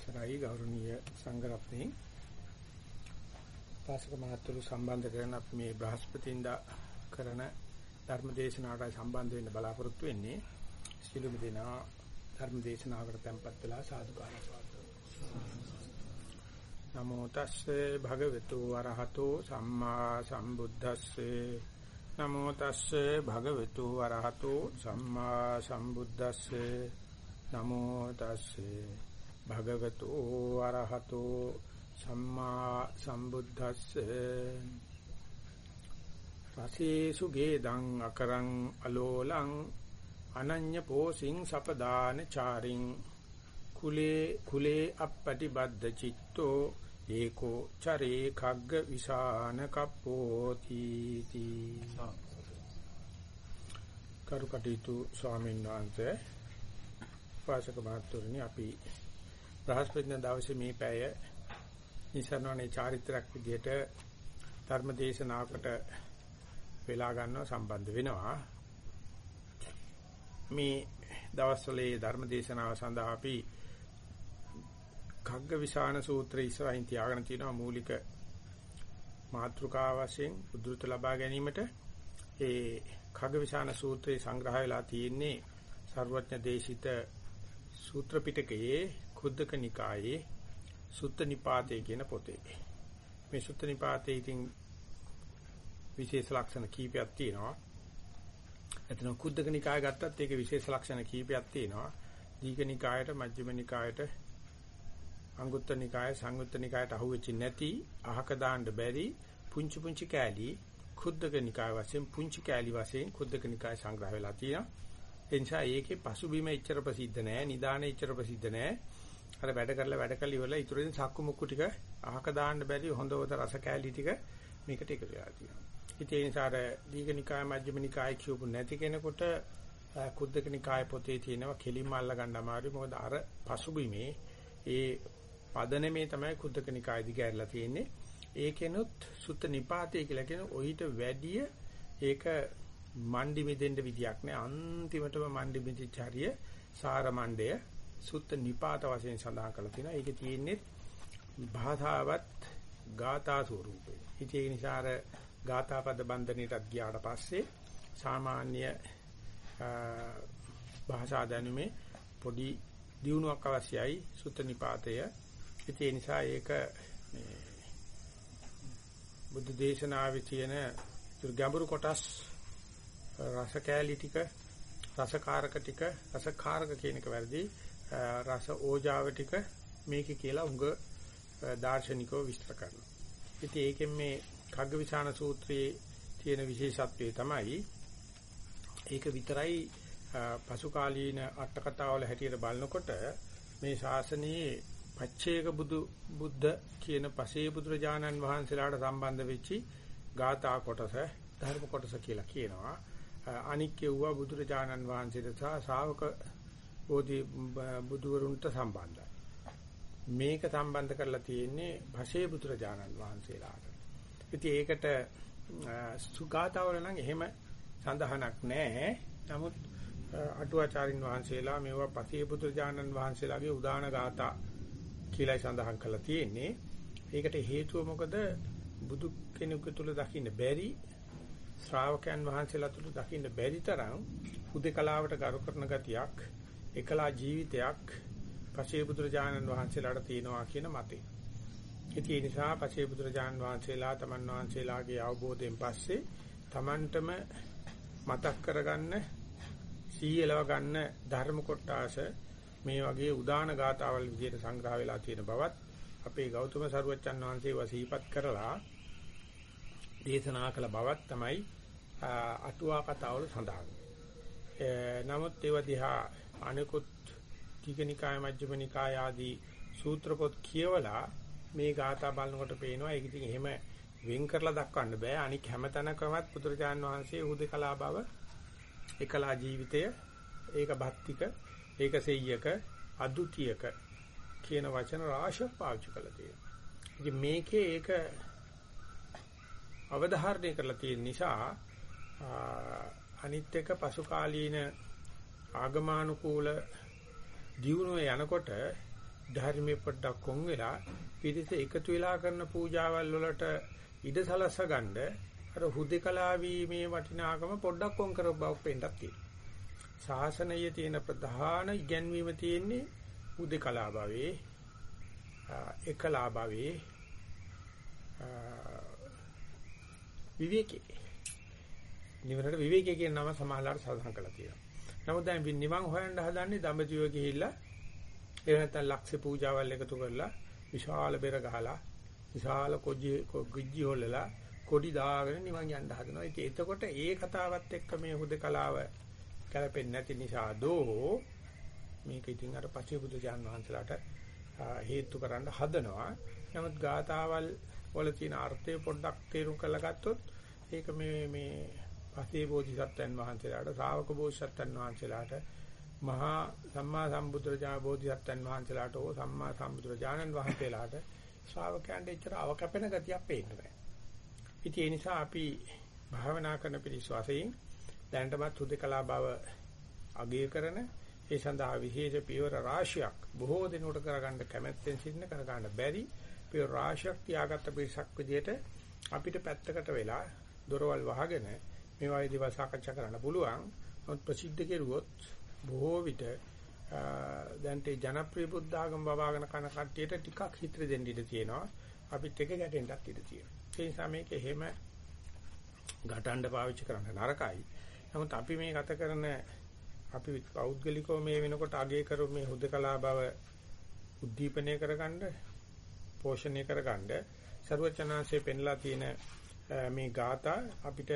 අවසරයි ගෞරවනීය සංඝරත්නයේ. පාසක මහතුරු සම්බන්ධ කරන අපි මේ බ්‍රහස්පතින්දා කරන ධර්ම දේශනාවට සම්බන්ධ වෙන්න බලාපොරොත්තු වෙන්නේ. සිළුම දෙනා ධර්ම දේශනාවකට tempත් වෙලා සාදුකාරය නමෝ තස්සේ භගවතු වරහතෝ සම්මා සම්බුද්දස්සේ. නමෝ තස්සේ භගවතු වරහතෝ සම්මා සම්බුද්දස්සේ. නමෝ තස්සේ භගවතු අරහතෝ සම්මා සම්බුද්දස්සේ. රසේසු ගේදං අකරං අලෝලං අනඤ්‍ය පෝසින් සපදාන චාරින්. කුලේ කුලේ අපපටිබද්ද චිත්තෝ ඒකෝ චරේ khagg විසාන කප්පෝති තී කරුකටීතු ස්වාමීන් වහන්සේ පාසක මහත්තුරුනි අපි බ්‍රහස්පතින දවසේ මේ පැය නිසරණේ චාරිත්‍රාක් විදියට ධර්ම දේශනාවකට වෙලා ගන්නව සම්බන්ධ වෙනවා. මේ දවස්වලේ ධර්ම දේශනාව සඳහා අපි කග්ග විසාන සූත්‍රය ඉස්සරහින් තියාගෙන තියෙනවා මූලික මාතෘකාව වශයෙන් උද්දෘත ලබා ගැනීමට. ඒ කග්ග විසාන සූත්‍රයේ සංග්‍රහ වෙලා තියෙන්නේ සර්වඥ දේශිත සූත්‍ර පිටකයේ කුද්දක නිකායේ සුත්ත නිපාතේ කියන පොතේ. මේ සුත්ත නිපාතේ ඉතින් විශේෂ ලක්ෂණ කීපයක් තියෙනවා. එතන කුද්දක නිකාය ගත්තත් ඒකේ විශේෂ ලක්ෂණ කීපයක් තියෙනවා. දීඝ නිකායට, මජ්ක්‍ධිම නිකායට, අංගුත්තර නිකාය, සංයුත්ත නිකායට අහුවෙච්ච නැති අහක දාන්න බැරි පුංචි පුංචි කෑලි කුද්දක නිකාය වශයෙන් පුංචි කෑලි වශයෙන් කුද්දක නිකාය සංග්‍රහ වෙලා තියෙනවා. ඒ නිසා ඒකේ පසුබිම එච්චර ප්‍රසිද්ධ නෑ, නිදාන එච්චර ප්‍රසිද්ධ නෑ. අර වැඩ කරලා වැඩ කරලා ඉවරලා ඉතුරුෙන් සක්කු මුක්කු ටික අහක දාන්න බැරි හොඳ හොඳ රස කෑලි ටික මේකට එකතු වෙලා තියෙනවා. ඉතින් ඒ නිසා අර දීඝනිකාය මජ්ක්‍ධිමනිකාය කියපු නැති කෙනෙකුට කුද්දකනිකාය පොතේ තියෙනවා කෙලින්ම අල්ල ගන්න අමාරුයි. මොකද අර පසුබිමේ ඒ පදනමේ තමයි කුද්දකනිකාය දිගහැරලා තියෙන්නේ. ඒකෙනුත් සුත්ත නිපාතේ කියලා කියන ඔయిత වැඩිය ඒක මණ්ඩි මෙදෙන්න විදියක් නෑ අන්තිමටම මණ්ඩි මෙදිච්ච හරිය සාර මණ්ඩය සුත්ත නිපාත වශයෙන් සඳහන් කරලා තියෙනවා. ඒකේ තියෙන්නේ භාෂාවත් ගාථා ස්වරූපේ. ඉතින් ඒ නිසා අර ගාථා පද බන්ධනයටත් ගියාට පස්සේ සාමාන්‍ය භාෂා දැනුමේ පොඩි දියුණුවක් අවශ්‍යයි සුත්ත නිපාතය. ඉතින් ඒ නිසා ඒක මේ බුද්ධ දේශනාවේ තියෙන ගැඹුරු කොටස් රස කෑලි ටික රසකාරක ටික රසකාරක කියන එක වැරදි රස ඕජාව ටික මේකේ කියලා උඟ දාර්ශනිකව විස්තර කරනවා. ඉතින් ඒකෙන් මේ කග්ගවිසාන සූත්‍රයේ තියෙන විශේෂත්වය තමයි ඒක විතරයි පසු කාලීන අට කතාවල හැටියට බලනකොට මේ ශාසනයේ පච්චේක බුදු බුද්ධ කියන පසේ බුදුරජාණන් වහන්සේලාට සම්බන්ධ වෙච්චි ගාථා කොටස ධර්ම කොටස කියලා කියනවා. අනික් කියුවා බුදුරජාණන් වහන්සේට සහ ශාවක බෝධි බුදුවරුන්ට සම්බන්ධයි. මේක සම්බන්ධ කරලා තියෙන්නේ භෂේ බුදුරජාණන් වහන්සේලාට. ඉතින් ඒකට සුගාතාවල නම් එහෙම සඳහනක් නැහැ. නමුත් අටුවාචාරින් වහන්සේලා මේවා පසේ බුදුරජාණන් වහන්සේලාගේ උදාන ගාථා කියලායි සඳහන් කරලා තියෙන්නේ. ඒකට හේතුව මොකද බුදු කෙනෙකු තුල දකින්න බැරි ශ්‍රාවකයන් වහන්සේලා තුල දකින්න බැරි තරම් හුදේකලාවට ගරු කරන ගතියක් එකලා ජීවිතයක් පසේ බුදුරජාණන් වහන්සේලාට තියෙනවා කියන මතය. ඉතින් ඒ නිසා පසේ බුදුරජාණන් වහන්සේලා තමන් වහන්සේලාගේ අවබෝධයෙන් පස්සේ තමන්ටම මතක් කරගන්න සීයලව ගන්න ධර්ම කොටාස මේ වගේ උදාන ගාතාවල් විදිහට සංග්‍රහ වෙලා තියෙන බවත් අපේ ගෞතම සරුවච්චන් වහන්සේ වසීපත් කරලා දේශනා කළ බවක් තමයි අටුවා කතාවල සඳහන්. නමුත් ඒව දිහා අනිකුත් ටිකනිකාය මජ්ක්‍ධිමනිකාය ආදී සූත්‍ර පොත් කියවලා මේ ගාථා බලනකොට පේනවා ඒක ඉතින් එහෙම වෙන් කරලා දක්වන්න බෑ අනික හැමතැනකමත් පුදුරජාන් වහන්සේ උදේකලා බව එකලා ජීවිතය ඒක භක්තික ඒක සෙය්‍යක අද්විතීයක කියන වචන රාශියක් පාවිච්චි කරලා තියෙනවා. ඉතින් මේකේ ඒක අවධාරණය කරලා තියෙන නිසා අනිත් එක පසු කාලීන ආගමානුකූල දියුණුව යනකොට ධර්මයේ පොඩ්ඩක් කොන් වෙලා පිරිස එකතු වෙලා කරන පූජාවල් වලට ඉඩ සලස්ස ගන්න අර හුදේකලා වීමේ වටිනාකම පොඩ්ඩක් කොන් කර බවක් පෙන්නක් තියෙනවා. ශාසනයේ තියෙන ප්‍රධාන ඉගැන්වීම තියෙන්නේ හුදේකලා භාවයේ එකලා භාවයේ විවේකී නිවනට විවේකී කියන නම සමාහලට සඳහන් කරලා තියෙනවා. නමුත් දැන් නිවන් හොයන්න හදන්නේ දඹදිව ගිහිල්ලා ඒ නැත්තම් ලක්ෂ පූජාවල් එකතු කරලා විශාල බෙර ගහලා විශාල කොජි ගිජ්ජි හොල්ලලා කොඩි දාගෙන නිවන් යන්න හදනවා. ඉතින් එතකොට ඒ කතාවත් එක්ක මේ හුදකලාව කැලපෙන්නේ නැති නිසා දෝ මේක ඉතින් අර පසේ බුදු ජාන වහන්සේලාට හේතු කරන්න හදනවා. නමුත් ගාතාවල් වල තියෙන අර්ථය පොඩ්ඩක් තේරුම් කරලා ගත්තොත් ඒක මේ මේ පසේ බෝධිසත්වයන් වහන්සේලාට ශ්‍රාවක බෝධිසත්වයන් වහන්සේලාට මහා සම්මා සම්බුදුරජා බෝධිසත්වයන් වහන්සේලාට හෝ සම්මා සම්බුදුරජාණන් වහන්සේලාට ශ්‍රාවකයන්ට එච්චර අවකැපෙන ගතියක් පේන්නේ නැහැ. ඉතින් ඒ නිසා අපි භාවනා කරන පිළිස්වාසයෙන් දැනටමත් හුදකලා බව අගය කරන ඒ සඳහා විශේෂ පියවර රාශියක් බොහෝ දිනකට කරගන්න කැමැත්තෙන් සිටින කරගන්න බැරි පියවර රාශියක් තියාගත්ත පිරිසක් විදිහට අපිට පැත්තකට වෙලා දොරවල් වහගෙන මේ වගේ දේවල් සාකච්ඡා කරන්න පුළුවන්. නමුත් ප්‍රසිද්ධ කෙරුවොත් බොහෝ විට දැන් තේ ජනප්‍රිය බුද්ධ ආගම බබාගෙන කන කට්ටියට ටිකක් හිතර දෙන්න ඉඩ තියෙනවා. අපිත් එක ගැටෙන්නත් ඉඩ තියෙනවා. ඒ නිසා මේක එහෙම ඝටණ්ඩ පාවිච්චි කරන්න නරකයි. නමුත් අපි මේ ගත කරන අපි පෞද්ගලිකව මේ වෙනකොට අගය කරු මේ හුදකලා බව උද්දීපනය කරගන්න පෝෂණය කරගන්න ਸਰවචනාංශයේ පෙන්ලා තියෙන මේ ગાතා අපිට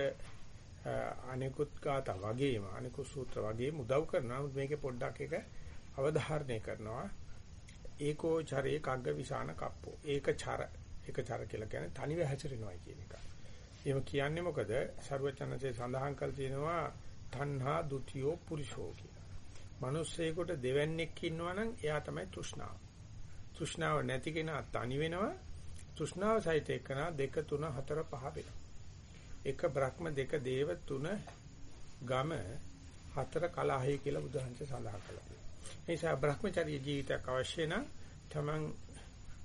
අනෙකුත් ગાතා වගේම අනෙකුත් සූත්‍ර වගේම උදව් කරනවා. නමුත් මේකේ පොඩ්ඩක් එක අවධාරණය කරනවා. ඒකෝ චරේ කග්ග විසාන කප්පෝ. ඒක චර. ඒක චර කියලා කියන්නේ තනිව හැසිරෙනවා කියන එක. එහෙම කියන්නේ මොකද? ਸਰවචනසේ සඳහන් කර තියෙනවා තණ්හා ဒ ුතියෝ පුරිෂෝ කියලා. මිනිස්සෙකුට දෙවන්නේක් ඉන්නවා නම් එයා තමයි තෘෂ්ණාව. තෘෂ්ණාව නැති කෙනා තනි වෙනවා. තෘෂ්ණාව සහිත එකනා 2 3 4 5 වෙනවා. එක බ්‍රහ්ම දෙක දේව තුන ගම හතර කලහයි කියලා බුදුහන්සේ සඳහන් කළා. ඒ නිසා බ්‍රහ්මචර්ය ජීවිතයක් අවශ්‍ය නම් තමන්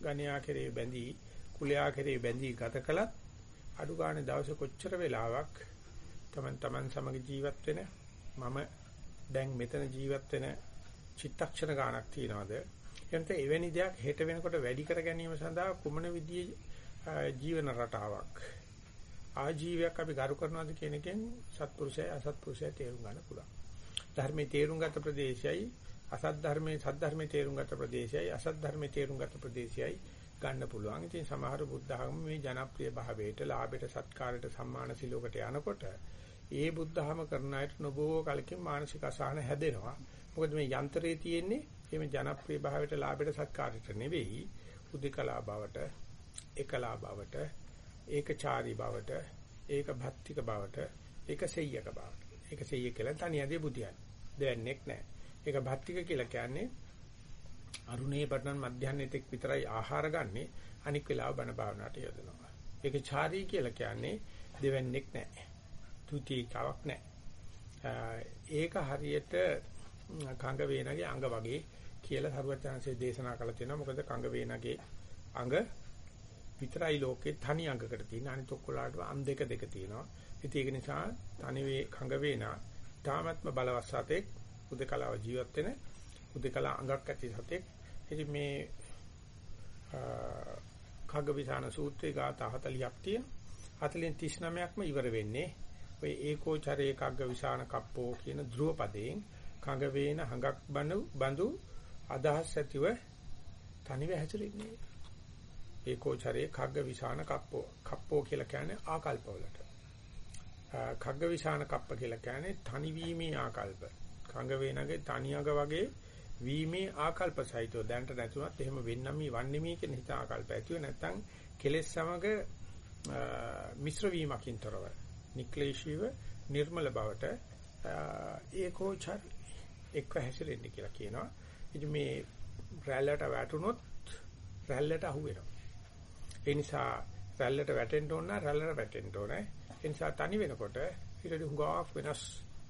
ගණ්‍යා කෙරේ බැඳී කුලයා කෙරේ බැඳී ගත කළත් අඩු ගානේ දවසේ කොච්චර වෙලාවක් තමන් තමන් සමග ජීවත් වෙන මම දැන් මෙතන ජීවත් වෙන චිත්තක්ෂණ ගානක් තියනවාද එතන එවැනි දෙයක් හෙට වෙනකොට වැඩි කර ගැනීම සඳහා කුමන විදියේ ජීවන රටාවක් ආජීවයක් අපි ගරු කරනවාද කියන එකෙන් සත්පුරුෂය අසත්පුරුෂය තේරුම් ගන්න පුළුවන්. ධර්මයේ තේරුම් ගත ප්‍රදේශයයි අසත් ධර්මයේ සත් ධර්මයේ තේරුම් ගත ප්‍රදේශයයි අසත් ධර්මයේ තේරුම් ගත ප්‍රදේශයයි ගන්න පුළුවන්. ඉතින් සමහර බුද්ධ ආගම මේ ජනප්‍රිය භාවයට, ලාභයට, සත්කාරයට, සම්මාන සිලෝකට යනකොට ඒ බුද්ධ ආගම කරන අයට නොබෝ කලකින් මානසික අසහන හැදෙනවා. මොකද මේ යන්ත්‍රයේ තියෙන්නේ මේ ජනප්‍රිය භාවයට, ලාභයට, සත්කාරයට නෙවෙයි, උදිකලා බවට, එකලා බවට ඒකචාරී බවට, ඒක භක්තික බවට, ඒක සෙය්‍යක බවට. ඒක සෙය්‍ය කියලා තනියදී බුදියන්නේ. දෙවන්නේක් නැහැ. ඒක භක්තික කියලා කියන්නේ අරුණේ පටන් මධ්‍යහ්නෙත් එක් විතරයි ආහාර ගන්නෙ අනික් වෙලාව බණ භාවනාවට යොදනවා. ඒක චාරී කියලා කියන්නේ දෙවන්නේක් නැහැ. තුතිකාවක් නැහැ. ඒක හරියට කංග වේනගේ අංග වගේ කියලා සරුවචාන්සේ දේශනා කළා තියෙනවා. මොකද කංග වේනගේ අංග විතරයි ලෝකේ තනි අංගකට තියෙන අනිත් ඔක්කොලාට අම් දෙක දෙක තියෙනවා. ඉතින් ඒක නිසා තනි වේ කඟ වේනා. තාමත්ම බලවත් සතෙක් උදකලාව ජීවත් වෙන උදකලා අංගක් ඇති සතෙක්. ඉතින් මේ කග්ගවිසාන සූත්‍රයේ ගාථා 40ක් තියෙන. 49ක්ම ඉවර වෙන්නේ ඔය ඒකෝචරේ කග්ගවිසාන කප්පෝ කියන ධ්‍රුව පදයෙන් කඟ වේන හඟක් බඳු බඳු අදහස් ඇතිව තනිව හැසිරෙන්නේ. ඒකෝචරේ කග්ග විසාන කප්පෝ කප්පෝ කියලා කියන්නේ ආකල්පවලට. කග්ග විසාන කප්ප කියලා කියන්නේ තනි වීමේ ආකල්ප. කංග වේනගේ තනියඟ වගේ වීමේ ආකල්ප සහිතව දැනට නැතුණත් එහෙම වෙන්නම් මේ වන්නේ මේ කියන හිත ආකල්ප ඇතුව නැත්තම් කෙලෙස් සමග මිශ්‍ර වීමකින් තොරව නික්ලේශීව නිර්මල බවට ඒකෝචර එක්ව හැසිරෙන්න කියලා කියනවා. ඉතින් මේ රැල්ලට වැටුනොත් රැල්ලට අහු වෙනවා. ඒ නිසා රැල්ලට වැටෙන්න ඕන නම් රැල්ලට වැටෙන්න ඕනේ. ඒ නිසා තනි වෙනකොට ඊට හුඟක් වෙනස්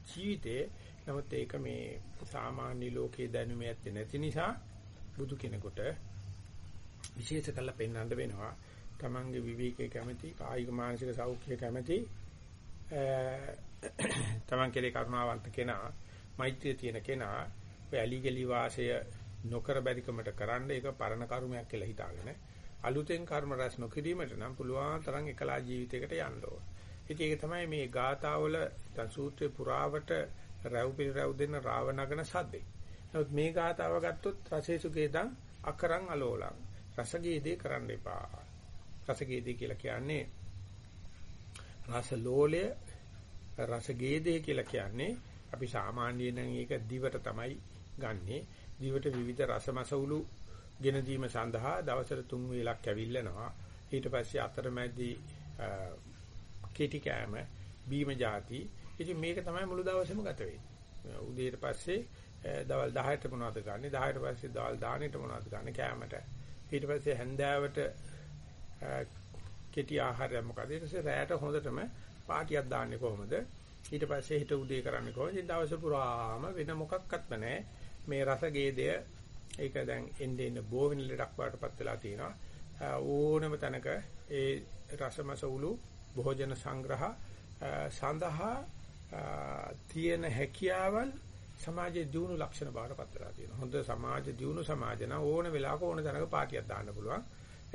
ජීවිතේ නමුත් ඒක මේ සාමාන්‍ය ලෝකයේ දැනුමේ ඇත්තේ නැති නිසා බුදු කෙනෙකුට විශේෂ කළ පෙන්වන්න වෙනවා. Tamange විවේකයේ කැමැති, කායික මානසික සෞඛ්‍යය කැමැති Taman කෙරේ කරුණාවන්ත කෙනා, මෛත්‍රිය තියෙන කෙනා වැලි ගලි වාසය නොකර බැරිකමට කරන්න ඒක පරණ කර්මයක් කියලා හිතාගෙන අලුතෙන් කර්ම රැස් නොකිරීමට නම් පුළුවන් තරම් එකලා ජීවිතයකට යන්න ඕන. ඉතින් ඒක තමයි මේ ගාථාවල දැන් සූත්‍රේ පුරාවට රැව් පිරව් දෙන රාව නගන සද්දේ. නමුත් මේ ගාථාව ගත්තොත් රසේසුකේදං අකරං අලෝලං. රසගේදී කරන්න එපා. රසගේදී කියලා කියන්නේ රස ලෝලය රසගේදී කියලා කියන්නේ අපි සාමාන්‍යයෙන් ඒක දිවට තමයි ගන්නෙ. දිවට විවිධ රසමසවුලු ගෙන දීම සඳහා දවසට තුන් වේලක් ඇවිල්ලනවා. ඊට පස්සේ අතරමැදි කීටි කෑම බීම જાති. ඉතින් මේක තමයි මුළු දවසේම ගත වෙන්නේ. උදේට පස්සේ දවල් 10ට මොනවද ගන්නෙ 10ට පස්සේ දවල් 10ට මොනවද ගන්නෙ කෑමට ඊට පස්සේ හැන්දෑවට කෙටි ආහාරය මොකද ඊට පස්සේ රැයට හොඳටම පාටියක් දාන්නේ කොහොමද ඊට පස්සේ හිට උදේ කරන්නේ කොහොමද ඉතින් දවස පුරාම වෙන මොකක්වත්ම නැහැ මේ රසගේදය ඒක දැන් එන්නේ එන්න බෝවින ලඩක් වඩටපත් වෙලා තියෙනවා ඕනම තැනක ඒ රසමසවුලු භෝජන සංග්‍රහ සඳහා තියෙන හැකියාවල් සමාජයේ දියුණු ලක්ෂණ බවට පත් වෙලා තියෙනවා. හොඳ සමාජ දියුණු සමාජ නම් ඕන වෙලාවක ඕන තැනක පාටියක් දාන්න පුළුවන්.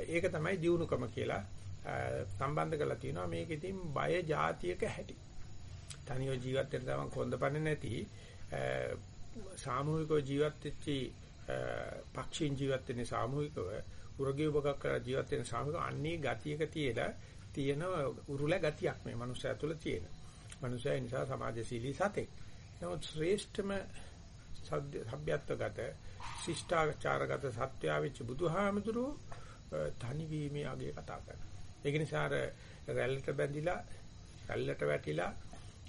ඒක තමයි දියුණුකම කියලා සම්බන්ධ කරලා තියෙනවා. මේක ඉතින් බය જાතියක හැටි. තනියව ජීවත් වෙන තමන් කොන්දපන්නේ නැති සාමූහිකව ජීවත් වෙච්චි පක්ෂීන් ජීවත් වෙන්නේ සාමූහිකව උරගේ උපකක් කරලා ජීවත් වෙන සාමූහික අන්නේ ගතියක තියලා තියෙන උරුල ගතියක් මේ මනුස්සයා තුළ තියෙන. මනුස්සයා නිසා සමාජශීලී සතෙක්. නමුත් ශ්‍රේෂ්ඨම සભ્યත්වගත ශිෂ්ටාචාරගත සත්‍යාවිච්ච බුදුහාමුදුරුව තනි වීමේ අගය කතා කරනවා. ඒක නිසා රැල්ලට බැඳිලා රැල්ලට වැටිලා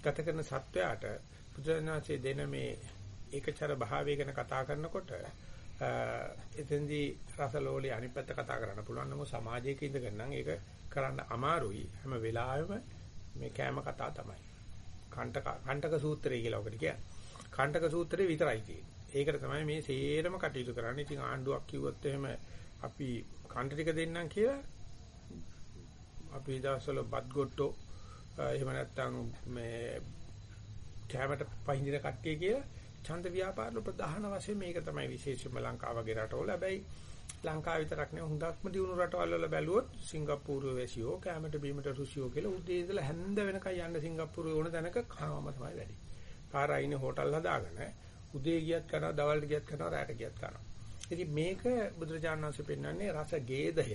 ගත කරන සත්වයාට බුදුරජාණන්සේ දෙන මේ ඒකචර භාවය ගැන කතා කරනකොට එතෙන්දී රසලෝලේ අනිත් පැත්ත කතා කරන්න පුළුවන් නමුත් සමාජයක ඉඳගෙන නම් ඒක කරන්න අමාරුයි හැම වෙලාවෙම මේ කෑම කතා තමයි. කණ්ඨක කණ්ඨක සූත්‍රය කියලා ඔකට කියන්නේ. කණ්ඨක සූත්‍රේ විතරයි තියෙන්නේ. ඒකට තමයි මේ සේරම කටයුතු කරන්නේ. ඉතින් ආණ්ඩුවක් කිව්වොත් එහෙම අපි කණ්ඨ ටික දෙන්නම් කියලා අපි දවස්වල බත් ගොට්ටෝ එහෙම නැත්නම් මේ කැමරට පහින්දින කට්ටිය කියලා ඡන්ද ව්‍යාපාරවල ප්‍රධාන වශයෙන් මේක තමයි විශේෂයෙන්ම ලංකාව වගේ රටවල. හැබැයි ලංකාව විතරක් නෙවෙයි හුඟක්ම දියුණු රටවල් වල බැලුවොත් සිංගප්පූරුව වැසියෝ කැමරට බීමට රුසියෝ කියලා උදේ ඉඳලා හැන්ද වෙනකන් යන්න සිංගප්පූරුවේ ඕන තැනක කාම තමයි වැඩි. පාරායිනේ හෝටල් හදාගෙන උදේ ගියත් කරනවා දවල්ට ගියත් කරනවා රාත්‍රියට ගියත් කරනවා. ඉතින් මේක බුදුරජාණන් වහන්සේ පෙන්වන්නේ රස ගේදය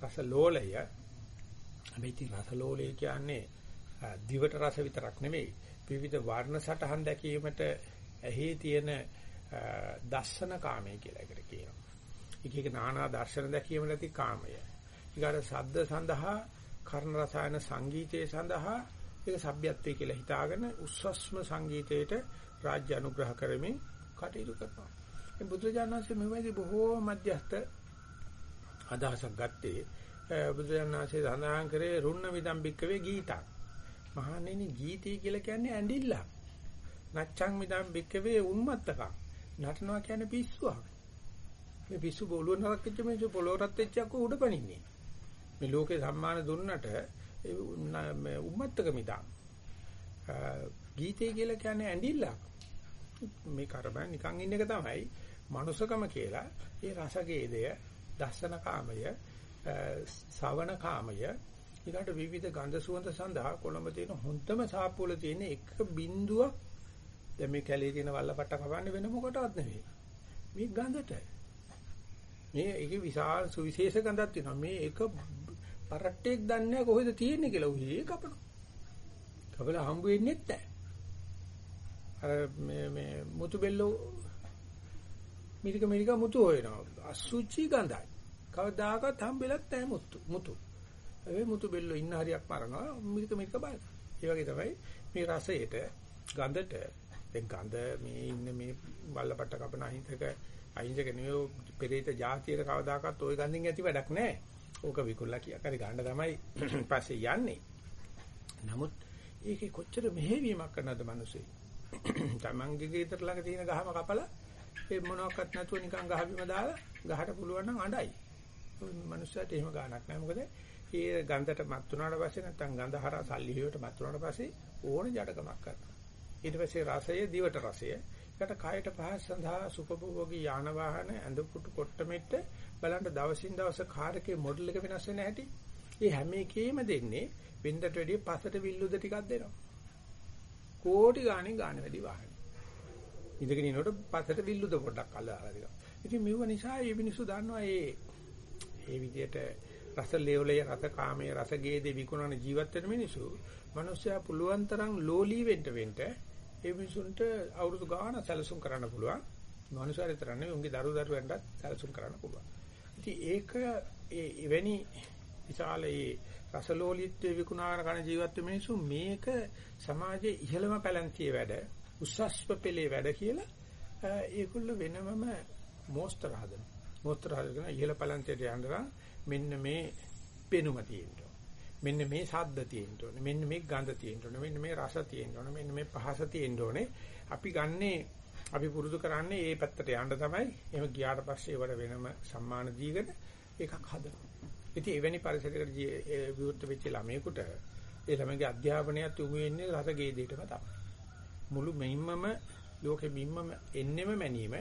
රස ලෝලය හැබැයි ඉතින් රස ලෝලය කියන්නේ දිවට රස විතරක් නෙමෙයි විවිධ වර්ණ සටහන් දැකීමට ඇහි තියෙන දස්සන කාමය කියලා එකට කියනවා. එක එක නානා දර්ශන දැකීම නැති කාමය. ඊගාට ශබ්ද සඳහා කර්ණ රසායන සංගීතයේ සඳහා ඒක සભ્યත්වයේ කියලා හිතාගෙන උස්සස්ම සංගීතයට රාජ්‍ය අනුග්‍රහ කරමින් කටයුතු කරනවා. මේ බුදුජානනාංශයේ මෙවැනි බොහෝ මධ්‍යස්ත අදහසක් ගත්තේ බුදුජානනාංශයේ සඳහන් කරේ රුන්න විදම්බික්කවේ ගීතක්. මහණෙනි ගීතය කියලා කියන්නේ ඇඬිල්ලක්. නච්චං මිදම් බික්කවේ උන්මත්තකක්. නටනවා කියන්නේ පිස්සුවක්. මේ පිස්සු බොළුව නරක් වෙච්ච මිනිස්සු පොළොවටත් වෙච්ච උඩ පනින්නේ. මේ ලෝකේ සම්මාන දුන්නට මේ උම්මත්තක මිදා. ගීතේ කියලා කියන්නේ ඇඬිල්ලක්. මේ කරබන් නිකන් ඉන්න එක තමයි මනුසකම කියලා. ඒ රසගේදය, දස්සන කාමය, ශවණ කාමය ඊකට විවිධ ගන්ධ සුවඳ සඳහා කොළඹ තියෙන හොඳම සාප්පුවල තියෙන එක බිඳුවක් දැන් මේ කැලේ තියෙන වල්ලපට්ට කවන්නේ වෙන මොකටවත් නෙවෙයි. මේ ගඳට. මේ ඒකේ විශාල සුවිශේෂ ගඳක් තියෙනවා. මේ එක පරට්ටෙක් දන්නේ කොහෙද තියෙන්නේ කියලා උහි කපනවා. කපලා හම්බ වෙන්නේ නැහැ. අර මේ මේ මුතු බෙල්ලෝ මිරික මිරික මුතු හොයනවා. අසුචි ගඳයි. කවදාකවත් හම්බෙලත් නැහැ මුතු. මුතු. ඒ මුතු බෙල්ලෝ ඉන්න හරියක් මරනවා මිරික මිරික බලන. ඒ වගේ තමයි මේ රසයට ගඳට ඒ ගඳ මේ ඉන්න මේ බල්ලපට්ට කපන අහිංසක අහිංසක නෙවෙයි පෙරේත જાතියේ කවදාකවත් ওই ගඳින් ඇති වැඩක් නැහැ. ඕක විකුල්ලා කියා කරි ගන්න තමයි පස්සේ යන්නේ. නමුත් ඒකේ කොච්චර මෙහෙවීමක් කරනවද මිනිස්සේ? Tamange ගෙදර ළඟ තියෙන ගහම කපලා ඒ මොනවත් නැතුව නිකන් ගහ බිම දාලා ගහට පුළුවන් නම් අඬයි. මනුස්සයට එහෙම ගාණක් නැහැ. මොකද ඒ ගඳට මත් වුණාට පස්සේ නැත්තම් ගඳ හරහා සල්ලි හේවට මත් වුණාට පස්සේ ඕන ජඩකමක් කරනවා. ඊට පස්සේ රසය දිවට රසය. ඒකට කායට පහස සඳහා සුඛභෝගී යාන වාහන ඇඳ පුටු කොට්ට මෙට්ට බලන්න දවසින් දවස කාර්කේ මොඩල් එක වෙනස් වෙන හැටි. ඒ හැම එකේම දෙන්නේ වෙන්දට වැඩිය පසට විල්ලුද ටිකක් දෙනවා. කෝටි ගාණේ ගාණ වැඩි වාහන. ඉඳගෙන ඉනකොට පසට විල්ලුද පොඩ්ඩක් අල්ලලා දෙනවා. ඉතින් මෙව නිසා මේ මිනිස්සු දන්නවා මේ මේ විදිහට රස ලේවලේ රස කාමයේ රස ගේදේ විකුණන ජීවත් වෙන මිනිස්සු මිනිස්සයා පුළුවන් තරම් ලෝලී වෙන්න වෙන්න ඒ මිනිසුන්ට අවුරුදු ගාන සැලසුම් කරන්න පුළුවන්. මනුස්සයර තරන්නේ උන්ගේ දරු දරුවන්ටත් සැලසුම් කරන්න පුළුවන්. ඉතින් ඒක ඒ එවැනි විශාල ඒ රසලෝලීත්වයේ විකුණාන කන ජීවත් වෙන මිනිස්සු මේක සමාජයේ ඉහළම පැලැන්තියේ වැඩ උස්සස්ප පෙළේ වැඩ කියලා ඒගොල්ල වෙනමම මොස්තර හදන. මොස්තර හදගෙන ඉහළ පැලැන්තියට යනවා මෙන්න මේ පෙනුම තියෙනවා. මෙන්න මේ ශබ්ද තියෙන්න ඕනේ. මෙන්න මේ ගඳ තියෙන්න ඕනේ. මෙන්න මේ රස තියෙන්න ඕනේ. මෙන්න මේ පහස තියෙන්න ඕනේ. අපි ගන්නේ අපි පුරුදු කරන්නේ මේ පැත්තට යන්න තමයි. එහෙම ගියාට පස්සේ ඒවට වෙනම සම්මාන දීගෙන එකක් හදනවා. ඉතින් එවැනි පරිසරයකට විවෘත වෙච්ච ළමයෙකුට ඒ ළමගේ අධ්‍යාපනයත් උමු වෙන්නේ රසගේ දෙයටම තමයි. මුළු මෙින්මම ලෝකෙ බිම්මම එන්නෙම මැනීම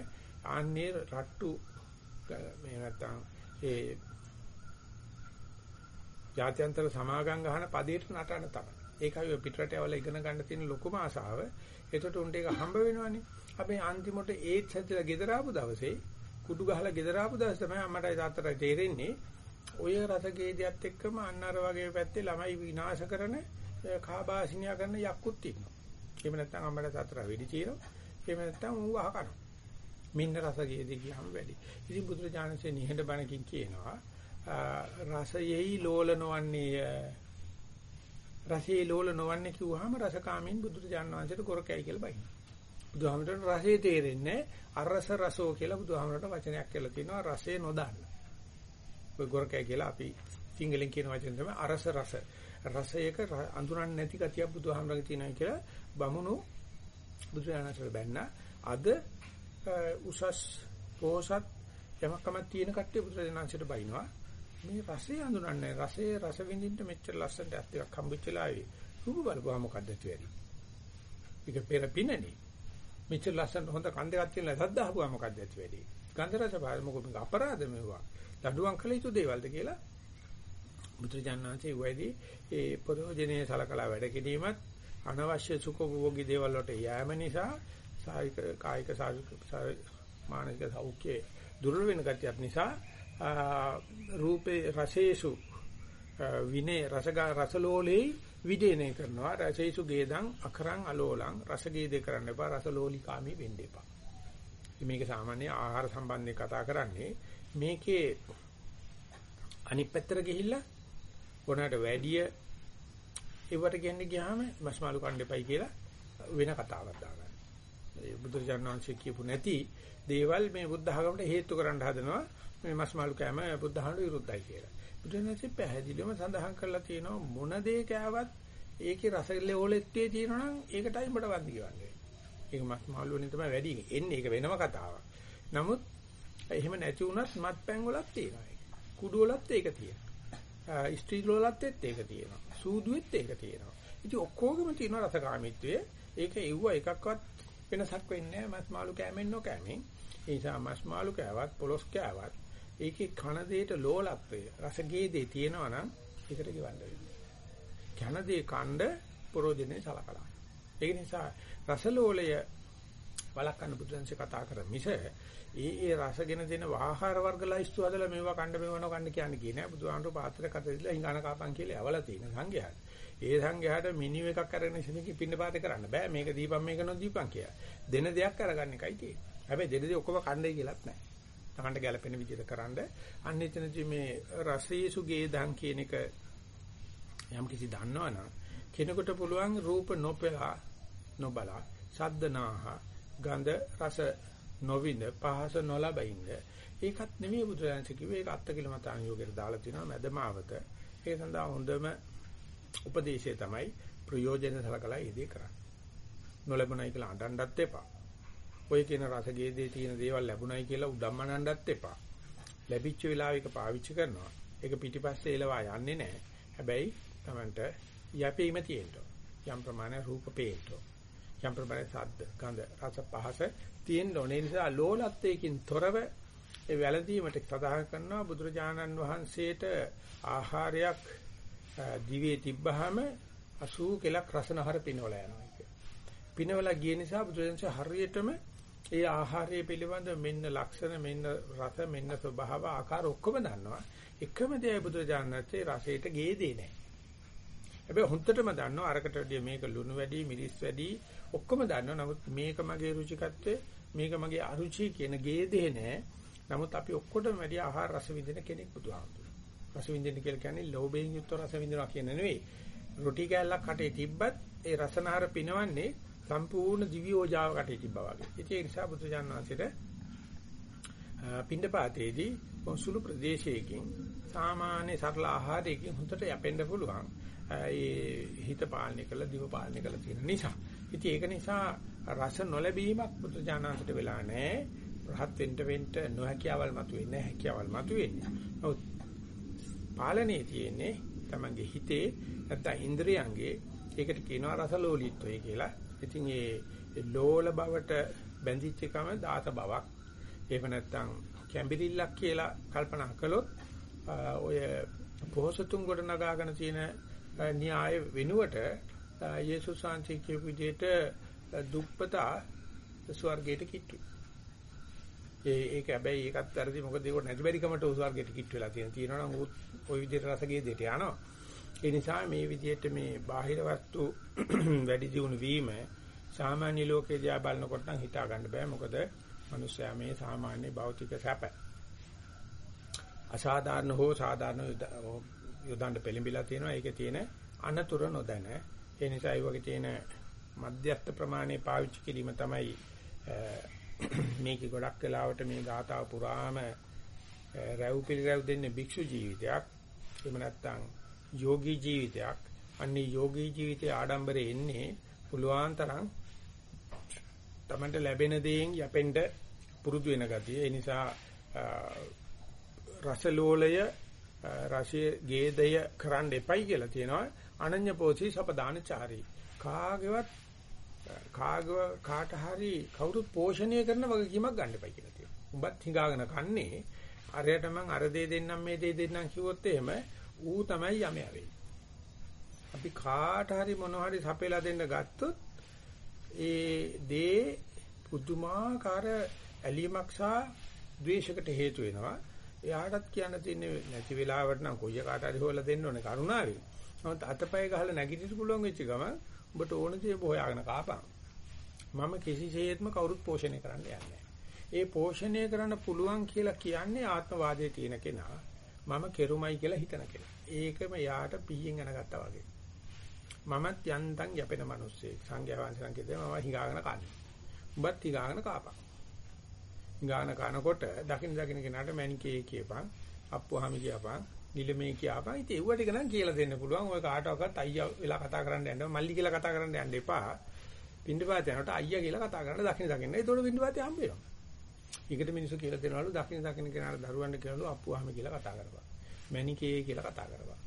ආන්නේ රට්ටු මේ නැත්තම් ඒ ජාත්‍යන්තර සමාගම් ගහන පදේට නටන තමයි. ඒකයි ඔය පිටරට යවලා ඉගෙන ගන්න තියෙන ලොකුම ආසාව. ඒකට උන්ට ඒක හම්බ වෙනවනේ. අපි අන්තිමට ඒත් හැදලා ගෙදර ආපු දවසේ කුඩු ගහලා ගෙදර ආපු දවසේ තමයි අම්මටයි තාත්තටයි තේරෙන්නේ ඔය රසගේදියත් එක්කම අන්න අර වගේ පැත්තේ ළමයි විනාශ කරන කාබාසිනියා කරන යක්කුත් ඉන්නවා. එහෙම නැත්නම් අම්මට තාත්තට වෙඩි චීරනවා. එහෙම නැත්නම් ඌ අහ කරනවා. මින්න රසගේදී කියහම වැඩි. ඉතින් බුදුරජාණන්සේ නිහඬ බණකින් කියනවා රසයෙහි ලෝල නොවන්නේ රසයේ ලෝල නොවන්නේ කිව්වහම රසකාමීන් බුදුරජාණන් වහන්සේට කොරකැයි කියලා බයින. බුදුහාමරට රසයේ තේරෙන්නේ අරස රසෝ කියලා බුදුහාමරට වචනයක් කියලා තියෙනවා රසයේ නොදන්න. ඔය කොරකැයි කියලා අපි සිංහලෙන් කියන වචන තමයි අරස රස. රසයක අඳුරන්නේ නැති ගතිය බුදුහාමරගේ තියෙනවා කියලා බමුණු බුදුරජාණන්සේට බැන්න අද උසස් පොහසත් යමකම තියෙන කට්ටිය බුදුරජාණන්සේට බයිනවා. මේ රසය හඳුනන්නේ රසයේ රස විඳින්න මෙච්චර ලස්සනට ඇස් දෙකක් හම්බෙච්චලාවේ රූප බලපුවා මොකද්ද ඇති ඒක පෙර පිනනේ. මෙච්චර ලස්සන හොඳ කන් දෙකක් තියෙන සද්ද අහපුවා මොකද්ද ඇති වෙන්නේ ගන්ධ රස බලමු මොකද අපරාධ මේවා දඩුවම් කළ යුතු දේවල්ද කියලා බුදුජානනාංශයේ වෙයිදී ඒ ප්‍රයෝජනේ සලකලා වැඩ කිරීමත් අනවශ්‍ය සුඛෝපභෝගී දේවල් වලට යෑම නිසා සායික කායික මානසික සෞඛ්‍ය දුර්වල වෙන ගතියක් නිසා රූපේ රසේසු විනේ රසගා රසලෝලේ විදේනේ කරනවා රසේසු ගේදං අකරං අලෝලං රසගේදේ කරන්න එපා රසලෝලිකාමී වෙන්න එපා මේක සාමාන්‍ය ආහාර සම්බන්ධයෙන් කතා කරන්නේ මේකේ අනිත් පැත්තට ගිහිල්ලා කොනකට වැඩිය ඒවට කියන්නේ ගියාම මස්මාළු කන්න එපයි කියලා වෙන කතාවක් දාගන්න. ඒ බුදුරජාණන් වහන්සේ කියපු නැති දේවල් මේ බුද්ධ ආගමට හේතු කරන්න හදනවා. මේ මස් මාළු කෑම බුද්ධහමට විරුද්ධයි කියලා. බුදුරජාණන්සේ පැහැදිලිවම සඳහන් කරලා තියෙනවා මොන දේ කෑවත් ඒකේ රසෙල්ලේ ඕලෙත්තේ තියෙනවා නම් ඒකටයි උඹට වන්දි කියන්නේ. ඒක මස් මාළු වලින් තමයි වැඩි එන්නේ. ඒක වෙනම කතාවක්. නමුත් එහෙම නැති වුණත් මත්පැන් වලත් තියෙනවා ඒක. කුඩු වලත් ඒක තියෙනවා. ස්ත්‍රී වලත් ඒක තියෙනවා. සූදුවෙත් ඒක තියෙනවා. ඉතින් ඔක්කොගෙම තියෙන රසකාමීත්වය ඒක එව්ව එකක්වත් වෙනසක් වෙන්නේ නැහැ මස් මාළු කෑමෙන් නොකෑමෙන්. ඒ නිසා මස් මාළු කෑවත් පොලොස් කෑවත් ඒකේ කන දෙයට ලෝලත්වය රසගේදේ තියෙනවා නම් ඒකට ගෙවන්න වෙනවා. කන දේ කණ්ඩ ප්‍රෝජනේ සලකලා. ඒ නිසා රසලෝලය වළක්වන්න බුදුන්සේ කතා කර මිස ඒ ඒ රසගෙන දෙන ආහාර වර්ග ලයිස්තු හදලා මේවා කණ්ඩ මේවන කණ්ඩ කියන්නේ කියන්නේ බුදුහාමුදුරු පාත්‍රයක් අත දීලා හිඟාන කාපන් කියලා යවලා තියෙන සංඝයාට. ඒ සංඝයාට මිනිව එකක් අරගෙන ඉතින් පින්න පාත කරන්න බෑ. මේක දීපම් මේක නොදීපම් කියලා. දෙන දෙයක් අරගන්න එකයි තියෙන්නේ. හැබැයි දෙන දේ ඔක්කොම කණ්ඩේ කියලාත් නැහැ. තමන්ට ගැළපෙන විදිහට කරන්න. අන්න එතනදී මේ රසයේසුගේ දන් කියන එක යම් කිසි දන්නවනම් කෙනෙකුට පුළුවන් රූප නොපලා නොබලා ශබ්දනාහ ගන්ධ රස නොවිඳ පහස නොලබින්ද ඒකත් නෙමෙයි බුදුරජාණන් කිව්වේ. ඒක අත්කිලමතාන් යෝගයට දාලා තිනවා මැදමාවත. ඒ සඳහා හොඳම උපදේශය තමයි ප්‍රයෝජන සලකලා ඉදී කරන්නේ. නොලබුණයි කියලා අඬන්නත් එපා. ඔය කියන රසගේදේ තියෙන දේවල් ලැබුණයි කියලා උදම්මනන්නත් එපා. ලැබිච්ච වෙලාවක පාවිච්චි කරනවා. ඒක පිටිපස්සේ එලවා යන්නේ නැහැ. හැබැයි Tamanට යැපීම තියෙන්න යම් ප්‍රමාණයක් රූප පේන්න යම් ප්‍රමාණයක් ශබ්ද ගන්ධ රස පහස තියෙන්න ඕනේ නිසා ලෝලත්වයකින් තොරව ඒ වැළඳීමට සදාහ කරනවා බුදුරජාණන් වහන්සේට ආහාරයක් දිවේ තිබ්බහම 80 කෙලක් රසනහර පිනවලා යනවා කියන්නේ. පිනවලා ගිය නිසා බුදුරජාණන් හරියටම ඒ ආහාරය පිළිබඳ මෙන්න ලක්ෂණ මෙන්න රස මෙන්න ස්වභාව ආකාර ඔක්කොම දන්නවා. එකම දේ බුදුරජාණන්සේ රසයට ගේදේ නැහැ. හැබැයි හොන්දටම දන්නවා අරකට වැඩිය මේක ලුණු වැඩි මිරිස් වැඩි ඔක්කොම දන්නවා. නමුත් මේක මගේ රුචිකත්වය මේක මගේ අරුචි කියන ගේදේ නැහැ. නමුත් අපි ඔක්කොටම වැඩි ආහාර රස විඳින කෙනෙක් බුදුහාමුදුරුවෝ. රස විඳින්න කියලා කියන්නේ ලෝභයෙන් යුක්ත රස විඳිනවා කියන නෙවෙයි. රොටි කෑල්ලක් කටේ තිබ්බත් ඒ රසනහර පිනවන්නේ සම්පූර්ණ දිව්‍යෝජාව කටේ තිබ්බා වගේ. ඒ නිසා බුදුජානක වහන්සේට පින්ඩපාතේදී සුළු ප්‍රදේශයකින් සාමාන්‍ය සරල ආහාරයකින් හොඳට යැපෙන්න පුළුවන්. ඒ හිත පාලනය කළ දිව පාලනය කළ තියෙන නිසා. ඉතින් ඒක නිසා රස නොලැබීමක් බුදුජානකට වෙලා නැහැ. රහත් වෙන්න වෙන්න නොහැකියාවල් මතුවෙන්නේ නැහැ. හැකියාවල් මතුවෙන්නේ. නමුත් පාලනයේ තියෙන්නේ තමන්ගේ හිතේ නැත්නම් ඉන්ද්‍රියයන්ගේ ඒකට කියනවා රසලෝලීත්වය කියලා. ඉතින් ඒ ලෝල බවට බැඳිච්ච එකම දාත බවක්. එහෙම නැත්නම් කැම්බිරිල්ලක් කියලා කල්පනා කළොත් ඔය පොහසතුන් කොට නගාගෙන තියෙන න්‍යාය වෙනුවට යේසුස් වහන්සේ කියපු විදිහට දුප්පතා ස්වර්ගයට කිට්ටුයි. ඒ ඒක හැබැයි ඒකත් වැරදි මොකද ඒක නැති බැරි කමට ස්වර්ගයට කිට්ටු වෙලා තියෙන තියෙනවා නම් ওই විදිහට රසගේ දෙට යනවා. ඒ නිසා මේ විදිහට මේ බාහිර වස්තු වැඩි දියුණු වීම සාමාන්‍ය ලෝකේ දිහා බලනකොට නම් හිතා ගන්න බෑ. මොකද මිනිස්සයා මේ සාමාන්‍ය භෞතික සැප. අසාධාරණ හෝ සාධාරණ යොදන්න පෙළඹිලා තියෙනවා. ඒකේ තියෙන අනතුරු නොදැන. ඒ නිසා ඒ වගේ තියෙන මධ්‍යස්ථ ප්‍රමාණය පාවිච්චි කිරීම තමයි මේකේ ගොඩක් වෙලාවට මේ ගාතාව පුරාම රැව් පිළිරැව් දෙන්නේ භික්ෂු ජීවිතයක්. එහෙම නැත්නම් යෝගී ජීවිතයක්. අන්නේ යෝගී ජීවිතයේ ආඩම්බරේ එන්නේ පුළුවන් තරම් තමන්ට ලැබෙන දේෙන් යැපෙන්න පුරුදු වෙන ගතිය. ඒ නිසා රසලෝලය රසයේ ගේදය කරන්න එපයි කියලා තියෙනවා. අනඤ්‍ය පෝසී සපදානචාරී. කාගේවත් කාගව කාට හරි කවුරුත් පෝෂණය කරන වගකීමක් ගන්න එපයි කියලා තියෙනවා. උඹත් හිඟාගෙන කන්නේ අරයට මං අර දේ දෙන්නම් මේ දේ දෙන්නම් කිව්වොත් එහෙම ඌ තමයි යමයා වෙන්නේ. අපි කාට හරි මොන හරි සපේලා දෙන්න ගත්තොත් ඒ දේ පුදුමාකාර ඇලීමක් සහ ද්වේෂයකට හේතු වෙනවා. එයාටත් කියන්න තියෙන්නේ නැති වෙලාවට නම් කොయ్య කාට හරි හොයලා දෙන්න ඕනේ කරුණාවෙන්. නමුත් අතපය ගහලා නැගිටින්න පුළුවන් වෙච්ච ගමන් ඔබට ඕන දේ හොයාගෙන කාපන්. මම කිසිසේත්ම කවුරුත් පෝෂණය කරන්න යන්නේ ඒ පෝෂණය කරන්න පුළුවන් කියලා කියන්නේ ආත්මවාදයේ තියෙන කෙනා. මම කෙරුමයි කියලා හිතන කෙනා. ඒකම යාට පිහින් යනගත්තා වගේ. මමත් යන්තම් යැපෙන මිනිස්සෙක්. සංඝයා වහන්සේලා කියනවා මම හිඟාගෙන කන්නේ. උඹත් හිඟාගෙන කාපන්. හිඟාගෙන කනකොට දකින්න දකින්න කෙනාට මැනිකේ කියපන්. අප්පුවාමි කියපන්. නිලමේ කියපන්. ඉතින් ඒව ටික නම් කියලා දෙන්න පුළුවන්. ඔය කාටවත් අයියා වෙලා කතා කරන්න යන්න මල්ලි කියලා කතා කරන්න යන්න එපා. පින්ඩපාත යනකොට අයියා කියලා කතා කරන්න දකින්න දකින්න. ඒතකොට පින්ඩපාතේ හම්බ වෙනවා. ඊකට මිනිස්සු කියලා දෙනවලු දකින්න දකින්න කෙනාට දරුවන්ට කියනවලු අප්පුවාම කියලා කතා කරපන්. මැනිකේ කියලා කතා කරපන්.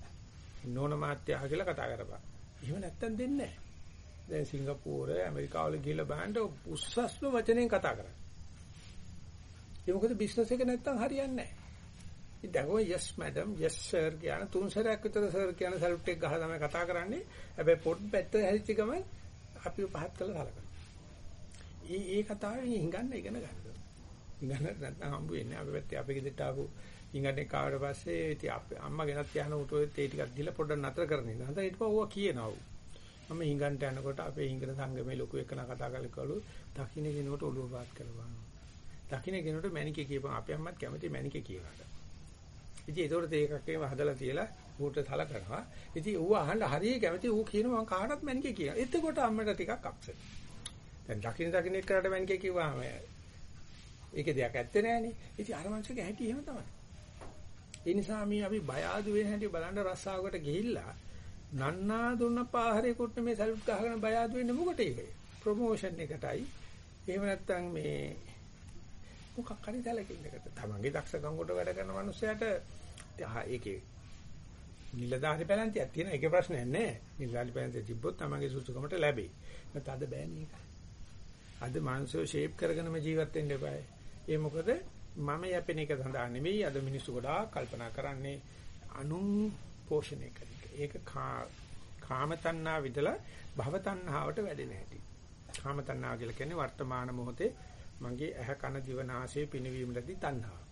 නෝන මාත්‍යා කියලා කතා කරපන්. එහෙම නැත්තම් දෙන්නේ නැහැ. දැන් සිංගප්පූර ඇමරිකාවල ගිහලා බලන්න උස්සස්ම වචනෙන් කතා කරන්නේ. ඒ මොකද බිස්නස් එක නැත්තම් හරියන්නේ නැහැ. ඉතින් දැන් ඔය yes madam yes sir කියන තුන් සැරයක් විතර sir කියන සල්ට් එක ගහලා තමයි කතා කරන්නේ. හැබැයි පොඩ් පැත්ත හැදිච්ච ගමන් අපිව පහත් කළා සලකනවා. ඒ ඒ කතාවෙන් හිඟන්න ඉගෙන ගන්න. හිඟන්න නැත්නම් හම්බ වෙන්නේ අපි පැත්තේ අපේ ගෙදරට ආපු හිඟන්නේ කාවට පස්සේ ඉතින් අපේ අම්මා ගෙනත් යන උට ඔය තේ ටිකක් දීලා පොඩ්ඩක් නතර කරගෙන ඉන්න. හඳ ඊට පස්සේ ඕවා කියනවා. මම හිඟන්ට යනකොට අපේ හිඟන සංගමේ ලොකු එකන කතා කරලකලු දකින්න කෙනෙකුට ඔළුව පාත් කරනවා. දකින්න කෙනෙකුට මැනිකේ කියපන් අපේ අම්මත් කැමති මැනිකේ කියලාට. ඉතින් ඒතකොට ඒකක් එහෙම හදලා තියලා ඌට සලකනවා. ඉතින් ඌ අහන්න හරිය කැමති ඌ කියනවා මං කාටවත් මැනිකේ කියලා. එතකොට අම්මට ටිකක් අප්සෙට්. දැන් දකින්න දකින්න එක්කනට මැනිකේ කිව්වම ඒකේ දෙයක් ඇත්තේ නෑනේ. ඉතින් අර මනුස්සගේ හැටි එහෙම තමයි. ඒ නිසා මේ අපි බය ආදු වෙන හැටි බලන්න රස්සාවකට ගිහිල්ලා නන්නා දුන්න පාහරේ කොට මේ සල්ුට් ගහගෙන බය ආදු වෙන්නේ මොකටද ඒකේ? ප්‍රොමෝෂන් එකටයි එහෙම නැත්නම් මේ මොකක් හරි දැලකින්දකට තමන්ගේ දක්ෂකම් කොට වැඩ කරන මනුස්සයාට ඒකේ නිලධාරි පැලැන්තියක් තියෙන ඒකේ ප්‍රශ්නයක් නැහැ. නිලධාරි පැලැන්තිය තිබ්බොත් තමන්ගේ සුසුකමට ලැබෙයි. නැත්නම් අද බෑනේ ඒක. අද මානසික ෂේප් කරගෙනම ජීවත් වෙන්න එපායි. ඒ මොකද මම යැපෙන එක සඳහා නෙවෙයි අද මිනිස්සු ගොඩාක් කල්පනා කරන්නේ අනුන් පෝෂණය කරන එක. ඒක කාම තණ්හා විදලා භව තණ්හාවට වැඩෙන හැටි. කාම තණ්හා කියලා කියන්නේ වර්තමාන මොහොතේ මගේ ඇහ කන දිව නාසය පිනවීමලදී තණ්හාව.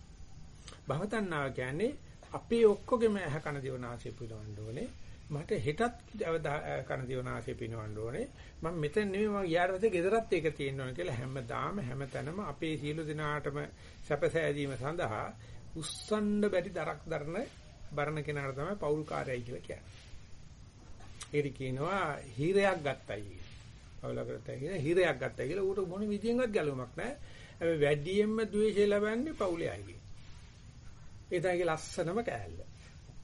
භව තණ්හාව කියන්නේ අපේ ඔක්කොගෙම ඇහ කන දිව නාසය පිනවන්න ඕනේ. මට හෙටත් කන දිව නාසය පිනවන්න ඕනේ. මම මෙතන නෙමෙයි මම ඊට පස්සේ ගෙදරත් ඒක තියෙන්න ඕනේ කියලා හැමදාම හැමතැනම අපේ සියලු දිනාටම සැපසෑදීම සඳහා උස්සන්න බැරි දරක් දරන බරණ කෙනාට තමයි පෞල් කාර්යයි කියලා කියන්නේ. ඒක කියනවා හීරයක් ගත්තයි. පෞලකට කියන හීරයක් ගත්තයි කියලා ඌට මොන විදියෙන්වත් ගැලවමක් නැහැ. හැබැයි වැඩියෙන්ම ද්වේෂය ලබන්නේ පෞලේ අයගේ. ඒ තමයි ලස්සනම කෑල්ල.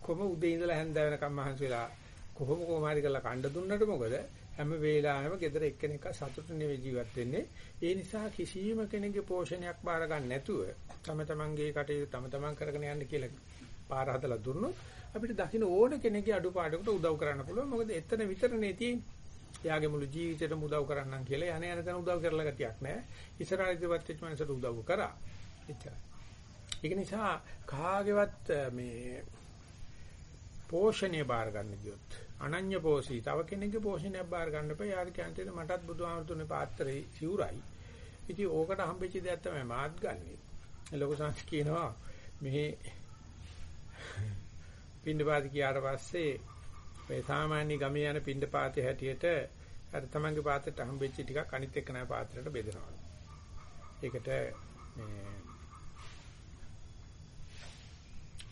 කොහොම උදේ ඉඳලා හැන්ද වෙනකම් මහන්සි වෙලා කොහොම කොහොම හරි කරලා කණ්ඩ දුන්නට මොකද හැම වෙලාවෙම ගෙදර එක්කෙනෙක් සතුට නෙවෙයි ජීවත් වෙන්නේ. ඒ නිසා කිසියම් කෙනෙකුගේ පෝෂණයක් බාර ගන්න නැතුව තම තමන්ගේ කටයුතු තම තමන් කරගෙන යන්න කියලා පාර හදලා දුන්නොත් අපිට දකින්න ඕන කෙනෙක්ගේ අඩුපාඩුකට උදව් කරන්න පුළුවන්. මොකද එතන විතරනේ තියෙන්නේ. එයාගේ මුළු ජීවිතේටම උදව් කරන්නම් කියලා යන යන තැන උදව් කරලා ගතියක් නැහැ. ඉස්සරහට ඉදිරියට වෙච්ච මනසට උදව් කරා. එච්චරයි. ඒක නිසා කාගේවත් මේ පෝෂණය බාර ගන්න ගියොත් අනන්‍ය පෝෂී තව කෙනෙක්ගේ පෝෂණයක් බාර ගන්න එපා. යාර කියන්නේ මටත් බුදුහාමුදුරනේ පාත්‍රේ සිවුරයි. ඉතින් ඕකට හම්බෙච්ච දෙයක් තමයි මාත් ගන්නෙ. ලොකු සංස් කියනවා මෙහි පින්ඩපාත කියාට පස්සේ මේ සාමාන්‍ය ගමේ යන පින්ඩපාතේ හැටියට අර තමන්ගේ පාත්‍රයට හම්බෙච්ච ටිකක් අනිත් එක්ක නෑ පාත්‍රයට බෙදනවා. ඒකට මේ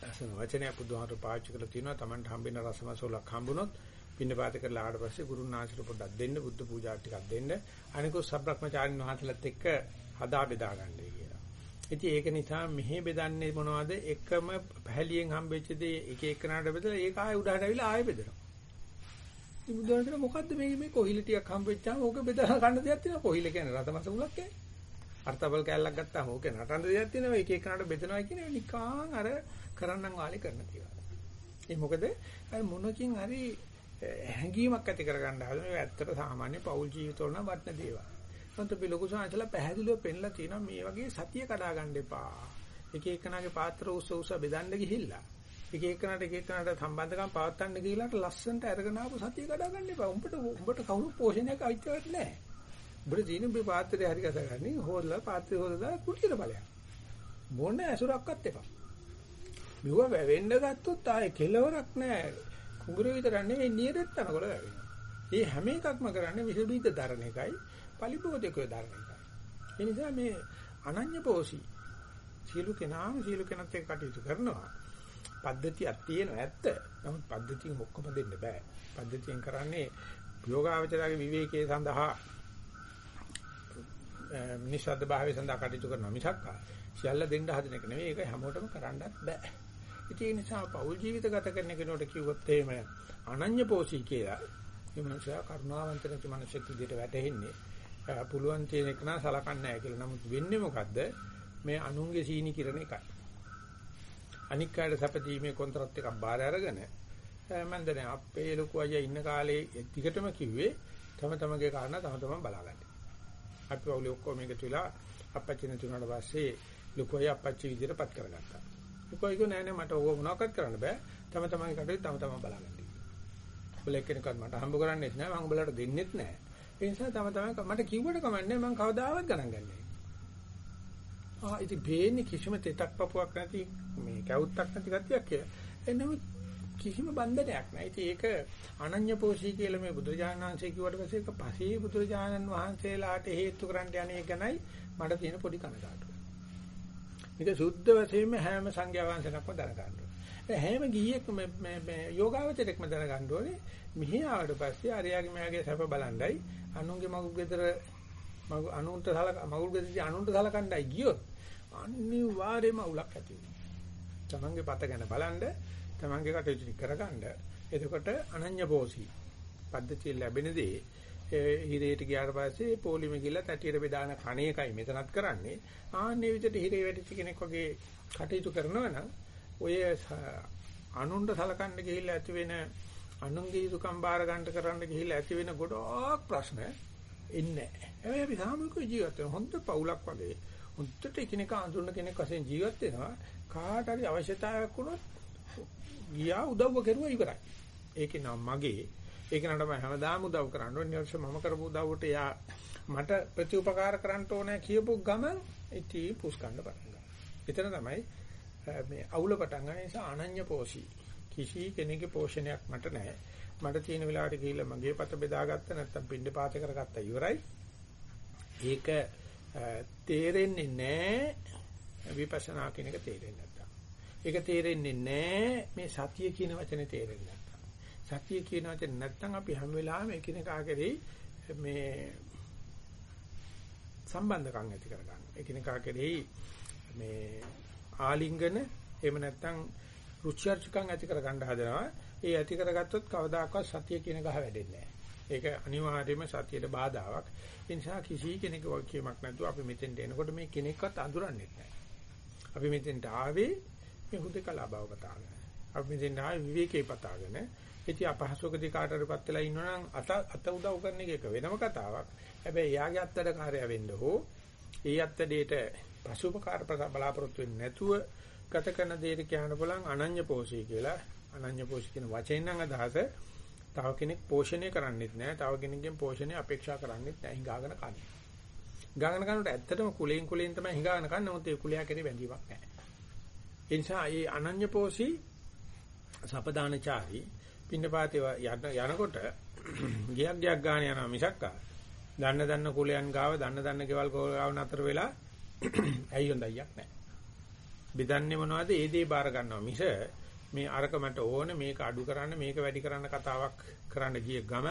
අසන වචනය බුදුහාමුදුරු පාවිච්චි කරලා තියෙනවා තමන්ට හම්බෙන රසමසෝලක් හම්බුනොත් පින්නපාත කරලා ආවට පස්සේ ගුරුන් ආශිර්වාද පොඩ්ඩක් දෙන්න බුද්ධ පූජා ටිකක් දෙන්න අනිකුත් සබ්‍රක්‍මචාරින් වහන්සේලාත් එක්ක හදා බෙදා ගන්නයි කියලා. ඉතින් ඒක නිසා මෙහෙ බෙදන්නේ මොනවද එකම පැහැලියෙන් හම්බෙච්ච දේ එක එකනට බෙදලා ඒක ආයෙ උඩහට ඇවිල්ලා ආයෙ බෙදනවා. ඉතින් බුදුහාමුදුරු මොකද්ද මේ මේ කොහිල ටිකක් හම්බෙච්චාම ඕක බෙදලා ගන්න දෙයක් තියෙනවා කොහිල කියන්නේ රතමසුලක් කියන්නේ. අර්ථබල් කැලලක් ගත්තාම ඕකේ නටන දෙයක් තියෙනවා එක එකනට බෙදනවා කියන්නේ නිකාන් අර කරන්නම් වාලේ කරන දේවල්. ඒ මොකද අර මොනකින් හරි හැඟීමක් ඇති කරගන්න හදන ඒ ඇත්තට සාමාන්‍ය පෞල් ජීවිතවල නම් වටන දේවල්. මන්ට අපි ලොකු සාංශලා පැහැදිලිව පෙන්ලා තියෙනවා මේ වගේ සතිය කඩා ගන්න එපා. එක එකනාගේ පාත්‍ර උස්ස උස්ස බෙදන්න ගිහිල්ලා. එක එකනට එක එකනට සම්බන්ධකම් පවත්වන්න ගිහිලාට ලස්සනට අරගෙන ආපු සතිය කඩා ගන්න එපා. උඹට උඹට කවුරු පෝෂණයක් අයිතිවත් නැහැ. උඹට තියෙන මේ පාත්‍රය හරි ගසගන්නේ හොදලා පාත්‍රය හොදලා කුටියට බලයක්. මොන ඇසුරක්වත් එපා. මෙව වැවෙන්න ගත්තොත් ආයේ කෙලවරක් නැහැ. කුඹුර විතර නෙවෙයි නියරෙත් තනකොළ වැවෙනවා. මේ හැම එකක්ම කරන්නේ විස බීජ දරණ එකයි, පලිපෝදේකේ දරණ එකයි. ඒ නිසා මේ අනන්‍ය පෝසි සියලු කෙනාම සියලු කෙනත් එක්ක කටයුතු කරනවා. පද්ධතියක් තියෙනවා ඇත්ත. නමුත් පද්ධතිය ඔක්කොම දෙන්න බෑ. පද්ධතියෙන් කරන්නේ යෝගාවචරයේ විවේකයේ සඳහා නිසද්ද භාවය සඳහා කටයුතු කරනවා මිසක් සියල්ල දෙන්න හදන එක නෙවෙයි. ඒක හැමෝටම කරන්නත් බෑ. ඒ නිසා පෞල් ජීවිත ගත කරන කෙනෙකුට කිව්වොත් එහෙම අනන්‍ය පෝෂී කියලා මේ මනුස්සයා කරුණාවන්ත නැති මනුස්සෙක් විදිහට වැටෙන්නේ පුළුවන් තියෙන එක නා සලකන්නේ නැහැ කියලා. නමුත් වෙන්නේ මොකද්ද? මේ අනුන්ගේ සීනි කිරණ එකයි. අනික් කාට සැපදීමේ කොන්ත්‍රාත් එකක් බාර අරගෙන මම දන්නේ අපේ ලොකු අයියා ඉන්න කාලේ ටිකටම කිව්වේ තම තමගේ කාරණා තම තමන් බලාගන්න. අපි වගේ ඔක්කොම එකතු වෙලා අපච්චි නැතුණාට පස්සේ ලොකු අයියා අපච්චි විදිහටපත් කරගත්තා. උකෝ කිව්ව නෑ නෑ මට ඕක මොනවක්වත් කරන්න බෑ. තම තමන්ගේ කටයුතු තම තමන් බලාගන්න. උඹලා එක්කෙනෙක්වත් මට හම්බ කරන්නේත් නෑ මම උඹලාට දෙන්නෙත් නෑ. ඒ නිසා තම තමන් මට කිව්වට කමන්නේ මම කවදාවත් ගණන් ගන්නෑ. ආ ඉතින් බේන්නේ කිසිම තෙතක් පපුවක් නැති මේ කැවුත්තක් නැති ගතියක් කියලා. එන්නම කිසිම බන්ධනයක් නැහැ. ඉතින් ඒක අනන්‍ය පෝෂී කියලා මේ බුදුරජාණන් වහන්සේ කිව්වට පස්සේ ඒක පසේ බුදුරජාණන් වහන්සේලාට හේතු කරන්න යන්නේ ගැනයි මට තියෙන පොඩි කනගාටුව. මේක සුද්ධ වශයෙන්ම හැම සංඝයා වහන්සේනක්ම දැනගන්න ඕනේ. හැම ගිහියෙක් මේ මේ යෝගාවචරයක්ම දැනගන්න ඕනේ. මෙහි ආවට පස්සේ අරයාගේ මෙයාගේ සැප බලණ්ඩයි අනුන්ගේ මගුල් ගෙදර මගු අනුන්ට සලක මගුල් ගෙදරදී අනුන්ට සලකණ්ඩයි ගියොත් අනිවාර්යයෙන්ම උලක් ඇති වෙනවා. තමන්ගේ පත ගැන බලන්න තමන්ගේ කටයුතු කරගන්න. එතකොට අනන්‍ය පෝසී පද්ධතිය ලැබෙන දේ හිරේට ගියාට පස්සේ පොලිමේ ගිහලා තැටියට බෙදාන කණ එකයි මෙතනත් කරන්නේ. ආන්නේ විදිහට හිරේ වැඩිච්ච කෙනෙක් වගේ කටයුතු කරනවා නම් ඔය අනුණ්ඩ සලකන්න ගිහිල්ලා ඇති වෙන අනුන්ගේ යුතුයකම් බාර ගන්නට කරන්න ගිහිල්ලා ඇති වෙන ගොඩක් ප්‍රශ්න එන්නේ නැහැ. හැබැයි අපි සාමූහික ජීවිත හොඳ පවුලක් වගේ හොඳට එකිනෙක අඳුරන කෙනෙක් වශයෙන් ජීවත් වෙනවා. කාට හරි අවශ්‍යතාවයක් වුණොත් ගියා උදව්ව කරුවා ඉවරයි. ඒකේ නම් මගේ ඒක නටම හැමදාම උදව් කරන්න ඕනේ. ඊට මම කරපු උදව්වට යා මට ප්‍රතිඋපකාර කරන්න ඕනේ කියපු ගමන් ඉති පුස් ගන්න පටන් ගන්නවා. එතන තමයි මේ අවුල පටන් ගන්න නිසා අනඤ්‍ය පෝෂී කිසි කෙනෙකුගේ පෝෂණයක් මට නැහැ. මට තියෙන වෙලාවට ගිහිල්ලා මගේ පත බෙදාගත්ත නැත්නම් පින්ඩ පාත කරගත්ත ඉවරයි. ඒක තේරෙන්නේ නැහැ විපස්සනා කියන එක තේරෙන්නේ නැත්තම්. ඒක තේරෙන්නේ නැහැ මේ සතිය කියන වචනේ තේරෙන්නේ නැත්තම්. සතිය කියන වචනේ නැත්තම් අපි හැම වෙලාවෙම එකිනෙකා කෙරෙහි මේ සම්බන්ධකම් ඇති කරගන්නවා. එකිනෙකා කෙරෙහි මේ ආලිංගන එහෙම නැත්තම් රුචර්චකම් ඇති කරගන්න හදනවා. ඒ ඇති කරගත්තොත් කවදාකවත් සතිය කියන ගහ වැඩෙන්නේ නැහැ. ඒක අනිවාර්යයෙන්ම සතියට බාධාවක්. ඒ නිසා කිසි කෙනෙක් වගකීමක් නැතුව අපි මෙතෙන්ට එනකොට මේ කෙනෙක්වත් අඳුරන්නේ නැහැ. අපි මෙතෙන්ට ආවේ මේ හුදකලා බව කතාගෙන. අපි මෙතෙන්ට ආවේ විවේකේ පතාගෙන. ඉතින් අපහසුකදී කාටරපත් වෙලා ඉන්නවනම් අත අත උදව් කරන එක වෙනම කතාවක්. හැබැයි එයාගේ අත්තඩ කාර්යය වෙන්න හෝ ඒ අත්තඩේට පසුපකාර බලාපොරොත්තු වෙන්නේ නැතුව ගත කරන දෙයට කියන්න බලන් අනඤ්‍ය පෝෂී කියලා අනඤ්‍ය පෝෂී කියන වචෙන් නම් අදහස තව කෙනෙක් පෝෂණය කරන්නෙත් නැහැ තව කෙනෙක්ගෙන් පෝෂණය අපේක්ෂා කරන්නෙත් නැහැ හිඟාගෙන කන්නේ. හිඟාගෙන කනකොට ඇත්තටම කුලෙන් කුලෙන් තමයි හිඟාගෙන කන්නේ නමුත් ඒ කුලයා කෙරේ බැඳීමක් නැහැ. ඒ නිසා මේ අනඤ්‍ය පෝෂී සපදානචාරී පින්නපාතේ යනකොට ගියක් ගියක් ගාන යනවා මිසක්කා දන්න දන්න කුලයන් ගාව දන්න දන්න ගෙවල් ගාව නතර වෙලා ඇයි හොඳයියක් නැහැ. බෙදන්නේ මොනවද? ඒ දේ බාර ගන්නවා මිස මේ අරක මට ඕන මේක අඩු කරන්න මේක වැඩි කරන්න කතාවක් කරන්න ගිය ගම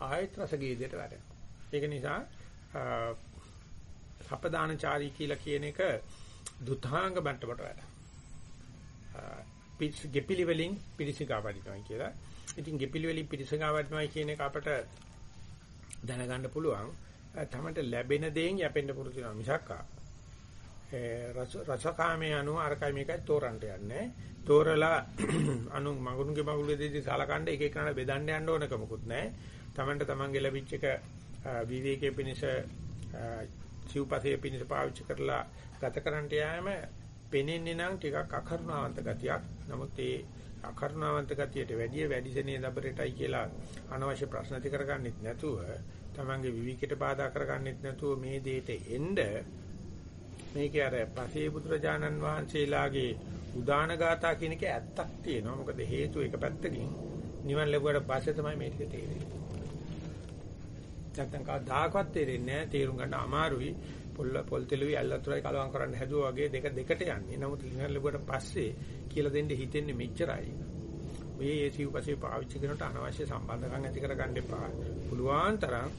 ආයත් රසගීදයට වැටෙනවා. ඒක නිසා සපදානචාරී කියලා කියන එක දුතාංග බණ්ඩවට වැටෙනවා. පිස් ගෙපිලි වලින් පිරිසිගා වඩිනවා කියලා. ඉතින් ගෙපිලි වලින් පිරිසිගා වඩිනවා කියන එක අපට දැනගන්න පුළුවන්. තමන්ට ලැබෙන දේෙන් යැපෙන්න පුරුදු වෙනවා මිසක්කා රසකාමයේ අනුව අරකයි මේකයි තෝරන්න යන්නේ. තෝරලා අනු මගුණුගේ මගුලේ දෙදි සලකන්න එක එකන බෙදන්න යන්න ඕනකමකුත් නැහැ. Tamanට Tamanගේ ලැබිච්ච එක විවේකයේ පිණිස සිව්පසේ පිණිස පාවිච්චි කරලා ගත කරන්නට යෑම පෙනෙන්නේ නම් ටිකක් අකරුණාවන්ත ගතියක්. නමුත් ඒ අකරුණාවන්ත ගතියට වැඩිය වැඩිසෙනේ දබරටයි කියලා අනවශ්‍ය ප්‍රශ්න ඇති කරගන්නෙත් නැතුව Tamanගේ විවිකයට බාධා කරගන්නෙත් නැතුව මේ දෙයට එන්න මේකේ අර පසේ පුත්‍රජානන් වහන්සේලාගේ උදාන ගාථා කියන එක ඇත්තක් තියෙනවා. මොකද හේතුව එක පැත්තකින් නිවන් ලැබුවට පස්සේ තමයි මේ ටික තේරෙන්නේ. නැත්තම් කවදාකවත් තේරෙන්නේ නැහැ. තේරුම් ගන්න අමාරුයි. පොල් පොල් තෙලුයි ඇල්ලතුරයි කලවම් කරන්න හැදුවා වගේ දෙක දෙකට යන්නේ. නමුත් නිවන් ලැබුවට පස්සේ කියලා දෙන්න හිතෙන්නේ මෙච්චරයි. මේ සිව්පසේ පාවිච්චි කරනට අනවශ්‍ය සම්බන්ධකම් ඇති කරගන්න එපා. පුළුවන් තරම්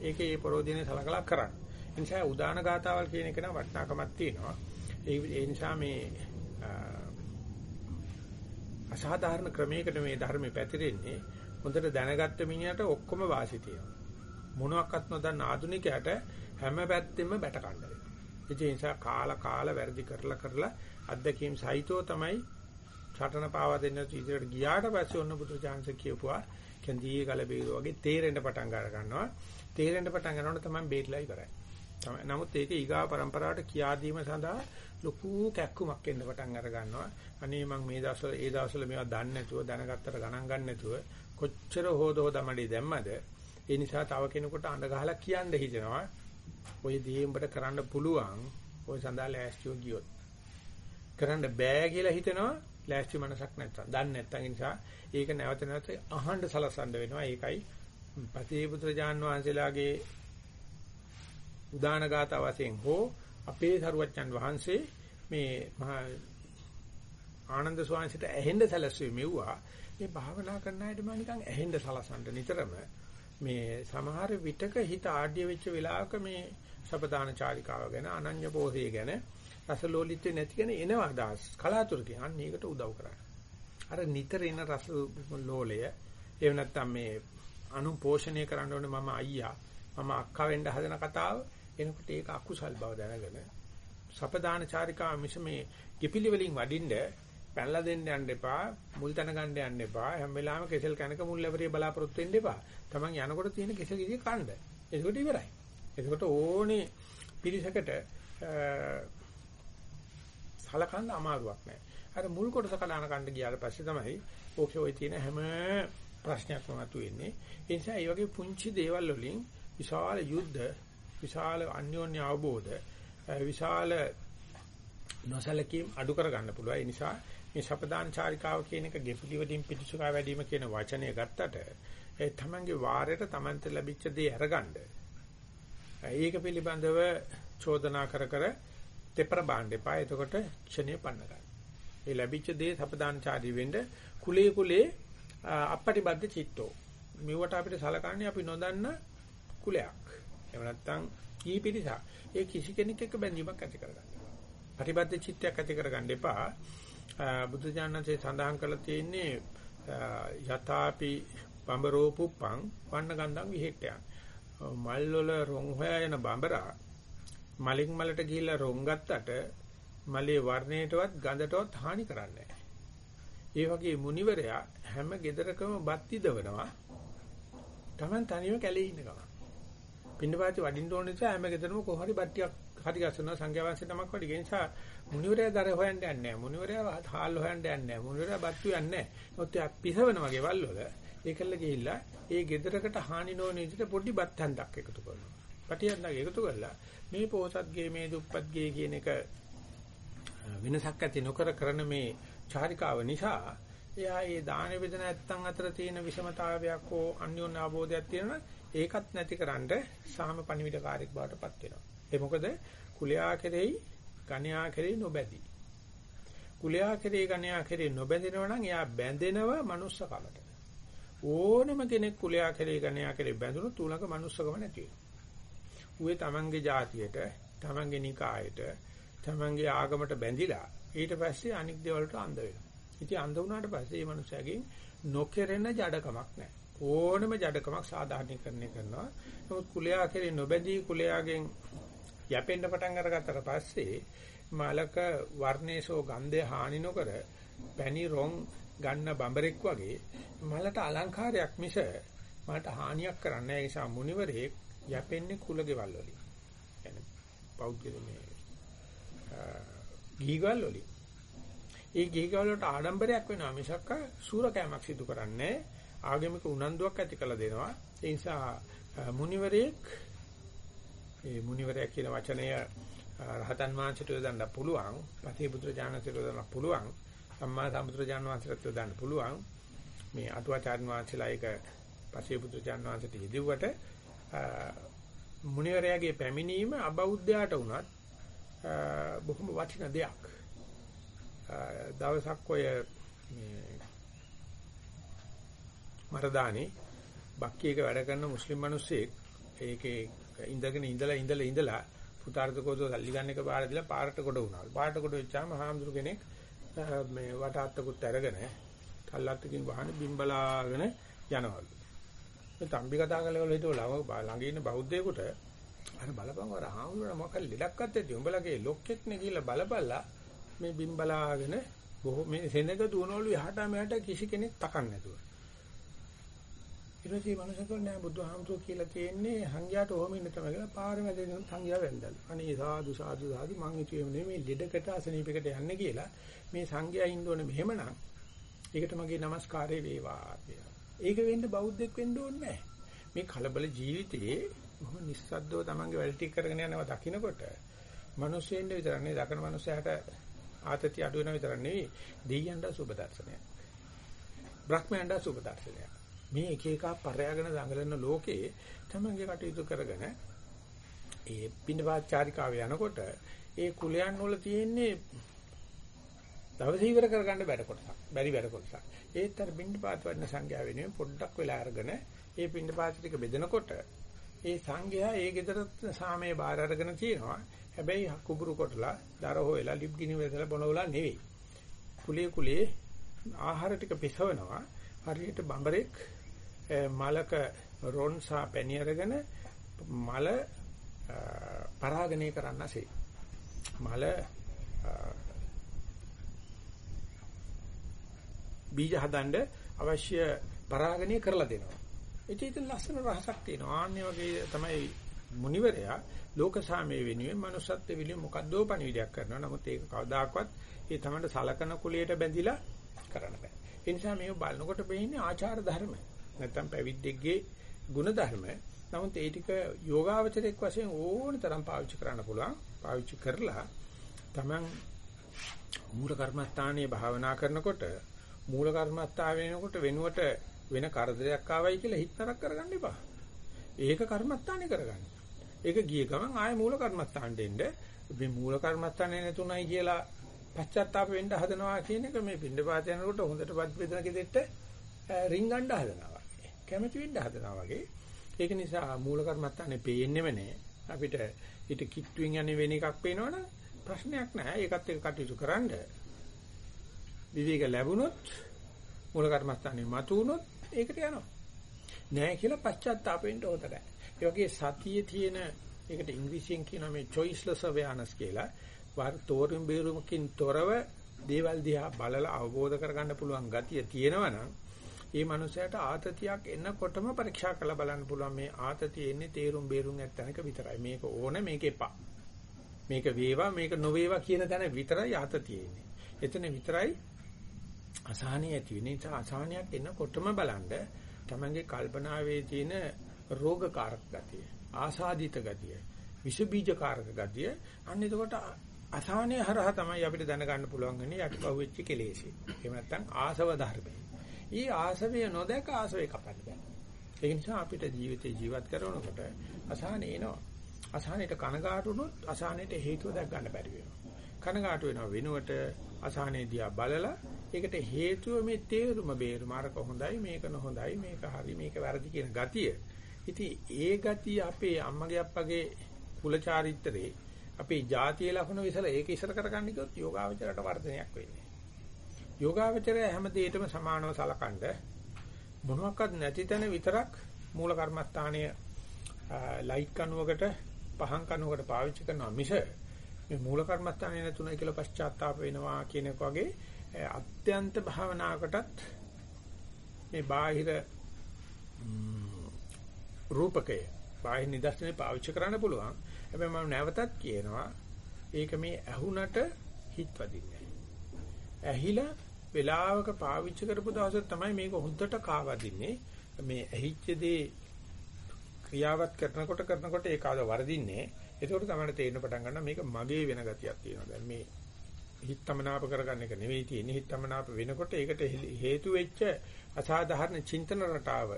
ඒකේ මේ පරෝධිනේ සලකලා කරන්න. ඒ නිසා උදාන ගාතාවල් කියන එක නම් වටිනාකමක් තියෙනවා. ඒ නිසා මේ අසාධාරණ ක්‍රමයකට මේ ධර්මෙ පැතිරෙන්නේ හොඳට දැනගත්ත මිනිහට ඔක්කොම වාසි තියෙනවා. මොනවත් නොදන්න ආදුනිකයට හැම පැත්තෙම බැට කන්න වෙනවා. ඒ නිසා කාලා කාලා වැඩි කරලා කරලා අධ්‍යක්ීම් සහිතව තමයි ඡටන පාවා දෙන්න ඉදිරියට ගියාට පස්සේ ඔන්න පුදු chance කියපුවා කැන්දී ගල බේරුව වගේ තේරෙන්න පටන් ගන්න ගන්නවා. තේරෙන්න පටන් ගන්නකොට තමයි බේරලා ඉවරයි. නමුත් ඒක ඊගා પરම්පරාවට කියා දීම සඳහා ලොකු කැක්කුමක් එන්න පටන් අර ගන්නවා. අනේ මං මේ දවස්වල ඒ දවස්වල මේවා දන්නේ නැතුව දැනගත්තට ගණන් ගන්න නැතුව කොච්චර හොදෝ දමඩි දැම්මද? ඒ නිසා තව කෙනෙකුට අඬ ගහලා කියන්න හිතෙනවා. ඔය දේ උඹට කරන්න පුළුවන්. ඔය සඳහා ලෑස්තිව ගියොත්. කරන්න බෑ කියලා හිතෙනවා. ලෑස්ති මනසක් නැත්තම්. දන්නේ නැත්තම් ඒ නිසා ඒක නැවත නැවත අහන්න සලසන්න වෙනවා. ඒකයි පතිපුත්‍ර ජාන් වහන්සේලාගේ උදාන ගාථා වශයෙන් හෝ අපේ සරුවච්චන් වහන්සේ මේ මහා ආනන්ද ස්වාමීන්ට ඇහෙන්න සැලැස්සුවේ මෙව්වා මේ භාවනා කරන අයට මම නිකන් ඇහෙන්න සලසන්න නිතරම මේ සමහර විටක හිත ආඩ්‍ය වෙච්ච වෙලාවක මේ සපදාන චාරිකාව ගැන අනන්‍ය පෝෂය ගැන රසලෝලිත්‍ය නැති කෙන එනවා අදහස් කලාතුරකින් අන්න ඒකට උදව් කරන්නේ. අර නිතර එන රස ලෝලය එහෙම නැත්නම් මේ අනු පෝෂණය කරන්න ඕනේ මම අයියා මම අක්කා වෙන්න හදන කතාව එනකොට ඒක අකුසල් බව දැනගෙන සපදාන චාරිකාව මිස මේ කිපිලි වලින් වඩින්න පැනලා දෙන්න යන්න එපා මුල් තන ගන්න යන්න එපා. හැම වෙලාවෙම කෙසල් කනක මුල් ලැබරිය බලාපොරොත්තු වෙන්න එපා. Taman යනකොට තියෙන කෙසල් කිසි කණ්ඩ එතකොට ඉවරයි. එතකොට ඕනේ පිරිසකට සලකන්න අමාරුවක් නැහැ අර මුල් කොටස කඩන කණ්ඩ ගියාට පස්සේ තමයි ඕකේ ওই තියෙන හැම ප්‍රශ්නයක්ම මතුවෙන්නේ. ඒ නිසා මේ වගේ පුංචි දේවල් වලින් විශාල යුද්ධ විශාල අන්‍යෝන්‍ය අවබෝධ විශාල නොසලකීම් අඩු කර ගන්න පුළුවන්. ඒ නිසා මේ සපදාන චාරිකාව කියන එක ගෙපිලි වලින් පිටිසුකා වැඩිම කියන වචනය ගත්තට ඒ තමන්ගේ වාරයට තමන්ට ලැබිච්ච දේ අරගන්න. ඒක පිළිබඳව චෝදනා කර කර තෙපර බාන්න එපා. එතකොට ක්ෂණය පන්න ගන්න. ඒ ලැබිච්ච දේ සපදාන චාරි වෙන්න කුලේ කුලේ අපටිබද්ධ චිත්තෝ. මෙවට අපිට සලකන්නේ අපි නොදන්න කුලයක්. එහෙම නැත්නම් කී පිටසක්. ඒ කිසි කෙනෙක් එක්ක බැඳීමක් ඇති කරගන්න. ප්‍රතිබද්ධ චිත්තයක් ඇති කරගන්න එපා. බුදු දානන්සේ සඳහන් කරලා තියෙන්නේ යතාපි බඹරෝ පුප්පං වන්න ගන්ධං විහෙට්ටයන්. මල් වල රොන් හොයන බඹරා මලින් මලට ගිහිල්ලා රොන් ගත්තට මලේ වර්ණයටවත් ගඳටවත් හානි කරන්නේ නැහැ. ඒ වගේ මුනිවරයා හැම ගෙදරකම බත් ඉදවනවා. Taman තනියම කැලේ ඉන්න ගමන්. පින්නපාති වඩින්න ඕන නිසා හැම ගෙදරම කොහරි බට්ටියක් හරි ගස්සනවා සංඝයා වහන්සේ නමක් වඩි. ඒ නිසා මුනිවරයා දර හොයන්න යන්නේ නැහැ. මුනිවරයා හාල් හොයන්න යන්නේ නැහැ. මුනිවරයා බත්තු යන්නේ නැහැ. මොකද එයා පිසවනවා ගෙවල් වල. ඒකල්ල ගිහිල්ලා ඒ ගෙදරකට හානි නොවන විදිහට පොඩි බත් හන්දක් එකතු කරනවා. පටියක් එකතු කරලා මේ පොහසත්ගේ මේ දුප්පත්ගේ කියන එක වෙනසක් ඇති නොකර කරන මේ චාරිකාව නිසා එයා ඒ දාන වේදන නැත්තන් අතර තියෙන විෂමතාවයක් හෝ අන්‍යෝන්‍ය අවබෝධයක් තියෙනවා ඒකත් නැතිකරන්න සාම පණිවිඩකාරයක් බවට පත් වෙනවා. ඒ මොකද කුලයා කෙරෙහි ගණ්‍යා කෙරෙහි නොබැදී. කුලයා කෙරෙහි ගණ්‍යා කෙරෙහි නොබැඳෙනවා නම් එයා බැඳෙනව manussකමට. ඕනම කෙනෙක් කුලයා කෙරෙහි ගණ්‍යා කෙරෙහි බැඳුණොත් උලක manussකම නැති වෙනවා. ඌේ තමන්ගේ જાතියට, තමන්ගේ නිකායට, තමන්ගේ ආගමට බැඳිලා ඊට පස්සේ අනික් දේවල්ට අඳ වෙනවා. ඉතින් අඳ වුණාට පස්සේ මේ මනුස්සයාගෙන් නොකෙරෙන ජඩකමක් නැහැ. ඕනම ජඩකමක් සාධාරණීකරණය කරනවා. නමුත් කුලයා කෙරේ නොබැඳී කුලයාගෙන් යැපෙන්න පටන් අරගත්තට පස්සේ මලක වර්ණේසෝ ගන්ධය හානි නොකර පැණි රොන් ගන්න බඹරෙක් වගේ මලට අලංකාරයක් මිස මලට හානියක් කරන්නේ නැහැ. ඒ නිසා මුනිවරේ යැපෙන්නේ කුලගෙවල් වලින්. يعني පෞද්ගල මේ ගීගල් වලින්. ඒ ගීගල් වලට ආඩම්බරයක් වෙනවා මිසක් සූරකෑමක් සිදු කරන්නේ ආගමික උනන්දුවක් ඇති කළ දෙනවා. ඒ නිසා මුනිවරයෙක් ඒ මුනිවරයා කියන වචනය රහතන් වහන්සේට යොදන්න පුළුවන්, පතිපුත්‍ර ඥානසිට යොදන්න පුළුවන්, සම්මා සම්බුද්ධ ඥාන වහන්සේට යොදන්න පුළුවන්. මේ අටුවාචාර්ය වහන්සේලා ඒක පතිපුත්‍ර ඥාන වහන්සේට යෙදුවට මුනිවරයාගේ පැමිණීම අබෞද්ධයාට වුණත් බොහොම වටින දෙයක්. දවසක් ඔය මේ මරදානේ බක්කියක වැඩ කරන මුස්ලිම් මිනිස්සෙක් ඒකේ ඉඳගෙන ඉඳලා ඉඳලා ඉඳලා පුතාර්ථ කෝදෝ සල්ලි ගන්න එක පාර දීලා පාරට කොට වුණා. පාරට කොට වෙච්චාම හාමුදුරු කෙනෙක් මේ වටාත්තකුත් අරගෙන කල්ලත්තකින් වහන බිම්බලාගෙන යනවලු. මේ තම්බි කතා කරලා හිටව ළඟ ඉන්න බෞද්ධයෙකුට අර බලපන් වර හාමුදුරන මොකක් ලෙඩක් අත්තේ උඹලගේ ලොක්කෙක් නේ කියලා බලපල්ලා මේ බිම්බලාගෙන බොහෝ මේ සෙනඟ දුවනවලු යහට මෙහාට කිසි කෙනෙක් තකන්නේ නැතුව. ඊට පස්සේ මනුස්සකෝ නෑ බුදුහාමුදුරුවෝ කියලා තියෙන්නේ සංඝයාට ඔහොම ඉන්න තමයි කියලා පාරේ මැදේ සංඝයා වැන්දලු. අනේ සාදු සාදු සාදු මං හිතුවේ නෙමෙයි ලෙඩකට අසනීපයකට යන්නේ කියලා. මේ සංඝයා ඉන්න ඕනේ මෙහෙමනම් ඒකට මගේ নমස්කාරය වේවා කියලා. ඒක වෙන්න බෞද්ධෙක් වෙන්න ඕනේ මේ කලබල ජීවිතයේ බොහොම නිස්සද්දව තමන්ගේ වැඩ ටික කරගෙන යනවා දකින්නකොට මිනිස්සෙන්න විතරක් නෙවෙයි දකින මිනිස්සයාට ආතති අඩු වෙන විතරක් නෙවෙයි දෙයියන්ට සුබ දර්ශනයක්. බ්‍රහ්මයන්ට සුබ දර්ශනයක්. මේ එක එක පරයාගෙන දඟලන ලෝකේ තමන්ගේ කටයුතු කරගෙන ඒ පින්නපාචාරිකාව යනකොට ඒ කුලයන් වල තියෙන්නේ දවස් ඉවර කරගන්න බැරි කොටසක්. බැරි වැඩ කොටසක්. ඒත් අර පින්නපාත වඩන සංඛ්‍යාව වෙනුවෙන් පොඩ්ඩක් වෙලා අරගෙන ඒ පින්නපාත ටික බෙදනකොට ඒ සංඝයා ඒ ගෙදර සාමයේ බාර අරගෙන තියෙනවා. හැබැයි කුඹුරු කොටලා, දර හොයලා, ලිප් ගිනි වෙදලා බොනවලා නෙවෙයි. කුලේ කුලේ ආහාර ටික පිසවනවා. හරියට බඹරෙක් මලක රොන් සහ පැණි අරගෙන මල පරාගණය කරන්නසේ. මල බීජ හදන්න අවශ්‍ය පරාගණය කරලා දෙනවා. ඉතින් ඒක ලස්සන රහසක් තියෙනවා. ආන්නේ වගේ තමයි මුනිවරයා ලෝක සාමයේ වෙනුවෙන් manussත් වෙනුවෙන් මොකද්දෝ පණිවිඩයක් කරනවා. නමුත් ඒක කවදාකවත් ඒ තමයි සලකන කුලයට බැඳිලා කරන්න බෑ. ඒ නිසා මේක බලනකොට වෙන්නේ ආචාර ධර්ම. නැත්තම් පැවිද්දෙක්ගේ ගුණ ධර්ම. නමුත් ඒ ටික යෝගාවචරයක් වශයෙන් ඕන තරම් පාවිච්චි කරන්න පුළුවන්. පාවිච්චි කරලා Taman මූල කර්මස්ථානයේ භාවනා කරනකොට මූල කර්මස්ථාන වෙනකොට වෙනුවට වෙන කරදරයක් ආවයි කියලා හිත තරක් කරගන්න එපා. ඒක කර්මස්ථානේ කරගන්න. ඒක ගිය ගමන් ආයේ මූල කර්මස්ථානට එන්න මේ මූල කර්මස්ථානේ නැතුණයි කියලා පශ්චාත්තාප වෙන්න හදනවා කියන එක මේ පින්ඩපාත යනකොට හොඳටපත් බෙදන කෙදෙට්ට රින්ගන්න හදනවා වගේ. කැමති වෙන්න හදනවා වගේ. ඒක නිසා මූල කර්මස්ථානේ පේන්නේම නෑ. අපිට ඊට කිට්ටුවෙන් යන්නේ වෙන එකක් පේනවනම් ප්‍රශ්නයක් නෑ. ඒකත් එක්ක කටයුතු කරන්න. විවේක ලැබුණොත් මූල කර්මස්ථානේ මතු වුණොත් ඒකට යනවා. නෑ කියලා පශ්චාත්තාප වෙන්න හොත නැහැ. ඒ වගේ සතියේ තියෙන ඒකට ඉංග්‍රීසියෙන් කියනවා මේ choiceless awareness කියලා. වාර තෝරමින් බේරුමකින් තොරව දේවල් දිහා බලලා අවබෝධ කරගන්න පුළුවන් ගතිය තියෙනවනම් ඒ මනුස්සයාට ආතතියක් එනකොටම පරීක්ෂා කරලා බලන්න පුළුවන් මේ ආතතිය එන්නේ තේරුම් බේරුම් නැත්නම්ක විතරයි. මේක ඕන මේක එපා. මේක වේවා මේක නොවේවා කියන තැන විතරයි ආතතිය එන්නේ. එතන විතරයි අසහනිය ඇති වෙන නිසා අසහනයක් එනකොටම බලන්න තමන්ගේ කල්පනාවේ තියෙන රෝගකාරක ගතිය, ආසාදිත ගතිය, විෂ බීජකාරක ගතිය අන්න එතකොට අසහනය හරහා තමයි අපිට දැනගන්න පුළුවන් වෙන්නේ යටිපහුව වෙච්ච කෙලෙසි. එහෙම නැත්නම් ආසව ධර්මයි. ඊ ආසවය නොදක ආසවේ කපන්න බෑ. ඒ නිසා අපිට ජීවිතේ ජීවත් කරනකොට අසහන එනවා. අසහනෙට කනගාටු වුණොත් අසහනෙට හේතුව දැක් ගන්න බැරි වෙනවා. කනගාටු වෙනව වෙනුවට අසහනේ දිහා බලලා ඒකට හේතුව මේ තේරුම බේරුම අරක හොඳයි මේක නොහොඳයි මේක හරි මේක වැරදි කියන ගතිය. ඉතින් ඒ ගතිය අපේ අම්මගේ අප්පගේ කුල චාරිත්‍රයේ අපේ ජාතිය ලකුණු විසල ඒක ඉස්සර කරගන්න කිව්වොත් යෝගාවචරයට වර්ධනයක් වෙන්නේ. යෝගාවචරය හැම දෙයකම සමානව සලකනද මොනවාක්වත් නැති තැන විතරක් මූල කර්මස්ථානීය ලයිට් කණුවකට පහන් කණුවකට පාවිච්චි කරනවා මිස මේ මූල කර්මස්ථානයේ නැතුණයි කියලා පශ්චාත්තාප වෙනවා කියන එක වගේ අත්‍යන්ත භාවනාවකටත් මේ බාහිර රූපකය බාහිර නිදර්ශනේ පාවිච්චි කරන්න පුළුවන්. හැබැයි මම නැවතත් කියනවා ඒක මේ ඇහුනට හිත වදින්නේ. ඇහිලා වෙලාවක පාවිච්චි කරපු දවසේ තමයි මේක හොඳට කාවදින්නේ. මේ ඇහිච්ච දේ ක්‍රියාවත් කරනකොට කරනකොට ඒක ආද වරදින්නේ. ඒකෝට තමයි තේරෙන්න පටන් ගන්නවා මේක මගේ වෙන ගතියක් තියෙනවා. දැන් මේ හිතමනාප කරගන්න එක නෙවෙයි තියෙන්නේ. හිතමනාප වෙනකොට ඒකට හේතු වෙච්ච අසාධාරණ චින්තන රටාව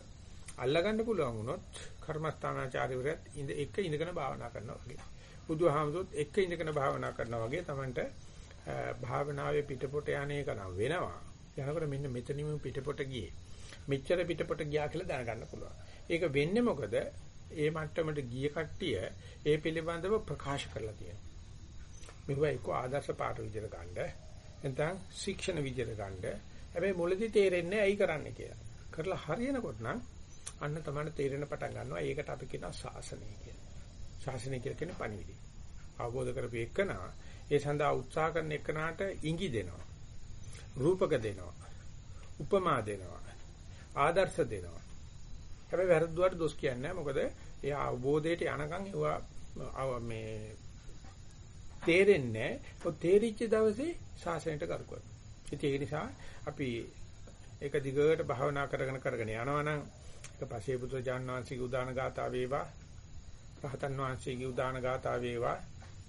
අල්ලගන්න පුළුවන් වුණොත් කර්මස්ථානාචාර්යවරයත් ඉඳ එක ඉඳගෙන භාවනා කරනවා වගේ. බුදුහාමුදුරුත් එක ඉඳගෙන භාවනා කරනවා වගේ Tamanට භාවනාවේ පිටපොට යන්නේ කරන වෙනවා. යනකොට මෙන්න මෙතනින්ම පිටපොට ගියේ. මෙච්චර පිටපොට ගියා කියලා දැනගන්න පුළුවන්. ඒක වෙන්නේ මොකද? ඒ මට්ටමට ගිය කට්ටිය ඒ පිළිබඳව ප්‍රකාශ කරලා තියෙනවා. මේවා එක්ක ආදර්ශ පාඩ විදිහට ගන්න. නැත්නම් ශික්ෂණ විදිහට ගන්න. හැබැයි මුලදී තේරෙන්නේ ඇයි කරන්නේ කියලා. කරලා හරියනකොට නම් අන්න තමයි තේරෙන පටන් ගන්නවා. ඒකට අපි කියනවා ශාසනය කියලා. ශාසනය කියලා කියන්නේ පණිවිඩය. අවබෝධ කරපු එකනා ඒ සඳහා උත්සාහ කරන එකනාට ඉඟි දෙනවා. රූපක දෙනවා. උපමා දෙනවා. ආදර්ශ දෙනවා. හැබැයි වැරද්දුවට දොස් කියන්නේ නැහැ. මොකද එයා අවබෝධයට යනකම් ඒවා මේ තේරෙන්නේ නැහැ. තේරිච්ච දවසේ ශාසනයට කරු කරනවා. ඉතින් ඒ නිසා අපි එක දිගට භාවනා කරගෙන කරගෙන යනවනම් ඒක පසේ පුත්‍ර ජානනාංශික උදාන ගාථා වේවා රහතන් වහන්සේගේ උදාන ගාථා වේවා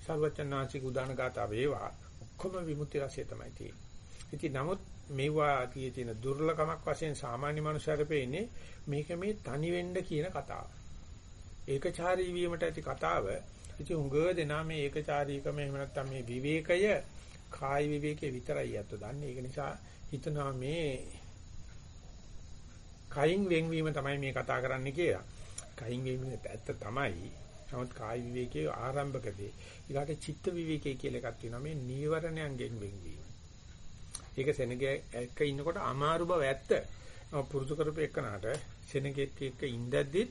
සර්වචන්නාංශික උදාන ගාථා වේවා ඔක්කොම විමුක්ති රසය තමයි තියෙන්නේ. ඉතින් නමුත් මේවා තියෙන දුර්ලභමක් වශයෙන් සාමාන්‍ය මනුස්සයර පෙන්නේ මේක මේ තනි වෙන්න කියන කතාව. ඒකචාරී වීමට ඇති කතාව. ඉතින් උඟ දෙනා මේ ඒකචාරීකම එහෙම නැත්නම් මේ විවේකය කාය විවේකයේ විතරයි අත දන්නේ. ඒක නිසා හිතනවා මේ කයින් වෙන්වීම තමයි මේ කතා කරන්නේ කියලා. කයින් වෙන්වීම ඇත්ත තමයි. නමුත් කාය විවේකයේ ආරම්භකදී ඊගාට චිත්ත විවේකයේ කියලා එකක් තියෙනවා. මේ නීවරණයන්ගෙන් වෙන්වීම. ඒක සෙනගේ එක ඉන්නකොට අමාරු බව ඇත්ත. පුරුදු කරපු එකනට සෙනගෙත් එක්ක ඉඳද්දිත්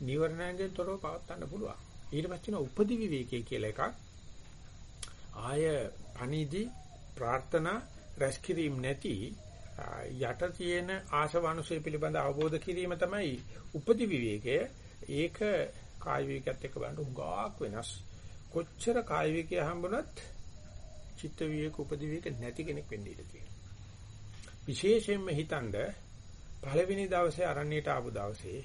නිවර්ණයෙන් තොරව පවත්වන්න පුළුවන්. ඊට පස්සේ උපදි විවේකයේ කියලා එකක් ආය පණිදි ප්‍රාර්ථනා රැස්කිරීම නැති යට තියෙන ආශවනුසය පිළිබඳ අවබෝධ කිරීම තමයි උපදි විවේකය. ඒක කාය විවේකයත් එක්ක බලන්න උගාක් වෙනස්. කොච්චර කාය විවේකය හම්බුණත් චිත්ත විවේක උපදි විවේක නැති කෙනෙක් වෙන්න ඉඩ තියෙනවා. විශේෂයෙන්ම හිතනද පළවෙනි දවසේ අරණියට ආපු දවසේ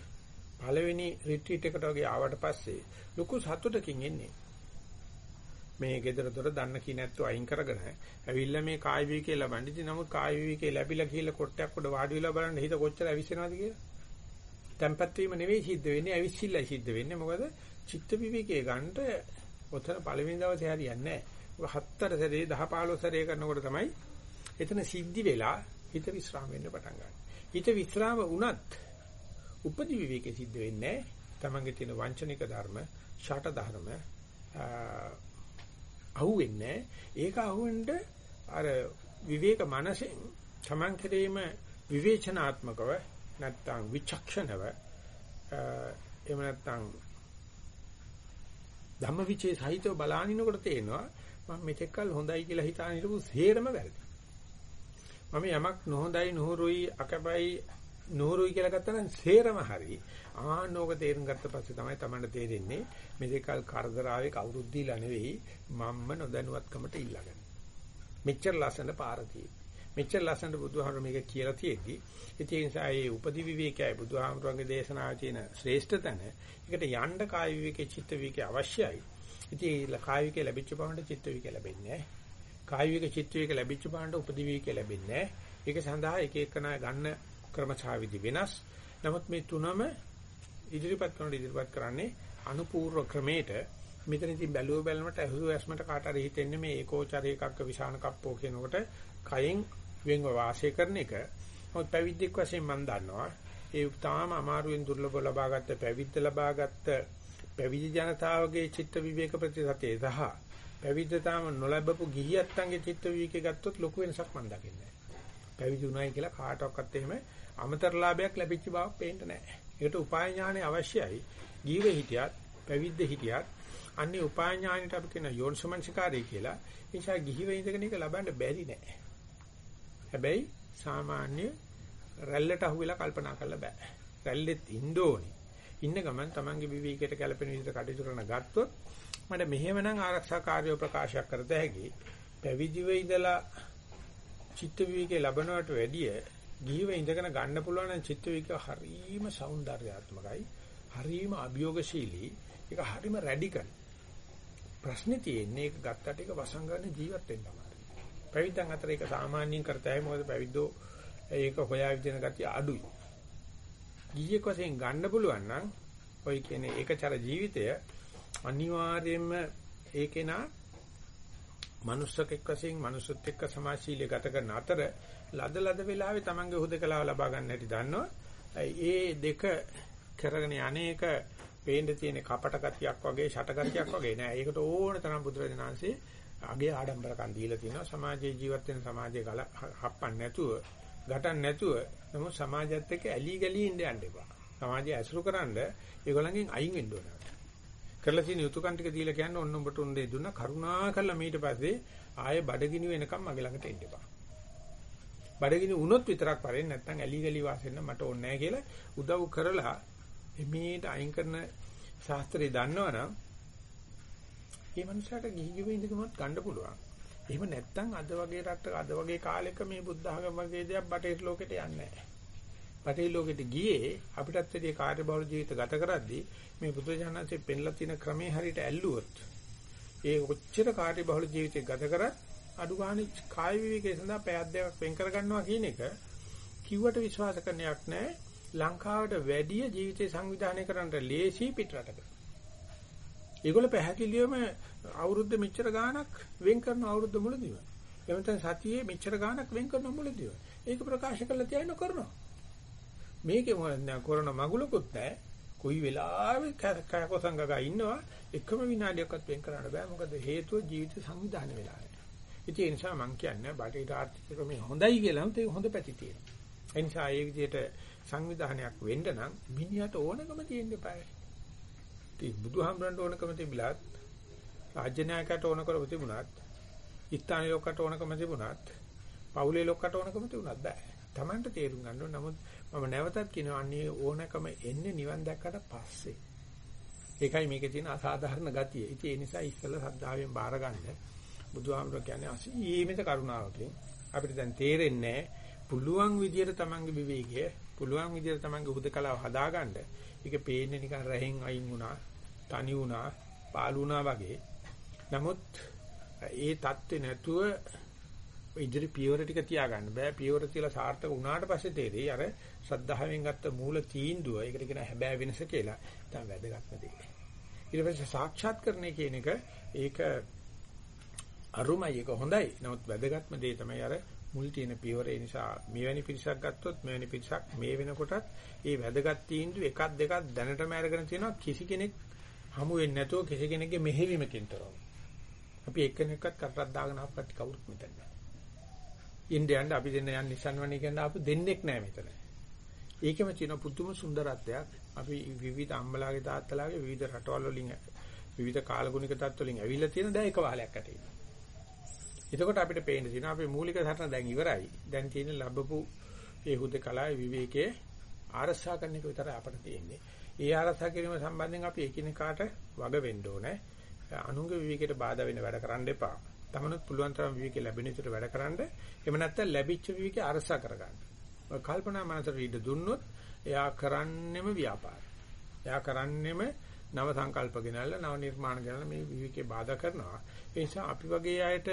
පළවෙනි රිට්‍රීට් එකට වගේ ආවට පස්සේ ලොකු සතුටකින් එන්නේ. මේ gedara dora දන්න කී නැත්තු අයින් කරගෙන ඇවිල්ලා මේ කාය විවේකේ ලබන්නේ. ඉතින් නමුත් කාය විවේකේ ලැබිලා කියලා කොටයක් උඩ වාඩි වෙලා බලන්න හිත කොච්චර ඇවිස්සෙනවද කියලා. Tempat වීම නෙවෙයි සිද්ධ වෙන්නේ ඇවිස්සිල්ලයි සිද්ධ වෙන්නේ. මොකද චිත්ත විවේකයේ ගන්නට ඔතන පළවෙනි දවසේ හරියන්නේ නැහැ. හතර සැරේ 10 15 සැරේ කරනකොට තමයි එතන සිද්ධි වෙලා හිත විස්්‍රාම වෙන්න පටන් ගන්න. හිත විස්්‍රාම වුණත් උපදි විවේකේ සිද්ධ වෙන්නේ නැහැ. තමන්ගේ තියෙන වංචනික ධර්ම, ෂට ධර්ම අහුවෙන්නේ ඒක අහුවෙන්න අර විවේක මනසෙන් තමන් කෙරෙහිම විවේචනාත්මකව නැත්තම් විචක්ෂණව එහෙම නැත්තම් ධම්මවිචේ සහිතව බලානිනකොට තේනවා මම මෙතෙක්කල් හොඳයි කියලා හිතාන හිටපු සේරම වැරදි. මම යමක් නොහොඳයි නොහුරුයි අකබයි නොහුරුයි කියලා ගත්තා නම් සේරම හරි. ආනෝක තේරුම් ගත්ත පස්සේ තමයි Tamanට තේරෙන්නේ මේකල් කරදරාවේ කවුරුත් දීලා නෙවෙයි මම්ම නොදැනුවත්කමට ඉල්ලගන්නේ. මෙච්චර ලස්සන පාරතියි. මෙච්චර ලස්සනට බුදුහාමර මේක කියලා තියෙද්දි ඒ නිසා මේ උපදි විවේකයයි බුදුහාමරගේ දේශනාවේ තියෙන ශ්‍රේෂ්ඨ තැන. ඒකට යන්න කාය විවේකේ චිත්ත විවේකේ අවශ්‍යයි. ඉතින් කාය විවේකේ ලැබිච්ච බවට චිත්ත විවේකේ ලැබෙන්නේ නැහැ. කාය විවේකේ චිත්ත විවේකේ ලැබිච්ච බවට උපදි විවේකේ ලැබෙන්නේ නැහැ. ඒක සඳහා එක එකනා ගන්න ක්‍රමචාවිදි වෙනස්. නමුත් මේ තුනම ඉදිරිපත් කරන ඉදිරිපත් කරන්නේ අනුපූර්ව ක්‍රමයට මෙතනදී බැලුව බැලමට අහුව ඇස්මට කාට හරි හිතෙන්නේ මේ ඒකෝචරය එකක්ක විසාන කප්පෝ කියනකොට කයෙන් වෙන්ව වාසය කරන එක. මොකද පැවිද්දෙක් වශයෙන් මම දන්නවා ඒ තාම අමාරුවෙන් දුර්ලභව ලබාගත්ත පැවිද්ද ලබාගත්ත පැවිදි ජනතාවගේ චිත්ත විවේක ප්‍රතිසතේ සහ පැවිද්ද තාම නොලැබපු ගිහියත්තන්ගේ චිත්ත විවේකේ ගත්තොත් ලොකු වෙනසක් මම දකින්නේ පැවිදි උනායි කියලා කාටවත් එහෙම අමතර ලාභයක් ලැබිච්ච බවක් පේන්න නැහැ. ඒකට උපාය ඥානෙ අවශ්‍යයි. ජීව හිටියත් පැවිද්ද හිටියත් අන්නේ උපාය ඥානෙට අපි කියන යෝනිසමංසකාරය කියලා. ඒ නිසා ගිහිව ඉඳගෙන ඒක ලබන්න බැරි නෑ. හැබැයි සාමාන්‍ය රැල්ලට අහු වෙලා කල්පනා කරලා බෑ. රැල්ලෙත් ඉන්න ඕනේ. ඉන්න ගමන් Tamange විවිධයකට ගැලපෙන විදිහට කටයුතු කරන ගත්තොත් මට මෙහෙමනම් ආරක්ෂා කාර්ය ප්‍රකාශයක් කරත හැකි. පැවිදිව ඉඳලා චිත්ත විවිධකේ ලැබනවට වැඩිය ජීව ඉඳගෙන ගන්න පුළුවන් නම් චිත්ත විවිධක හරීම సౌందర్యාත්මකයි. හරීම අභියෝගශීලී. ඒක හරීම රැඩිකල්. ප්‍රශ්නේ තියෙන්නේ ඒක ගත්තට ඒක වසංගන ජීවත් වෙන්න තමයි. පැවිද්දන් අතර ඒක සාමාන්‍යයෙන් කරතයි මොකද පැවිද්දෝ ඒක හොයා විදින ගතිය අඩුයි. ගිහියෙක් වශයෙන් ගන්න පුළුවන් නම් ඔය කියන්නේ ඒකචර ජීවිතය අනිවාර්යයෙන්ම ඒකේනා මනුස්සකෙක් වශයෙන් මනුස්සත් එක්ක සමාජශීලී ගත කරන අතර ලද ලද වෙලාවේ Tamange හුදකලාව ලබා ගන්න හැටි දන්නවා. ඒ දෙක කරගෙන යන්නේක පේන්න තියෙන කපට ගතියක් වගේ ෂට ගතියක් වගේ නෑ. ඒකට ඕන තරම් බුදුරජාණන්සේ අගේ ආඩම්බරකම් දීලා තිනවා. සමාජයේ ජීවත් වෙන සමාජයේ ගල හප්පන්න නැතුව, ගැටන් නැතුව නමුත් සමාජයත් එක්ක ඇලි ගලි ඉන්න යන්න එපා. සමාජය ඇසුරු කරන්ඩ ඒගොල්ලන්ගෙන් අයින් වෙන්න ඕන. කරලා තියෙන යුතුයකම් ටික දීලා කියන්නේ ඔන්න උඹට උන්නේ දුන්නා කරුණා කළා ඊට පස්සේ ආයේ බඩගිනි වෙනකම් මගේ ළඟට එන්න එපා. බඩගිනි වුණොත් විතරක් පරෙන්නේ නැත්නම් ඇලි ගලි වාසෙන්න මට ඕනේ නැහැ කියලා උදව් කරලා එමේට අයින් කරන ශාස්ත්‍රය දන්නවනම් මේ මනුස්සයාට ගිහි ගෙව ඉඳගමත් ගන්න පුළුවන්. එහෙම නැත්නම් අද වගේ රටක අද වගේ කාලෙක මේ බුද්ධ ආගම වගේ දෙයක් බටහිර ලෝකෙට යන්නේ නැහැ. බටහිර ලෝකෙට ගියේ අපිටත් වැඩි කාර්යබහුල ජීවිත ගත කරද්දී මේ බුද්ධ ඥානසේ පෙන්ලා තියෙන ක්‍රමේ හරියට ඇල්ලුවොත් ඒ ඔච්චර කාර්යබහුල ජීවිතය ගත කරත් අඩු ගන්න කාය විවේකයේ සඳහා පැයක් දෙකක් වෙන් කර ගන්නවා කියන එක කිව්වට විශ්වාස කරන්නේක් නැහැ. ලංකාවට වැඩි ජීවිතේ සංවිධානය කරන්නට ලේසි පිටරටක. ඒගොල්ල පැහැදිලිවම අවුරුද්ද මෙච්චර ගාණක් වෙන් කරන අවුරුද්ද මුලදීම. එහෙම නැත්නම් සතියේ මෙච්චර ගාණක් වෙන් කරන මුලදීම. ඒක ප්‍රකාශ කරලා තියන කරනවා. මේකේ මොකද කරන මගුලකුත් නැහැ. කොයි වෙලාවෙ කයකොසංගගා ඉන්නවා එකම විනාඩියක්වත් වෙන් කරන්න බෑ. මොකද හේතුව ජීවිත සංවිධානය වෙලා. ඉතින් ඒ නිසා මම කියන්නේ බටහිර ආර්ථික ක්‍රමය හොඳයි කියලා නම් ඒක හොඳ පැති තියෙනවා. ඒ නිසා ඒ විදිහට සංවිධානයක් වෙන්න නම් මිනිහට ඕනකම තියෙන්න eBay. ඉතින් බුදුහාමරන්ට ඕනකම තිබිලත් රාජ්‍ය නායකයට ඕනකම තිබුණත් ස්ථානීය ලොක්කට ඕනකම තිබුණත් පවුලේ ලොක්කට ඕනකම තිබුණත් බෑ. Tamanට තේරුම් ගන්න ඕන නමුත් මම නැවතත් කියනවා අන්නේ ඕනකම එන්නේ නිවන් දැක්කට පස්සේ. ඒකයි මේකේ තියෙන අසාධාරණ ගතිය. ඉතින් ඒ නිසා ඉස්සෙල්ලා සද්ධාවෙන් බාර ගන්න. බුදුහාමර කියන්නේ අසීමිත කරුණාවකින් අපිට දැන් තේරෙන්නේ පුළුවන් විදියට Tamange විවේකය, පුළුවන් විදියට Tamange හුදකලාව හදාගන්න. ඒක පේන්නේ නිකන් රහෙන් අයින් වුණා, තනි වුණා, පාළු වුණා වගේ. නමුත් ඒ தත්ත්වේ නැතුව ඉදිරි පියවර ටික තියාගන්න බෑ පියවර තියලා සාර්ථක වුණාට පස්සේ තේරෙයි අර ශ්‍රද්ධාවෙන් ගත්ත මූල තීන්දුව ඒකට කියන හැබෑ වෙනස කියලා තමයි වැදගත්ම දේ. ඊට පස්සේ සාක්ෂාත්කරණය කියන එක ඒක අරුමයි ඒක හොඳයි. නමුත් වැදගත්ම දේ තමයි අර මුල් තියෙන පියවර ඒ නිසා මෙවැනි පිරිසක් ගත්තොත් මෙවැනි පිරිසක් මේ වෙනකොටත් ඒ වැදගත් තීන්දුව එකක් දෙකක් දැනටම අරගෙන තියෙනවා කිසි කෙනෙක් හමු වෙන්නේ නැතුව කිසි කෙනෙක්ගේ මෙහෙවීමකින් තොරව. අපි එක්කෙනෙක්වත් කරටක් දාගෙන ආපත් කවුරුත් මෙතන නැහැ. ඉන්දියන්ට අපි දෙන්න යන නිසන්වණේ කියන ආපු දෙන්නෙක් නැහැ මෙතන. ඒකෙම තියෙන පුදුම සුන්දරත්වයක්. අපි විවිධ අම්මලාගේ තාත්තලාගේ විවිධ රටවල් වලින් විවිධ කාලගුණික තත්ත්ව වලින් ඇවිල්ලා තියෙන දැන් එක වහලයක් ඇටේ. එතකොට අපිට පේන්න තියෙනවා අපේ මූලික සටන දැන් ඉවරයි. දැන් තියෙන ලැබපු ඒ හුදකලාවේ විවේකයේ ආරක්ෂා කරන එක විතරයි අපිට තියෙන්නේ. ඒ ආරක්ෂා කිරීම සම්බන්ධයෙන් අපි එකිනෙකාට වග වෙන්න ඕනේ. අනුංග විවේකයට බාධා වෙන වැඩ කරන්න එපා. තමනුත් පුළුවන් තරම් විවේකී ලැබෙන විදිහට වැඩ කරන්න. එහෙම නැත්නම් ලැබිච්ච විවේකී අරසා කරගන්න. ඔය කල්පනා මනසට ඉඳ දුන්නොත් එයා කරන්නෙම ව්‍යාපාර. එයා කරන්නෙම නව සංකල්ප ගෙනල්ලා නව නිර්මාණ ගෙනල්ලා මේ විවේකේ බාධා කරනවා. ඒ නිසා අපි වගේ අයට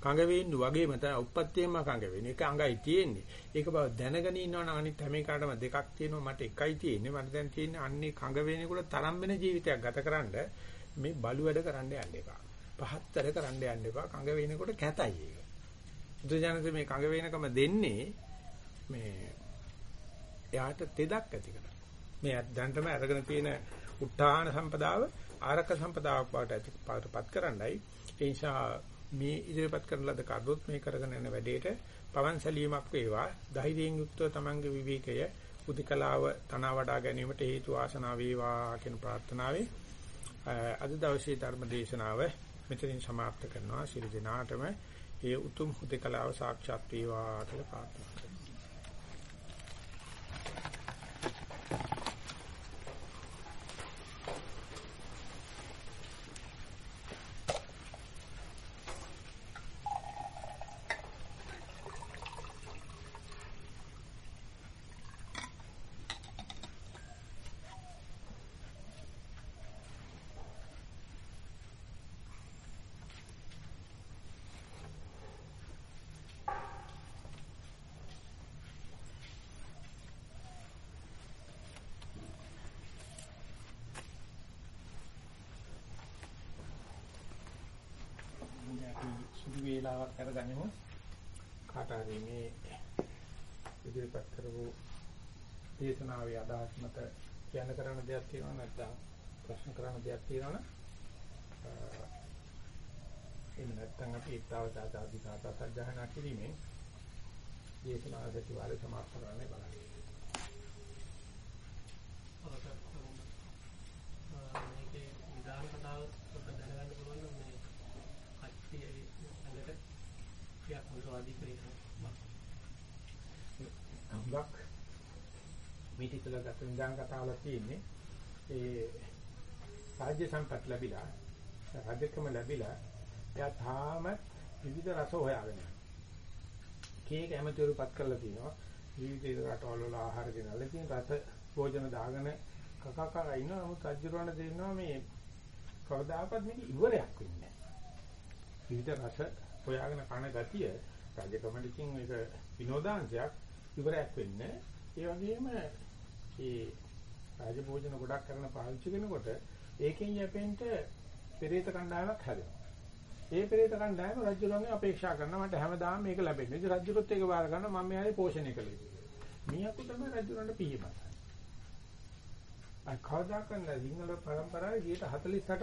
කඟ වෙන්න වගේම තමයි උප්පත්තියෙම කඟ වෙන්නේ. ඒක අඟයි තියෙන්නේ. ඒක බව දැනගෙන ඉන්නවනම් අනිත් හැම එකකටම දෙකක් තියෙනවා. මට එකයි තියෙන්නේ. මට දැන් තියෙන්නේ අන්නේ කඟ වෙනකොට තරම් වෙන ජීවිතයක් ගතකරනද මේ බලු වැඩ කරන්න යන්න එපා. පහත්තර කරන්න යන්න එපා. කඟ වෙනකොට කැතයි ඒක. බුදුජානක මේ කඟ වෙනකම දෙන්නේ මේ එයාට තෙදක් ඇති කරලා. මේ දැන්ටම අරගෙන තියෙන උත්හාන සම්පදාව ආරක සම්පදාවක් බවට ඇතිපත් කරන්නයි. ඒ නිසා මේ ඉදිරිපත් කරන ලද කරුත් මේ කරගෙන යන වැඩේට පවන් සැලීමක් වේවා ධෛර්යයෙන් යුක්තව තමන්ගේ විවේකය උදිකලාව තනවා වඩා ගැනීමට හේතු ආසනාව වේවා කියන ප්‍රාර්ථනාවෙන් අද දවසේ ධර්ම දේශනාව මෙතනින් સમાપ્ત කරනවා ශිරු දිනාටම ඒ උතුම් උදිකලාව සාක්ෂාත් වේවා කියලා ප්‍රාර්ථනා සුදු වේලාවක් අරගනිමු. කාට හරි මේ ඉදිරිපත් කරපු දේශනාවේ අදහස් මත කියන්න කරන දෙයක් තියෙනවා නැත්නම් ප්‍රශ්න කරන දෙයක් තියෙනවනේ එහෙම නැත්නම් අපි ආදී කාටා සජ්ජහනා කිරීමෙන් දේශනාව සතිවාරය සමාප්ත කරන්න බලන්න. මේකේ විධාන කතාව පොඩ්ඩක් දැනගන්න පුළුවන් නම් මේ කච්චි ඇඟට ටිකක් මොනවාදී කරේනවා. හුඟක් මේටිතුල ගත විඳාන කතාවල තියෙන්නේ ඒ රාජ්‍ය සම්පත් ලැබිලා රාජ්‍යකම ලැබිලා එයා තාම විවිධ රස හොයාගෙන කේක ඇමතිවරුපත් කරලා තිනවා විවිධ රටවල වල ආහාර ගෙනල්ලා ඉතින් රස භෝජන දාගෙන කකා කකා ඉන්නවා නමුත් රජුරවණ දෙන්නවා මේ කවදාකවත් මේක ඉවරයක් වෙන්නේ නැහැ. විවිධ රස හොයාගෙන කන ගතිය රාජකමඩකින් මේක විනෝදාංශයක් ඉවරයක් වෙන්නේ ඒ වගේම ඒ රාජභෝජන ගොඩක් කරන පාවිච්චි කරනකොට ඒකෙන් යැපෙන්න පෙරේත කණ්ඩායමක් හැදෙනවා. ඒ පෙරේත කණ්ඩායම රජුලන්ගේ අපේක්ෂා කරනවා මට හැමදාම මේක ලැබෙන්නේ. ඉතින් රජුරුත් ඒක බාර ගන්න මම මෙයාලේ පෝෂණය කළේ. මීයකු තමයි රජුලන්ට පිහිමත්. අය කවදා කරන සිංහල පරම්පරාවේ 148ක්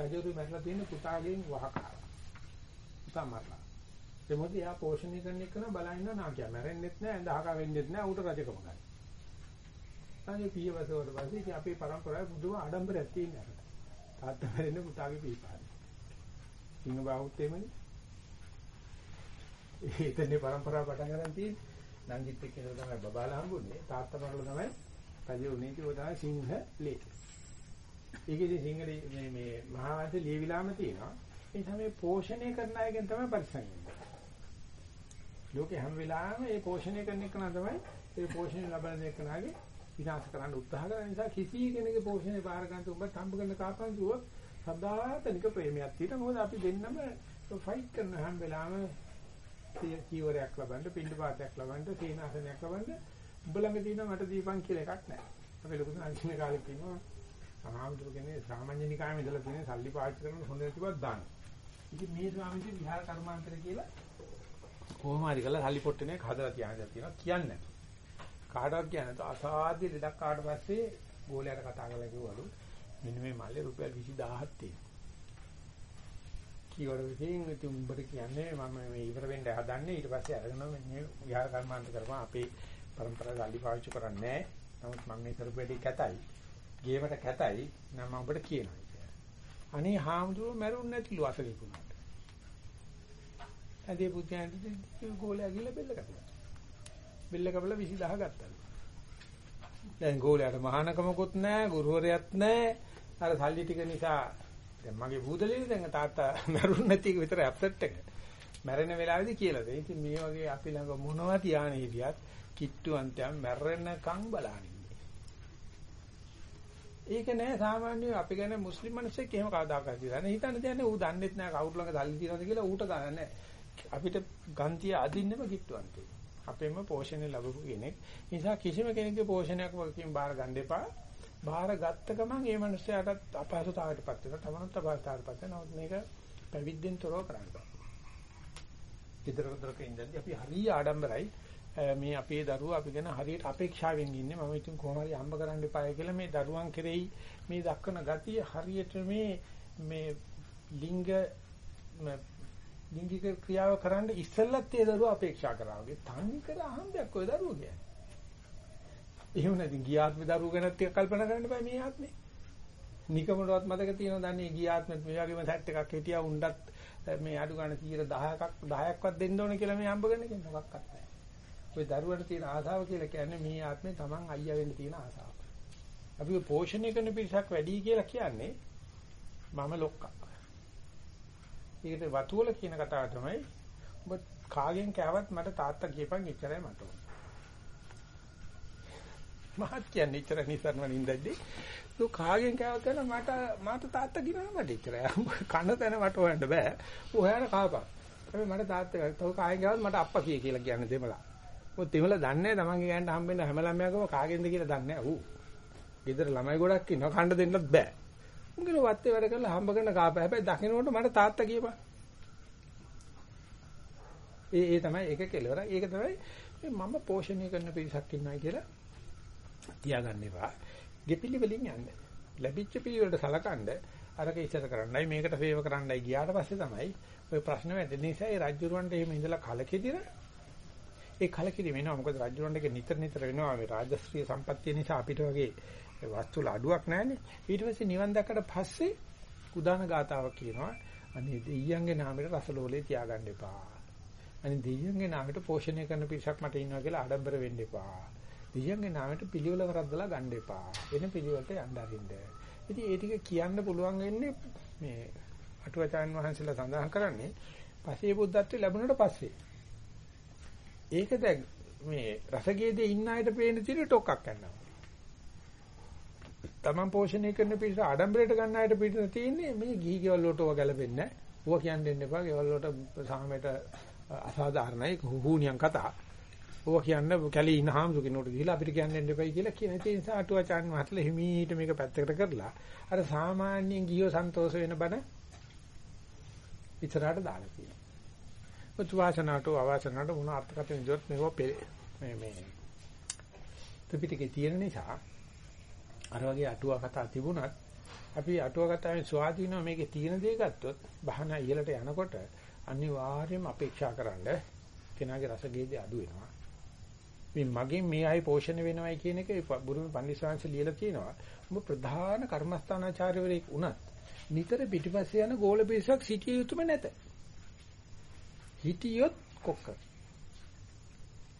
රජුරු මැරලා තියෙන පුතාගෙන් වහකාවා. පුතා මරලා. ඒ මොකද යා පෝෂණය කරන එක නම් බලන නාකිය මැරෙන්නෙත් නෑ දහක වෙන්නෙත් නෑ ඌට රජකම ගන්න. අනේ පියවසවල පස්සේ ඉතින් අපේ પરම්පරාවේ බුදුම ආඩම්බරයක් තියෙනවා. තාත්තා මැරෙන්න පුතාගේ පිපාරයි. සිංහ බාහුත් එමනේ. ඒතනේ પરම්පරාව පටන් ගන්න තියෙන්නේ. නංගිත් එක්ක ඉඳලා තමයි බබාලා හම්බුනේ. තාත්තා මරලා තමයි රජු උනේ කිව්ව තමයි සිංහ ලේ. ඒකේ සිංහල මේ මේ මහා වංශ ලියවිලාම තියෙනවා. ඒ තමයි පෝෂණය කරන අයගෙන් තමයි පරිස්සම් ලෝකේ හැම වෙලාවෙම මේ පෝෂණය කරන එක තමයි ඒ පෝෂණය ලබන එකනාගේ විනාශ කරන්න උත්සාහ කරන නිසා කිසි කෙනෙකුගේ පෝෂණය බාර ගන්න උඹ හම්බ කරන කාපන් කිව්වොත් සදාතනික ප්‍රේමයක් තියෙනවා. මොකද අපි දෙන්නම ෆයිට් කරන හැම වෙලාවෙම කීවරයක් ලබන්න, පින්ඩ පාතයක් ලබන්න, සීනාසනයක් ලබන්න උඹ ළඟ තියෙන මට දීපන් කියලා එකක් නැහැ. අපි ලොකු අන්තිම කාලේ කියනවා සාමාන්‍ය කෙනෙක් සාමාන්‍ය නිකායෙම ඉඳලා තියෙන සල්ලි පාවිච්චි කරන හොඳ නැතිවත් දාන්න. ඉතින් මේ ස්වාමීන් විහාර කර්මාන්තර කියලා කොහොම හරි කරලා සල්ලි පොට්ටනේ හදලා තියාගෙන තියෙනවා කියන්නේ. කාටවත් කියන්නේ නැත අසාධ්‍ය ලෙඩක් කාට පස්සේ ගෝලයට කතා කරලා කිව්වලු මෙන්න මේ මල්ලේ රුපියල් 20000ක් තියෙනවා. කීවර විසින් ඉතින් උඹට කියන්නේ මම මේ ඉවර වෙන්න හදන්නේ ඊට පස්සේ අරගෙන මේ විහාර කර්මාන්ත කරපුවා අපේ પરම්පරාව ගල්ලි පාවිච්චි කරන්නේ නැහැ. නමුත් මම මේ කරපු වැඩේ කැතයි. ගේමට කැතයි නම් මම ඔබට කියනවා කියලා. අනේ හාමුදුරුවෝ මැරුන්නේ නැතිලු අසලිකුණාට. ඇදී පුත්‍යයන්ට ගෝලයා ගිහලා බෙල්ල කපලා. බෙල්ල කපලා 20000 ගත්තා. දැන් ගෝලයාට මහානකමකුත් නැහැ, ගුරුවරයෙක් නැහැ. අර සල්ලි ටික නිසා දැන් මගේ බුදලේ දැන් තාත්තා මැරුන්නේ නැති එක විතරයි අප්සෙට් එක. මැරෙන වෙලාවේදී කියලා දෙයි. ඉතින් මේ වගේ අපි ළඟ මොනවා තියානේ හිටියත් කිට්ටු අන්තයන් මැරෙනකම් බලන්නේ. ඒක නෑ සාමාන්‍යයෙන් අපි ගැන මුස්ලිම් මිනිස්සෙක් එහෙම කවදාකවත් කියලා නෑ. හිතන්න දෙන්නේ ඌ දන්නෙත් නෑ කවුරු ළඟ සල්ලි තියනවද කියලා ඌට ගන්න නෑ. අපිට ගන්තිය අදින්නෙම කිට්ටු අන්තේ. අපේම පෝෂණය ලැබපු කෙනෙක්. ඒ නිසා කිසිම කෙනෙකුගේ පෝෂණයක් වගකීම් බාර ගන්න එපා. බාර ගත්ත ගමන් ඒ මනුස්සයාටත් අපහසුතාවයටපත් වෙනවා. තමනුත් අපහසුතාවයටපත් වෙනවා. මේක පැවිද්දෙන් තොරව කරන්න බෑ. ඉදරකදරක ඉඳන්දි අපි හරිය ආඩම්බරයි. මේ අපේ දරුවෝ අපි ගැන හරියට අපේක්ෂාවෙන් ඉන්නේ. මම ඉතින් කොහොම හරි හම්බ කරන්න එපායි කියලා මේ දරුවන් කෙරෙහි මේ දක්වන ගතිය හරියට මේ මේ ලිංග ලිංගික ක්‍රියාව කරන්න ඉස්සෙල්ලත් ඒ දරුවා අපේක්ෂා කරා වගේ තනි කර අහම්බයක් ඔය දරුවෝ කියන්නේ. එහෙම නැතිනම් ගියාත්මේ දරුවෝ ගැනත් ටික කල්පනා කරන්න බෑ මේ ආත්මේ. නිකමටවත් මතක තියෙනවා දන්නේ ගියාත්මෙත් මේ වගේම සැට් එකක් හිටියා උණ්ඩත් මේ අඩු ගන්න 10ක් 10ක්වත් දෙන්න ඕන කියලා මේ හම්බ කරන එක මොකක්වත් නැහැ. ඔය දරුවට තියෙන ආසාව කියලා කියන්නේ මේ ආත්මේ Taman අයියා වෙන්න තියෙන ආසාව. අපි පෝෂණය කරන පිරිසක් වැඩි කියලා කියන්නේ මම ලොක්කා. ඒකට වතුවල කියන කතාව තමයි ඔබ කාගෙන් කෑවත් මට තාත්තා කියපන් එච්චරයි මට ඕන. මහත් කියන්නේ එච්චර නිසරණ නින්දද්දි දු කාගෙන් කෑවත් කරන මට මට තාත්තා කියනවා මට එච්චරයි. කන තැන මට හොයන්න බෑ. ඔයාලා කාපන්. හැබැයි මට තාත්තා තව කාගෙන් කෑවත් මට අප්පා කිය කියලා කියන්නේ දෙමලා. මොකද දෙමළ දන්නේ නැහැ තමන්ගේ ගෑනට හම්බෙන්න හැම ළමයාගම කාගෙන්ද කියලා දන්නේ නැහැ ඌ. ගෙදර ළමයි ගොඩක් ඉන්නවා කන්න දෙන්නත් බෑ. උන්ගෙන වත්තේ වැඩ කරලා හම්බ කරන කාප හැබැයි දකින්නකොට මට තාත්තා කියපන්. ඒ ඒ තමයි ඒක කෙලවර. ඒක තමයි මම පෝෂණය කරන පිරිසක් ඉන්නවා කියලා තියාගන්න එපා. ගෙපිලි වලින් යන්න. ලැබිච්ච පිළිවෙලට සලකන්න අරක ඉස්සර කරන්නයි මේකට සේව කරන්නයි ගියාට පස්සේ තමයි ඔය ප්‍රශ්න වැදෙන නිසා ඒ රජුරවන්ට එහෙම ඉඳලා කලකිරින ඒ කලකිරීම වෙනවා මොකද රජුරන්ට නිතර නිතර වෙනවා මේ රාජස්ත්‍රීය සම්පත්තිය නිසා අපිට වගේ වස්තු අඩුවක් නැහැනේ. ඊට පස්සේ නිවන් දැක්කට පස්සේ උදාන ගාතාවක් කියනවා. අනේ දෙයියන්ගේ නාමයට රසලෝලේ තියාගන්න එපා. අනේ දෙයියන්ගේ නාමයට පෝෂණය කරන පිරිසක් මට ඉන්නවා කියලා ආඩම්බර වෙන්න එපා. දෙයියන්ගේ නාමයට පිළිවෙල වරද්දලා ගන්න එපා. වෙන පිළිවෙලට යන්න අරින්න. ඉතින් ඒ ටික කියන්න පුළුවන් වෙන්නේ මේ අටුවචාන් වහන්සේලා සඳහන් කරන්නේ පසේ බුද්ධත්වයේ ලැබුණට පස්සේ. ඒක දැන් මේ රසගේදී ඉන්න අයට පේන තියෙන ටොක්ක්ක් යනවා. Taman පෝෂණය කරන පිරිස ආඩම්බරයට ගන්න අයට පිටින් තියෙන්නේ මේ ගිහි ගෙවල් වලට ඔය ගැලපෙන්නේ නැහැ. ඌව කියන්න දෙන්න එපා. ගෙවල් වලට සාමයට අසාධාරණයි හුහුනියන් කතා. ඌව කියන්න කැලේ ඉන්න හාමුදුර කෙනෙකුට ගිහිලා අපිට කියන්න දෙන්න එපයි කියලා කියන ඒ නිසා අටුවාචාන් මහත්ලා හිමීට මේක පැත්තකට කරලා අර සාමාන්‍යයෙන් ගියෝ සන්තෝෂ වෙන බණ ඉතරහට දාලා තියෙනවා. උත්වාසනාට අවාසනාට මොන අර්ථකථන දෙවත් මේව මේ මේ ත්‍රිපිටකේ තියෙන නිසා අර වගේ අටුවා කතා තිබුණත් අපි අටුවා කතාවෙන් ස්වාධීනව මේකේ තියෙන දේ ගත්තොත් බහන ඉහළට යනකොට අනිවාර්යයෙන්ම අපේක්ෂා කරන්න කෙනාගේ රසගේදී අඩු වෙනවා. මේ මගෙන් මේ අය පෝෂණය වෙනවයි කියන එක බුරුමේ පන්දිස්වාංශ ලියලා තියෙනවා. ඔබ ප්‍රධාන කර්මස්ථානාචාර්යවරයෙක් වුණත් නිතර පිටිපස්සේ යන ගෝල පිරිසක් සිටිය යුතුම නැත. හිටියොත් කොක්ක.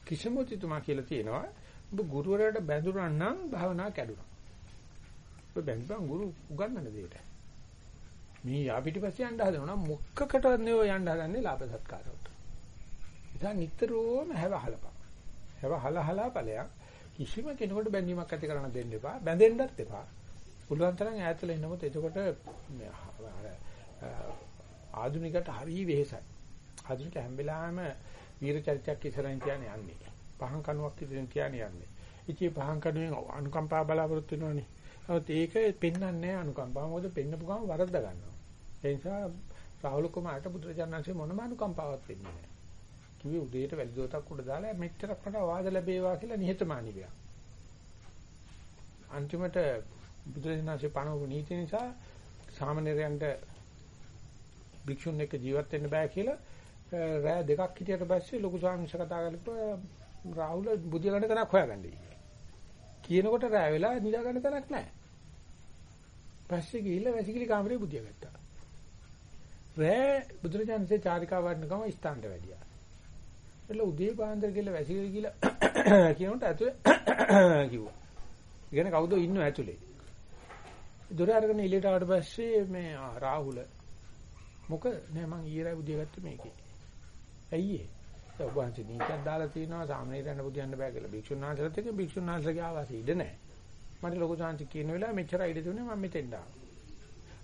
කිෂමෝතිතුමා කියලා තියෙනවා. ඔබ ගුරුවරයාට බැඳුනා නම් භාවනා කැඩුනා. ඔබ බැඳපන් ගුරු උගන්වන දෙයට. මේ යා පිටිපස්සේ යන්න හදනවා නම් මොකකටවත් නෙවෙයි යන්න හදන්නේ ලාභ සත්කාර වලට. ඉතින් නිතරම හැවහලපන්. හැවහලහලා ඵලයක් කිසිම කෙනෙකුට බැඳීමක් ඇති කරන්න දෙන්න එපා. බැඳෙන්නත් එපා. පුළුවන් තරම් ඈතල ඉන්නකොට එතකොට ආධුනිකට හරි වෙහෙසයි. ආධුනික හැම වෙලාවෙම වීර චරිතයක් ඉස්සරහින් තියානේ යන්නේ. පහන් කණුවක් ඉදිරියෙන් තියානේ යන්නේ. ඉතින් පහන් කණුවෙන් අනුකම්පා බලාපොරොත්තු වෙනවනේ. නමුත් ඒක පෙන්වන්නේ නැහැ අනුකම්පාව. මොකද පෙන්නපු ගමන් වරද්ද ගන්නවා. ඒ නිසා රාහුල කුමාරට බුදුරජාණන්සේ මොනම අනුකම්පාවක් දෙන්නේ නැහැ. කිව්වේ උදේට වැලි දෝතක් උඩ දාලා මෙච්චරක් මට වාද ලැබේවා කියලා නිහතමානී වෙනවා. අන්තිමට බුදුරජාණන්සේ පණවපු නීති නිසා සාමාන්‍යරයන්ට භික්ෂුන් එක්ක ජීවත් වෙන්න බෑ කියලා රෑ දෙකක් හිටියට පස්සේ ලොකු ස්වාමීන් වහන්සේ කතා කරලා රාහුල බුදිය ගන්න තැනක් හොයාගන්නයි. කියනකොට රෑ වෙලා නිදා ගන්න තැනක් නැහැ. පස්සේ ගිහිල්ලා වැසිකිලි කාමරේ බුදිය ගත්තා. රෑ බුදුරජාණන්සේ චාරිකා වඩන ගම ස්ථානට වැඩියා. එළ උදේ පාන්දර ගිහලා වැසිකිලි ගිහලා කියනකොට ඇතුලේ කිව්වා. ඉගෙන කවුද ඉන්නව ඇතුලේ. දොර අරගෙන එළියට ආවට පස්සේ මේ රාහුල මොකද නෑ මං ඊයරයි බුදිය ගත්තේ මේකේ. ඇයි ඒ? ඔබ වහන්සේ නීතියක් දාලා තියෙනවා සාමනීරයන් බුදියන්න බෑ කියලා. භික්ෂුන් වහන්සේලාත් එක්ක භික්ෂුන් වහන්සේගේ ආවාසෙ ඉඩ නෑ. මට ලොකු සාන්ති කියන වෙලාව මෙච්චර ඉඩ දුන්නේ මම මෙතෙන්ට ආවා.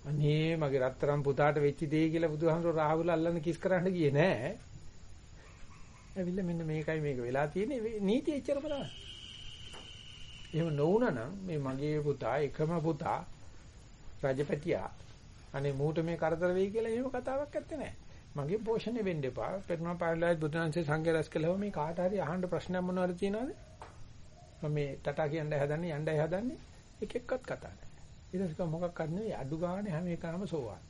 අනේ මගේ රත්තරන් පුතාට වෙච්ච දේ කියලා බුදුහාමුදුර රාහුල අල්ලන්න කිස් කරන්න ගියේ නෑ. ඇවිල්ලා මෙන්න මේකයි මේක වෙලා තියෙන්නේ නීතිය එච්චරම තමයි. එහෙම නොවුනනම් මේ මගේ පුතා එකම පුතා රජපතියා අනේ මූට මේ කරදර වෙයි කියලා එහෙම කතාවක් ඇත්තේ නැහැ. මගේ පෝෂණය වෙන්න එපා. පෙරණ පාරලායි බුදුන්සේ සංඝ රැස් කළාම මේ කාට හරි අහන්න ප්‍රශ්නයක් මොනවද තියෙනවද? මම මේ ටටා කියන්න හදන්නේ යන්නයි හදන්නේ එක එක්කත් කතා නැහැ. ඊට පස්සේ මොකක් කරන්නේ අඩු ගානේ හැම එකම සෝවාන්.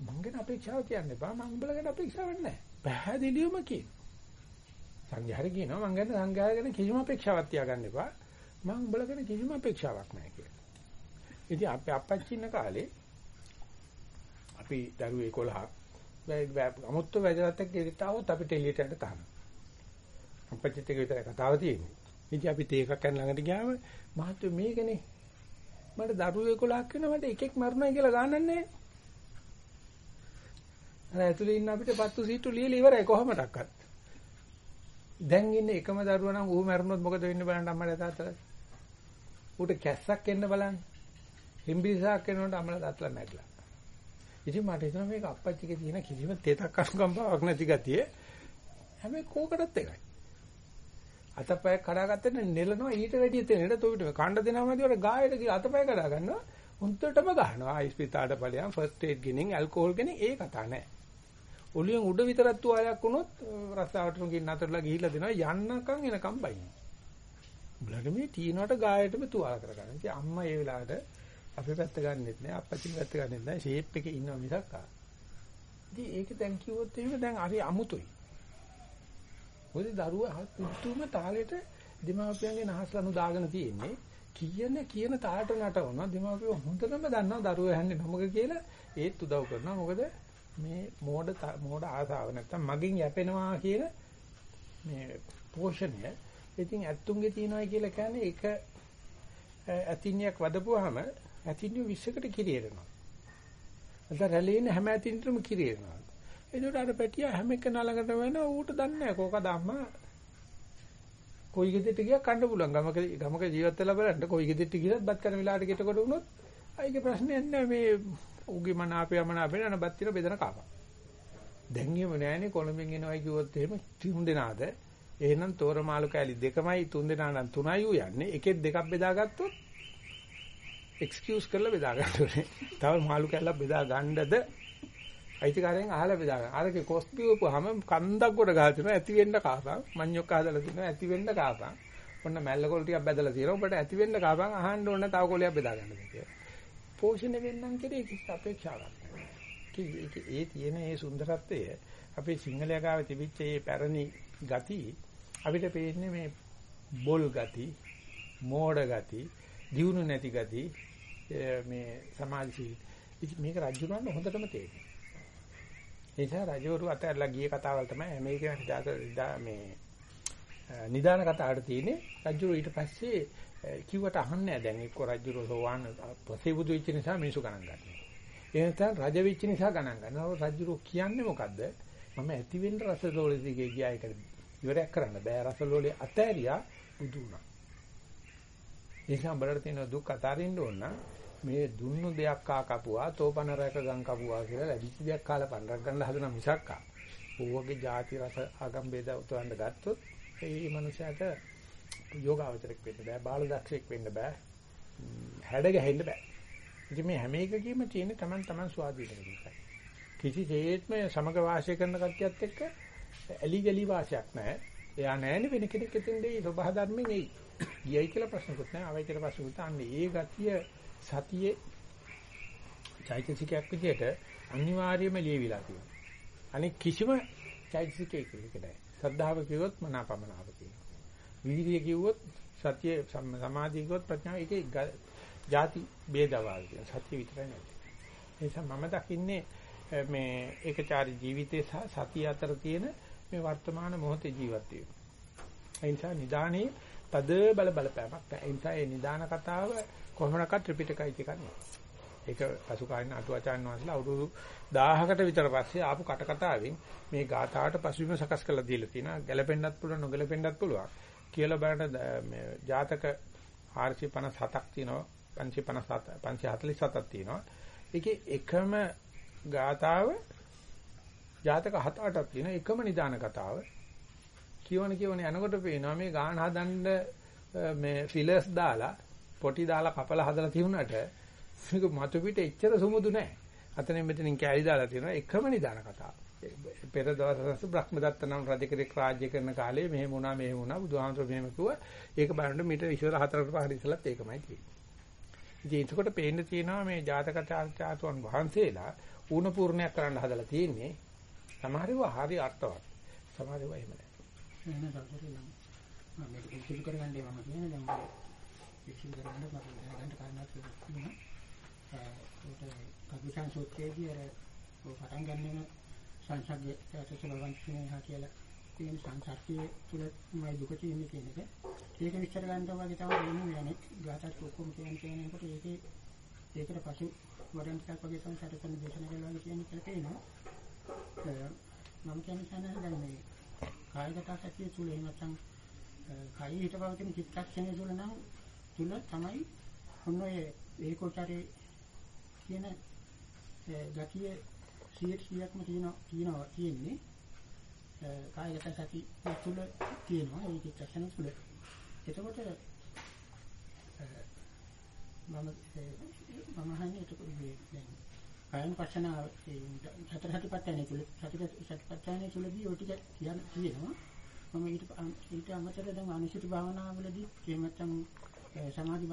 මං ගැන අපේක්ෂාව තියන්න එපා. මං උඹලා ගැන අපේක්ෂාවක් නැහැ. පැහැදිලිවම කියන. සංඝයාර කියනවා මං ගැන සංඝයාර ගැන කිසිම අපේක්ෂාවක් තියාගන්න එපා. මං උඹලා ගැන කිසිම අපේක්ෂාවක් නැහැ කියලා. ඉතින් අපි අපච්චි ඉන්න කාලේ අපි දරුවෝ 11ක් අමුත්තු වැදගත් එක්ක ඉරිට આવොත් අපිට එළියට යන්න තහනම්. අපච්චිත් එක විතර කතාව තියෙන්නේ. ඉතින් අපි තේ එකක් යන ළඟට ගියාම මහත්තයෝ මේකනේ මට දරුවෝ 11ක් වෙනවා මට එකෙක් මරණයි කියලා ගානක් නැහැ. අර ඇතුලේ ඉන්න අපිට පත්තු සීටු ලියලා ඉවරයි කොහොමඩක්වත්. දැන් ඉන්නේ එකම දරුවා නම් ඌ මැරුණොත් මොකද වෙන්නේ බලන්න අම්මලා තාත්තලා. ඌට කැස්සක් එන්න බලන්න. හිම්බිරිසාවක් එනකොට අම්මලා තාත්තලා මැරිලා. ඉතින් මට හිතෙනවා මේක අපච්චිගේ තියෙන කිසිම තේතක් අනුකම්පාවක් නැති ගතිය හැබැයි කෝකටත් එකයි. අතපය කඩාගත්තට නෙලනවා ඊට වැඩිය තේනෙට තොවිට කණ්ඩ දෙනවාදී වල ගායට ගිහ අතපය කඩා ගන්නවා හුන්ටටම ගහනවා ආයිස්පිතාලට ඵලයන් ෆස්ට් එයිඩ් ගෙනින් ඇල්කොහොල් ගෙනින් ඒ කතා නැහැ. ඔලියෙන් උඩ විතරක් තුවාලයක් වුණොත් රස්සාවට ගිහින් අතරලා ගිහිල්ලා දෙනවා යන්නකම් එනකම් බයි. උඹලට මේ තීනවට ගායටම තුවාල කරගන්න. ඉතින් අම්මා ඒ වෙලාවට අපේ පැත්ත ගන්නෙත් නෑ අපච්චි පැත්ත ගන්නෙත් නෑ ෂේප් එකේ ඉන්නවා මිසක් ආ. ඉතින් ඒක දැන් කිව්වොත් එහෙම දැන් හරි අමුතුයි. මොකද දරුවා පුදුම තාලෙට දෙමාපියන්ගේ නහස්ලනු දාගෙන තියෙන්නේ. කියන කියන තාලට නටවනවා දෙමාපියෝ හොඳටම දන්නවා දරුවා යන්නේ නමක කියලා. ඒත් උදව් කරනවා. මොකද මේ මෝඩ මෝඩ ආසාව නැත්තම් මගින් යැපෙනවා කියන මේ පෝෂණය. ඉතින් ඇත්තුන්ගේ තියනවායි කියලා කියන්නේ ඒක ඇතින්නියක් වදපුවාම ඇතින්නිය 20කට කිරියනවා. අද රැළේන හැම ඇතින්ටම කිරියනවා. ඒකට අර පැටියා හැම එක නලකට වෙන ඌට දන්නේ නැහැ. කෝකද අම්මා? කොයි ගෙදරට ගියා? කන්න පුළුවන්. ගමක ගමක ජීවත් වෙලා බලන්න කොයි ගෙදරට ගියත් බත් කරන වෙලාවට ගෙටකොට වුණොත් අයිගේ ප්‍රශ්නයක් නැහැ. මේ උගේ මන අපේ යමන අපේ නන බත් තිර බෙදන කාපා. දැන් එහෙම නෑනේ කොළඹෙන් එනවයි කිව්වොත් එහෙම තුන් දෙනාද? එහෙනම් තෝරමාලු කෑලි දෙකමයි තුන් දෙනා නම් තුනයි ඌ යන්නේ. එකෙක් දෙකක් බෙදාගත්තොත් එක්ස්කියුස් කරලා බෙදා ගන්න ඕනේ. තව මාළු කැල්ලක් බෙදා ගන්නද? අයිතිකාරයෙන් අහලා බෙදා ගන්න. අරකේ කොස්පි උපුවාම කන්දක් කොට ගහලා තිනවා ඇති වෙන්න කාපන්. මඤ්ඤොක් හදලා තිනවා ඇති වෙන්න කාපන්. ඔන්න මැල්ල කොළ ටිකක් බෙදලා තියෙනවා. ඔබට ඇති වෙන්න කාපන් අහන්න ඕන තව කොළයක් බෙදා ගන්න කියලා. පෝෂණය වෙන්නම් කෙරේ කිසි අපේක්ෂාවක් නැහැ. ඒ තියෙන ඒ සුන්දරත්වය අපේ සිංහලයා ගාව තිබිච්ච ඒ පැරණි ගති අපිට පේන්නේ මේ බොල් ගති, මෝඩ ගති, දියුණු නැති ගති මේ සමාජශීලී. මේක රජුරවන්න හොඳටම තේරෙනවා. ඒ නිසා රජවරු අතහැරලා ගිය කතාවල් තමයි මේකේ මේ නිදාන කතාවට තියෙන්නේ රජුරු ඊට පස්සේ කිව්වට අහන්නේ නැහැ දැන් එක්ක රජුරු සෝවාන් පසේබුදු වෙච්ච නිසා මිනිසු ගණන් ගන්නවා. ඒ නැත්නම් රජ වෙච්ච නිසා ගණන් ගන්නවා. රජුරු කියන්නේ මොකද්ද? මම ඇති වෙන්න රසලෝලෙ දිගේ ගියා ඒක ඉවරයක් කරන්න බෑ. රසලෝලෙ අතෑරියා බුදු වුණා. ඒක අපරට තියෙන දුක් අතාරින්න ඕන මේ දුන්නු දෙයක් කා කපුවා තෝපන රැක ගම් කපුවා කියලා ලැබිච්ච දෙයක් කාලා පණ්ඩක් ගන්න හදන මිසක්කා. ඕවගේ ಜಾති රස ආගම් ભેද උතවන්න ගත්තොත් ඒ මනුස්සයාට යෝගාවචරයක් වෙන්න බෑ, බාල දක්ෂයෙක් වෙන්න බෑ, හැඩ ගැහෙන්න බෑ. ඉතින් මේ හැම එකකීම තියෙන Taman Taman ස්වාධීන වෙනසයි. කිසිසේත්ම සමග වාසය කරන කට්ටියත් එක්ක ඇලි ගලි වාසයක් නැහැ. එයා නැහැනේ වෙන කෙනෙක් එතෙන් දෙයි සබහ ධර්මයෙන් එයි. ගියයි කියලා ප්‍රශ්නකුත් නැහැ. ආවයි කියලා ප්‍රශ්නකුත් අන්නේ ඒ ගතිය සතියේ චෛතසිකයක් විදිහට අනිවාර්යයෙන්ම ලියවිලා තියෙනවා. අනික කිසිම චෛතසිකයක නැහැ. ශ්‍රද්ධාව කිව්වොත් මනාපමනාව කියනවා. විවිධය කිව්වොත් සත්‍ය සමාධිය කිව්වොත් ප්‍රඥාව ඒකේ ಜಾති ભેදවල් කියන සත්‍ය විතරයි නැති. ඒ නිසා මම දකින්නේ මේ ඒකචාරී ජීවිතයේ සහ සතිය අතර තියෙන මේ වර්තමාන මොහොතේ ජීවත් වීම. ඒ නිසා නිදානේ තද බල බලපෑමක් නැහැ. ඒ නිසා මේ නිදාන කතාව කොහොමනක්වත් ත්‍රිපිටකයි කියන්නේ. ඒක පසු කාලින අටුවාචාන් වහන්සේලා අවුරුදු 1000කට විතර පස්සේ ආපු කට කතාවෙන් මේ ගාථාවට පසුබිම සකස් කරලා දීලා තියෙනවා. ගැලපෙන්නත් පුළුවන් නොගැලපෙන්නත් පුළුවන්. කියලා බලන්න මේ ජාතක 457ක් තියෙනවා. 557 547ක් තියෙනවා. ඒකේ එකම ගාථාව ජාතක 7-8ක් තියෙන එකම නිදාන කතාව. කියවන කියවන යනකොට පේනවා මේ ගාන හදන්න මේ ෆිලර්ස් දාලා පොටි දාලා කපලා හදලා තියුණාට මේක මතු පිට එච්චර සුමුදු නැහැ. අතනින් මෙතනින් කැලි දාලා තියෙනවා එකම නිදාන කතාව. පෙර දවසක බ්‍රහ්මදත්ත නම් රජ කෙනෙක් රාජ්‍ය කරන කාලේ මෙහෙම වුණා මෙහෙම වුණා බුදුහාමතුරු මෙහෙම කිව්වා. ඒක බලනකොට මීට ඉස්සර හතරකට පහර ඉස්සලත් ඒකමයි තියෙන්නේ. ඉතින් එතකොට පේන්න තියෙනවා මේ ජාතක චාර්චාතුන් වහන්සේලා ඌණ පූර්ණයක් කරන්න හදලා තියෙන්නේ. සමහරව හරි අර්ථවත්. සමහරව එහෙම නැහැ. එහෙනම් සතුටු නම් මම මේක ඉක්ෂු කරගන්නේ මම කියන්නේ දැන් ඉක්ෂු කරගන්න මම දැනගන්න කාරණාවක් තියෙනවා. ඒකට කපුසන් සූත්‍රයේදී අර පටන් ගන්න සංසග්ගය සසලවන්තිනේ කියලා තියෙන සංසාරයේ තුල මේ දුක තියෙන්නේ කියන එක. ඒක විස්තර ගන්නවා වගේ තමයි වෙන්නේ යන්නේ. ගාතත් ඔක්කොම කියන කෙනෙකුට ඒකේ ඒකට පසු වරන් ටිකක් වගේ තමයි සැටකන දේශනා කරනවා කියන්නේ කියලා තේනවා. මම කියන්නේ සාමාන්‍යයෙන් දැන් මේ කායගත සතිය තුල එහෙම නැත්නම් කයි හිටපවතින චිත්තක්ෂණය තුල නම් තුල තමයි ඔන්න ඔය ඒකෝචරේ කියන ගතිය 100%ක්ම තියෙනවා තියෙනවා තියෙන්නේ කායගත සති තුල තියෙනවා ඒ චිත්තක්ෂණ තුල. එතකොට මම මම අහන්නේ එතකොට මේ දැන් කායන පස්සනාව සතර සතිපට්ඨානය තුල සතර සතිපට්ඨානය තුලදී ඔය ටික කියන කියනවා. මම ඊට ඊට අමතරව දැන් අනිසිත භාවනාවලදී එහෙම නැත්නම් සමාධි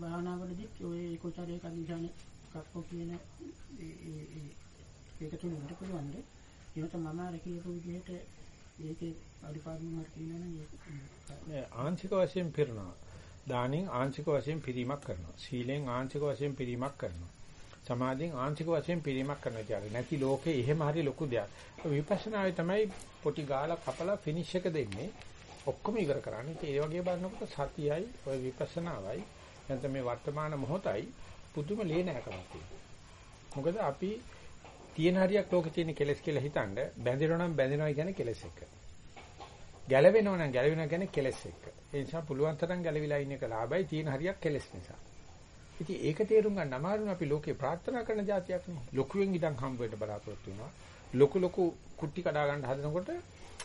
භාවනාවලදී ඔය ඒකෝචරයේ කදිශානේ කක්කෝ කියන ඒක තුල ඉන්න පුළුවන්ද? එහෙනම් මම අර කියපු විදිහට ඒකේ අඩුපාඩුවක් තියෙනවා නම් ඒක ආංශික වශයෙන් පිරනවා. දානෙන් ආංශික වශයෙන් පිරීමක් කරනවා. සීලෙන් ආංශික වශයෙන් පිරීමක් කරනවා. සමාධියෙන් ආංශික වශයෙන් පිරීමක් කරනවා කියන්නේ නැති ලෝකේ එහෙම හරි ලොකු දෙයක්. විපස්සනාවේ තමයි පොටි ගාලා කපලා ෆිනිෂ් එක දෙන්නේ. ඔක්කොම ඉවර කරන්නේ. ඒ වගේ බලනකොට සතියයි ඔය විපස්සනාවයි නැත්නම් මේ වර්තමාන මොහොතයි පුදුම ලේනෑකමක් තියෙනවා. මොකද අපි තියෙන හරියක් ලෝකේ තියෙන කෙලස් කියලා හිතනද බැඳෙනවා නම් බැඳෙනවා කියන්නේ කෙලස් එක. ගැලවෙනවා නම් ගැලවෙනවා කියන්නේ කෙලස් එක. ඒ නිසා පුළුවන් තරම් ගැලවිලා ඉන්න එක ලාභයි තියෙන හරියක් කෙලස් නිසා. ඉතින් ඒක තේරුම් ගන්න අමාරුනේ අපි ලෝකේ ප්‍රාර්ථනා කරන જાතියක් නේ. ලොකුවෙන් ඉඳන් හම්බ වෙන්න බලාපොරොත්තු වෙනවා. ලොකු ලොකු කුට්ටි කඩා ගන්න හදනකොට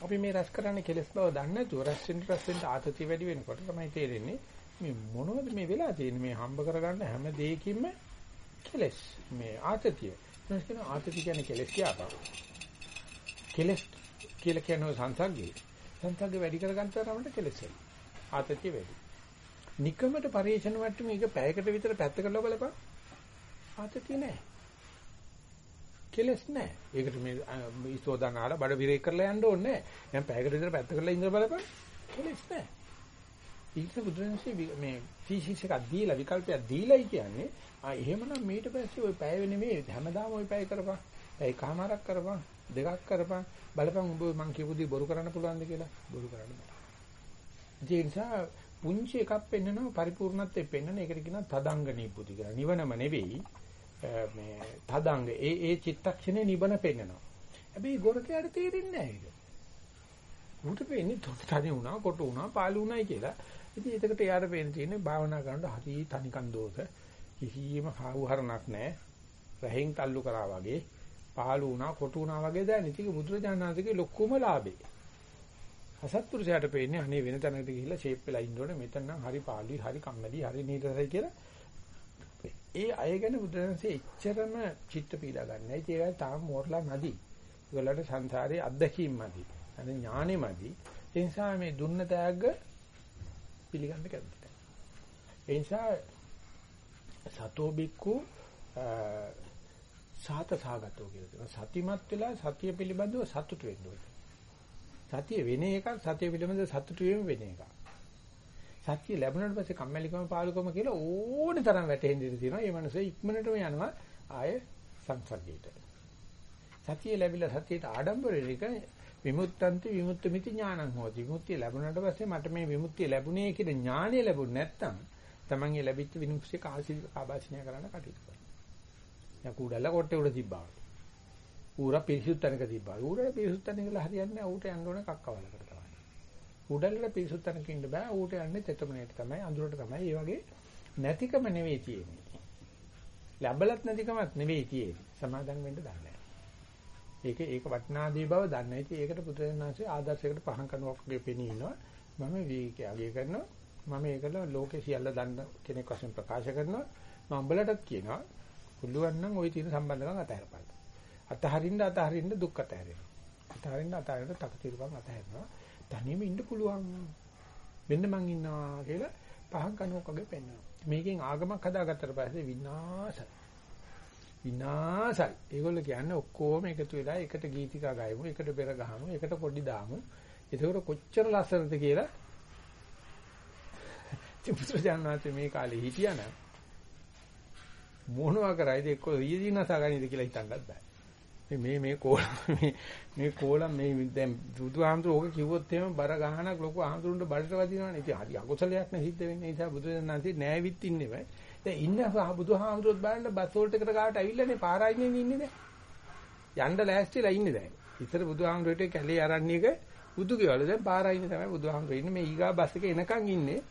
අපි මේ රැස් කරන්නේ කෙලස් බව දන්නේ නැතුව රැස් වෙන රැස් වෙන ආතතිය වැඩි වෙනකොට තමයි තේරෙන්නේ මේ මොනවද මේ වෙලා තියෙන්නේ මේ හම්බ කරගන්න හැම දෙයකින්ම කෙලස් මේ ආතතිය ඊට කියන ආතති කියන්නේ කෙලස් කියපා. කෙලස් කියලා කියන්නේ සංසග්ගේ. සංසග්ගේ වැඩි කරගන්න තරමට කෙලස් වෙනවා. ආතතිය වැඩි. නිකමට පරිේශන මට්ටමේ මේක පැයකට විතර පැත්ත කරලා බලපන්. ආතතිය නැහැ. කෙලස් නැහැ. ඒකට මේ ඉස්තෝදාන ආලා බඩ විරේ කරලා යන්න ඕනේ නැහැ. දැන් පැයකට විතර පැත්ත කරලා ඉඳලා බලපන්. කෙලස් නැහැ. ඊට බුදුරජාණන්සේ මේ ෆිසික්ස් එකක් දීලා විකල්පයක් දීලායි කියන්නේ ආ එහෙමනම් ඊට පස්සේ ওই පැය නෙමෙයි හැමදාම ওই පැය කරපන්. පැය කමාරක් කරපන්. දෙකක් කරපන්. බලපන් උඹ මං කියපු දේ බොරු කරන්න පුළුවන්ද කියලා. බොරු කරන්න බෑ. ඒ නිසා පුංචි එකක් පෙන්නනවා පරිපූර්ණත්වයේ පෙන්නන එකට කියනවා තදංග නිබ්බුති කියලා. නිවනම නෙවෙයි මේ තදංග ඒ ඒ චිත්තක්ෂණේ නිබන පෙන්නනවා. හැබැයි ගොරකයට තේරෙන්නේ නැහැ ඒක. ඌට පෙන්නේ තනි වුණා, කොට වුණා, පාළු වුණායි කියලා. ඉතින් ඒකට යාර පේන තියෙන්නේ භාවනා කරනකොට හරි තනිකන් දෝෂ කිසියම් හාවුහරණක් නැහැ. රහෙන් තල්ලු කරා වගේ, පාළු වුණා, කොට වුණා වගේ දැනෙන. ඉතින් බුදුරජාණන් වහන්සේගේ ලොකුම ලාභේ. අසත්පුරුෂයාට පේන්නේ අනේ වෙන තැනකට ගිහිල්ලා ෂේප් වෙලා ඉන්න ඕනේ. මෙතන නම් හරි පාළුයි, හරි කම්මැලි, හරි නීරසයි කියලා. ඒ අය ගැන බුදුරජාණන්සේ එච්චරම චිත්ත පීඩා ගන්න. ඒකයි තාම මෝරලා නැදි. ඒගොල්ලන්ට සංසාරේ අත්දැකීම් නැදි. අනේ ඥානෙ නැදි. ඒ නිසා මේ දුන්න තෑග්ග පිළිගන්න කැමතියි. ඒ නිසා සතෝ බික්කු සාත සාගතෝ කියලා කියනවා. සතිමත් වෙලා සතිය පිළිබඳව සතුට වෙන්න ඕනේ. සතිය වෙන එකක් සතිය පිළිබඳව සතුට වීම වෙන එකක්. සත්‍ය ලැබුණාට පස්සේ කම්මැලිකම පාලුකම කියලා ඕනේ තරම් වැටෙන්න ඉඩ තියෙනවා. ඒ මනසේ ඉක්මනටම යනවා ආය සංසග්ගයට. සතිය ලැබිලා සතියට ආඩම්බර වෙන එක විමුක්තන්ති විමුක්ත මිති ඥානං හොති. විමුක්තිය ලැබුණාට පස්සේ මට මේ විමුක්තිය ලැබුණේ කියන ඥානය ලැබුණ නැත්තම් Taman ලැබිච්ච විමුක්තිය කාසි ආභාෂණය කරන්න කටයුතු කරනවා. යා කුඩල කොටේ උඩ තිබ්බා. ඌර පිරිසුත් තැනක තිබ්බා. ඌරට පිරිසුත් තැනක කියලා හරියන්නේ නැහැ. ඌට යන්න ඕනේ කක්කවලකට. උඩල්ලට පිරිසුත් තැනක ඉන්න බෑ. ඌට යන්නේ තෙතමනේට තමයි, අඳුරට තමයි. ඒ වගේ නැතිකම නෙවෙයි තියෙන්නේ. ලැබලත් නැතිකමත් නෙවෙයි තියෙන්නේ. සමාදම් වෙන්න දන්නේ ඒක ඒක වටිනාදී බව දන්නේ. ඉතින් ඒකට පුදුරනාංශයේ ආදර්ශයකට පහන් කරනවා වගේ පෙනී ඉනවා. මම විවේකී අගය කරනවා. මම ඒකල ලෝකේ සියල්ල දන්න කෙනෙක් වශයෙන් ප්‍රකාශ කරනවා. මම උඹලටත් කියනවා. පුළුවන් නම් ওই තියෙන සම්බන්ධකම් අතහැරපන්. අතහරින්න අතහරින්න දුක් අතහැරෙනවා. අතහරින්න අතහරින්න තකතිරුකම් අතහැරෙනවා. තනියම ඉන්න පුළුවන්. වෙන්න මං ඉන්නවා කියලා පහන් කනුවක් වගේ පෙන්වනවා. මේකෙන් ආගමක් හදාගත්තට පස්සේ විනාශයි. විනාශයි. ඒගොල්ලෝ කියන්නේ ඔක්කොම එකතු වෙලා එකට ගීතිකා ගායමු, එකට බෙර ගහමු, එකට පොඩි දාමු. ඒකෝර කොච්චර ලස්සනද කියලා චිපුත්‍රයන්වත් මේ කාලේ හිටියනම් මොනවා කරයිද එක්ක ඊදිනසා ගන්නද කියලා හිතන්නත් බෑ. මේ මේ කෝල මේ මේ කෝලම් මේ දැන් බුදුහාමුදුරුවෝ ඕක කිව්වොත් එහෙම බර ගහනක් ලොකු ආමුදුරුන්ට බඩට වදිනවනේ. ඉතින් හරි අකුසලයක් නේ සිද්ධ වෙන්නේ. ඒ නිසා බුදුරජාණන්සේ නෑවිත් ඉන්නේ බෑ. දැන් ඉන්න බුදුහාමුදුරුවෝත් බලන්න බස් වෝල්ට් එකට ගාවට ඇවිල්ලානේ පාරායිනේ ඉන්නේ දැන්. යන්න ලෑස්තිලා ඉන්නේ දැන්. ඉතර බුදුහාමුදුරුවෝ කැලේ අරන්නේ එක බුදු කියවල දැන් පාරායිනේ තමයි බුදුහාමුදුරුවෝ ඉන්නේ. මේ ඊගා බස් එකේ එනකන් ඉන්නේ.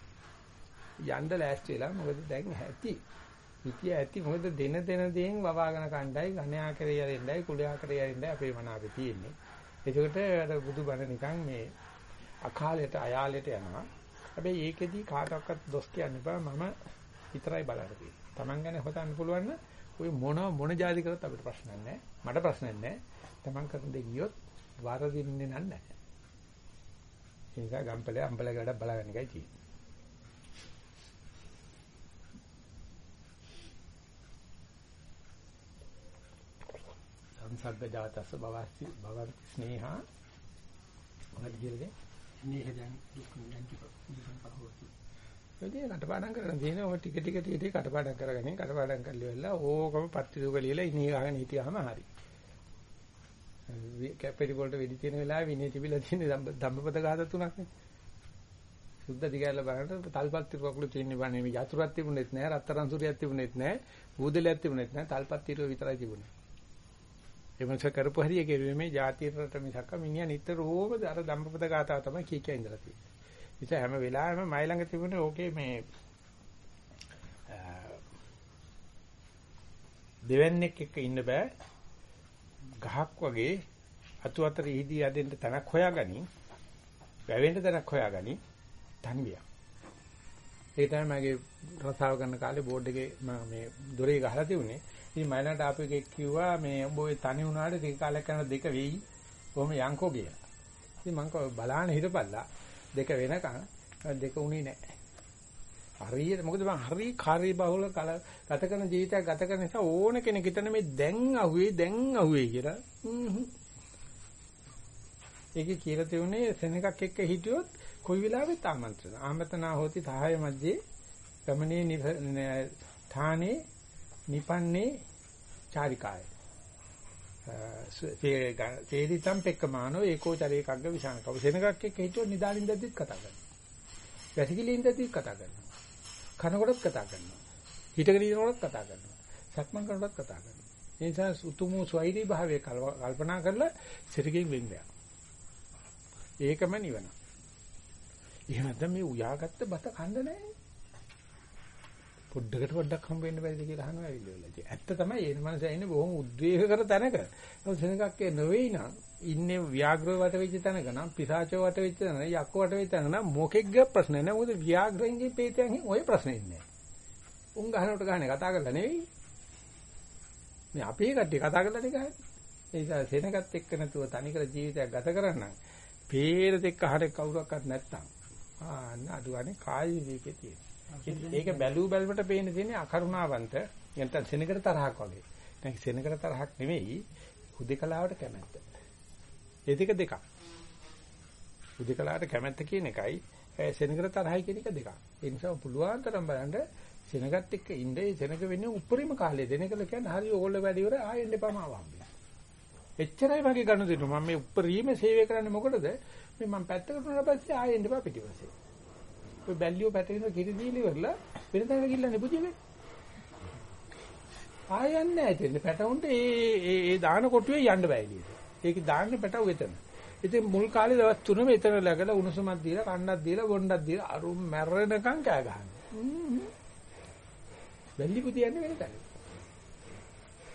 යන්න ලෑස්ති වෙලා මොකද දැන් ඇති. හිතිය ඇති මොකද දෙන දෙන දේෙන් වවාගෙන කණ්ඩායි ඝණයා කරේ යරින්නයි කුලයා කරේ යරින්නයි අපේ මන අපේ තියෙන්නේ. ඒකට අර බුදුබණ නිකන් මේ අකාලයට අයාලයට යනවා. හැබැයි ඒකෙදි කාටවත් දොස් කියන්න එපා මම විතරයි බලන්න තියෙන්නේ. Taman ගැන හොතන්න පුළුවන් නම් ඔය මොන මොන જાති කරත් අපිට ප්‍රශ්නයක් නැහැ. මට ප්‍රශ්නයක් නැහැ. Taman කරන දේ ගියොත් වරදින්නේ නැහැ. ඒ නිසා ගම්පලේ අම්බලේ ගඩ බලගන්න එකයි තියෙන්නේ. සංසග්ග ජාතස්ස භවස්ති භවන්ති ස්නේහා. මොකද කියන්නේ මේක දැන් දුක් දැන් පහවති. ඒකේ කටපාඩම් කරගෙන තියෙන ඔය ටික ටික ටික ටික කටපාඩම් කරගෙන කටපාඩම් කරලා වෙලා ඕකම පත්‍රිදුක ලියලා ඉනී ගහගෙන හිටියාම හරි. කැපිටි වලට වෙඩි තියෙන වෙලාවේ විනේ තිබිලා තියෙන ධම්මපද ගාත තුනක් නේ. සුද්ධ දිගැල බලනකොට තල්පත් තිරුවකුළු තියෙන බන්නේ යතුරුක් තිබුණෙත් නැහැ රත්තරන් සූරියක් තිබුණෙත් නැහැ බූදලයක් තිබුණෙත් නැහැ තල්පත් තිරුව විතරයි තිබුණේ ඒ මොකද කරපු හරිය කෙරුවේ මේ જાතියට මිසක් මිනිහා නිතරම අර ධම්මපද ගාතාව තමයි කී කිය ඉඳලා තියෙන්නේ. ඉතින් හැම වෙලාවෙම මයි ළඟ තිබුණේ ඕකේ මේ දෙවන්නේක් එක්ක ඉන්න බෑ. ගහක් වගේ අතු අතර ඉහිදී යදෙන්න තනක් හොයාගනි. වැවෙන්න තනක් හොයාගනි. තනිවිය. ඒ තමයි මගේ රසාව කරන කාලේ බෝඩ් එකේ මම මේ දොරේ ගහලා තිබුණේ. ඉතින් මයිලන්ට ආපු එකෙක් කිව්වා මේ උඹ ඔය තනි වුණාට ටික කාලයක් යන දෙක වෙයි. කොහොම යන්කෝ කියලා. ඉතින් මං කව බලාන හිටපල්ලා දෙක වෙනකන් දෙක උනේ නැහැ. හරියට මොකද මම හරි කාර්ය බහුල ගත කරන ජීවිතයක් ගත කරන නිසා ඕන කෙනෙක් හිතන මේ දැන් අහුවේ දැන් අහුවේ කියලා. ඒකේ කියලා තියුනේ සෙනඟක් එක්ක හිටියොත් කොයි වෙලාවෙත් ආමන්ත්‍රණ. ආමතනා හොති සහාය මැජේ ගමනේ ථානේ නිපන්නේ චාරිකාය. තේරිතම් පෙක්කමානෝ ඒකෝචරේකග්ග විසංකව සෙනඟක් එක්ක හිටියොත් නිදානින් දැද්දිත් කතා කරනවා. වැසිකිලින් දැද්දිත් කතා කරනවා. කනකොටත් කතා කරනවා. හිටගෙන ඉන්නකොටත් කතා කරනවා. සක්මන් කරනකොටත් කතා කරනවා. ඒ නිසා උතුම් ස්වෛරී භාවයේ කල්පනා කරලා සිරගෙන් වෙන් වෙනවා. ඒකම නිවන. එහෙම නැත්නම් මේ උයාගත්ත බත කන්න නැහැ. පොඩ්ඩකට පොඩ්ඩක් හම්බ වෙන්න බැරිද කියලා අහනවා ඇවිල්ලා. ඇත්ත තමයි ඒ මනස ඉන්නේ බොහොම උද්වේග කර තැනක. ඒක සෙනගක් නෙවෙයි නං. ඉන්නේ ව්‍යාග්‍රව වට වෙච්ච තැනක නම් පිසාචව වට වෙච්ච තැනක යක්ක වට වෙච්ච තැනක නම් මොකෙක්ග ප්‍රශ්න නැහැ. මොකද ව්‍යාග්‍රෙන්ගේ පේතයන් ඔය ප්‍රශ්නේ ඉන්නේ. උන් ගහනකොට ගහන්නේ කතා කරලා නෙවෙයි. මේ අපේ කට්ටිය කතා කරලා නේ ගහන්නේ. ඒ නිසා සෙනගත් එක්ක නැතුව තනිකර ජීවිතයක් ගත කරන්න පේරෙත් එක්ක හරේ කවුරක්වත් නැත්තම් ආ නඩුවනේ කාය විවේකේ තියෙනවා. ඒක බැලූ බැලමට පේන තියෙන්නේ අකරුණාවන්ත නැත්නම් සෙනගට තරහක් වගේ. දැන් සෙනගට තරහක් නෙවෙයි හුදේකලාවට කැමැත්ත. ඒ දෙක දෙකක්. හුදේකලාවට කැමැත්ත කියන එකයි සෙනගට තරහයි කියන එක දෙකක්. ඒ නිසා පුළුවන් තරම් බලන්න සෙනගත් එක්ක ඉන්නේ සෙනග වෙන්නේ උපරිම කාලය දෙනකල කියන්නේ හරි ඕගොල්ලෝ වැඩි ඉවර ආයෙන්න එපාම ආවම්. එච්චරයි වගේ ගන්න දෙන්න මම මේ උපරිම සේවය කරන්නේ මොකටද මේ මම පැත්තකට උනාට පස්සේ ආයෙන්න එපා පිටිපස්සේ. ඔය බැල්ලියෝ පැටගෙන කිරි දීලි වරලා වෙන තැනක ගිල්ලන්නේ පුදියනේ. ආයන්නේ නැහැ ඉතින් පැටවුන්ට ඒ ඒ ඒ දාන කොටුවේ යන්න බෑ එළියට. ඒක දාන්නේ පැටව එතන. ඉතින් මුල් කාලේ දවස් තුනම එතන läගලා උණුසුමක් දීලා කන්නක් දීලා බොණ්ඩක් දීලා අරුම් මැරෙනකන් කෑ ගහනවා. බැල්ලි පුදියන්නේ වෙන තැන.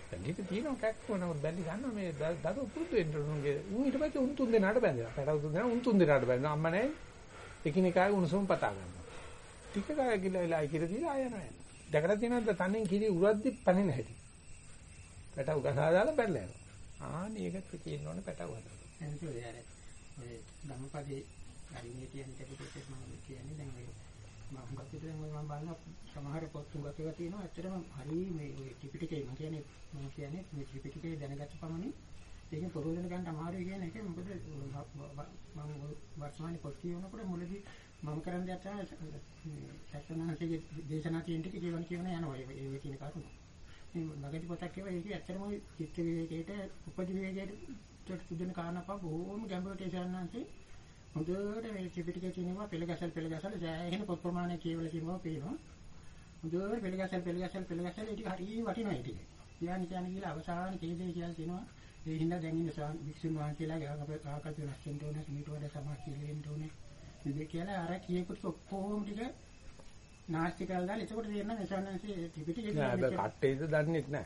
බැල්ලිට තියෙනවා කැක්කම නමුත් බැල්ලි ගන්නවා මේ දරුවෝ පුරුදු වෙන්න උන්ගේ උන් ඊට පස්සේ උන් තුන් දෙනාට බැඳලා. පැටව තුන් දෙනා උන් තුන් දෙනාට බැඳලා අම්මා නැහැ. එකිනෙකාගේ උණුසුම පතා ගන්නවා. ටික කාලයක් ගිහලා වෙලා ඉකිර දීලා ආය යනවා. දැකලා තියෙනවද තනෙන් කිරි උරද්දි පණින හැටි. පැටව ගසා දාලා බැලලා යනවා. ආනේ ඒකත් තියෙන්න ඕනේ පැටව හදන්න. එතකොට යාර ඔය ධම්මපදේ හරිනේ කියන දෙකේ මම කියන්නේ දැන් ඔය මම හුඟක් දැන් මම බලන සමහර පොත් හුඟක් ඒවා තියෙනවා ඇත්තටම හරි මේ ඔය ත්‍රිපිටකේ මම කියන්නේ මම කියන්නේ මේ ත්‍රිපිටකේ දැනගත්ත පමණින් ඒකෙන් පොරොන්දන ගන්න අමාරුයි කියන එක මොකද මම වර්තමානයේ පොත් කියනකොට මුලදී මම කරන්න ය った සත්‍යනාථගේ දේශනා කියන ටික කියවන කියවන යනවා ඒ ඒ කියන කරුණ. මේ මගදී පොතක් කියවා ඒක ඇත්තටම චිත්ත විවේකයට උපදි විවේකයට සුදුන කාරණා බොහොම ගැඹුරට ඉස්සරහන්සේ හොඳට මේ ත්‍රිපිටකයේ තියෙනවා පෙළ ගැසල් පෙළ ගැසල් සෑහෙන පොත් ප්‍රමාණයක් කියවලා තියෙනවා පේනවා. හොඳට පෙළ ගැසල් පෙළ ගැසල් පෙළ ගැසල් ඒක හරිය වටිනවා ඒක. කියන්නේ කියන්නේ කියලා අවසාන කේදේ කියලා තියෙනවා. ඒ හින්දා දැන් ඉන්න වික්ෂුන් වහන්සේලාගේ අපේ කාකතු වෙනස් වෙන්න ඕනේ, සමීට වඩා සමාජශීලී වෙන්න ඕනේ. ඉතින් කියලා අර කියපුත් ඔක්කොම ටික නාස්ති කරලා දාලා එතකොට තේරෙනවා මෙසන්නන්සේ ත්‍රිපිටකේ නෑ කට්ටේද දන්නේත් නෑ.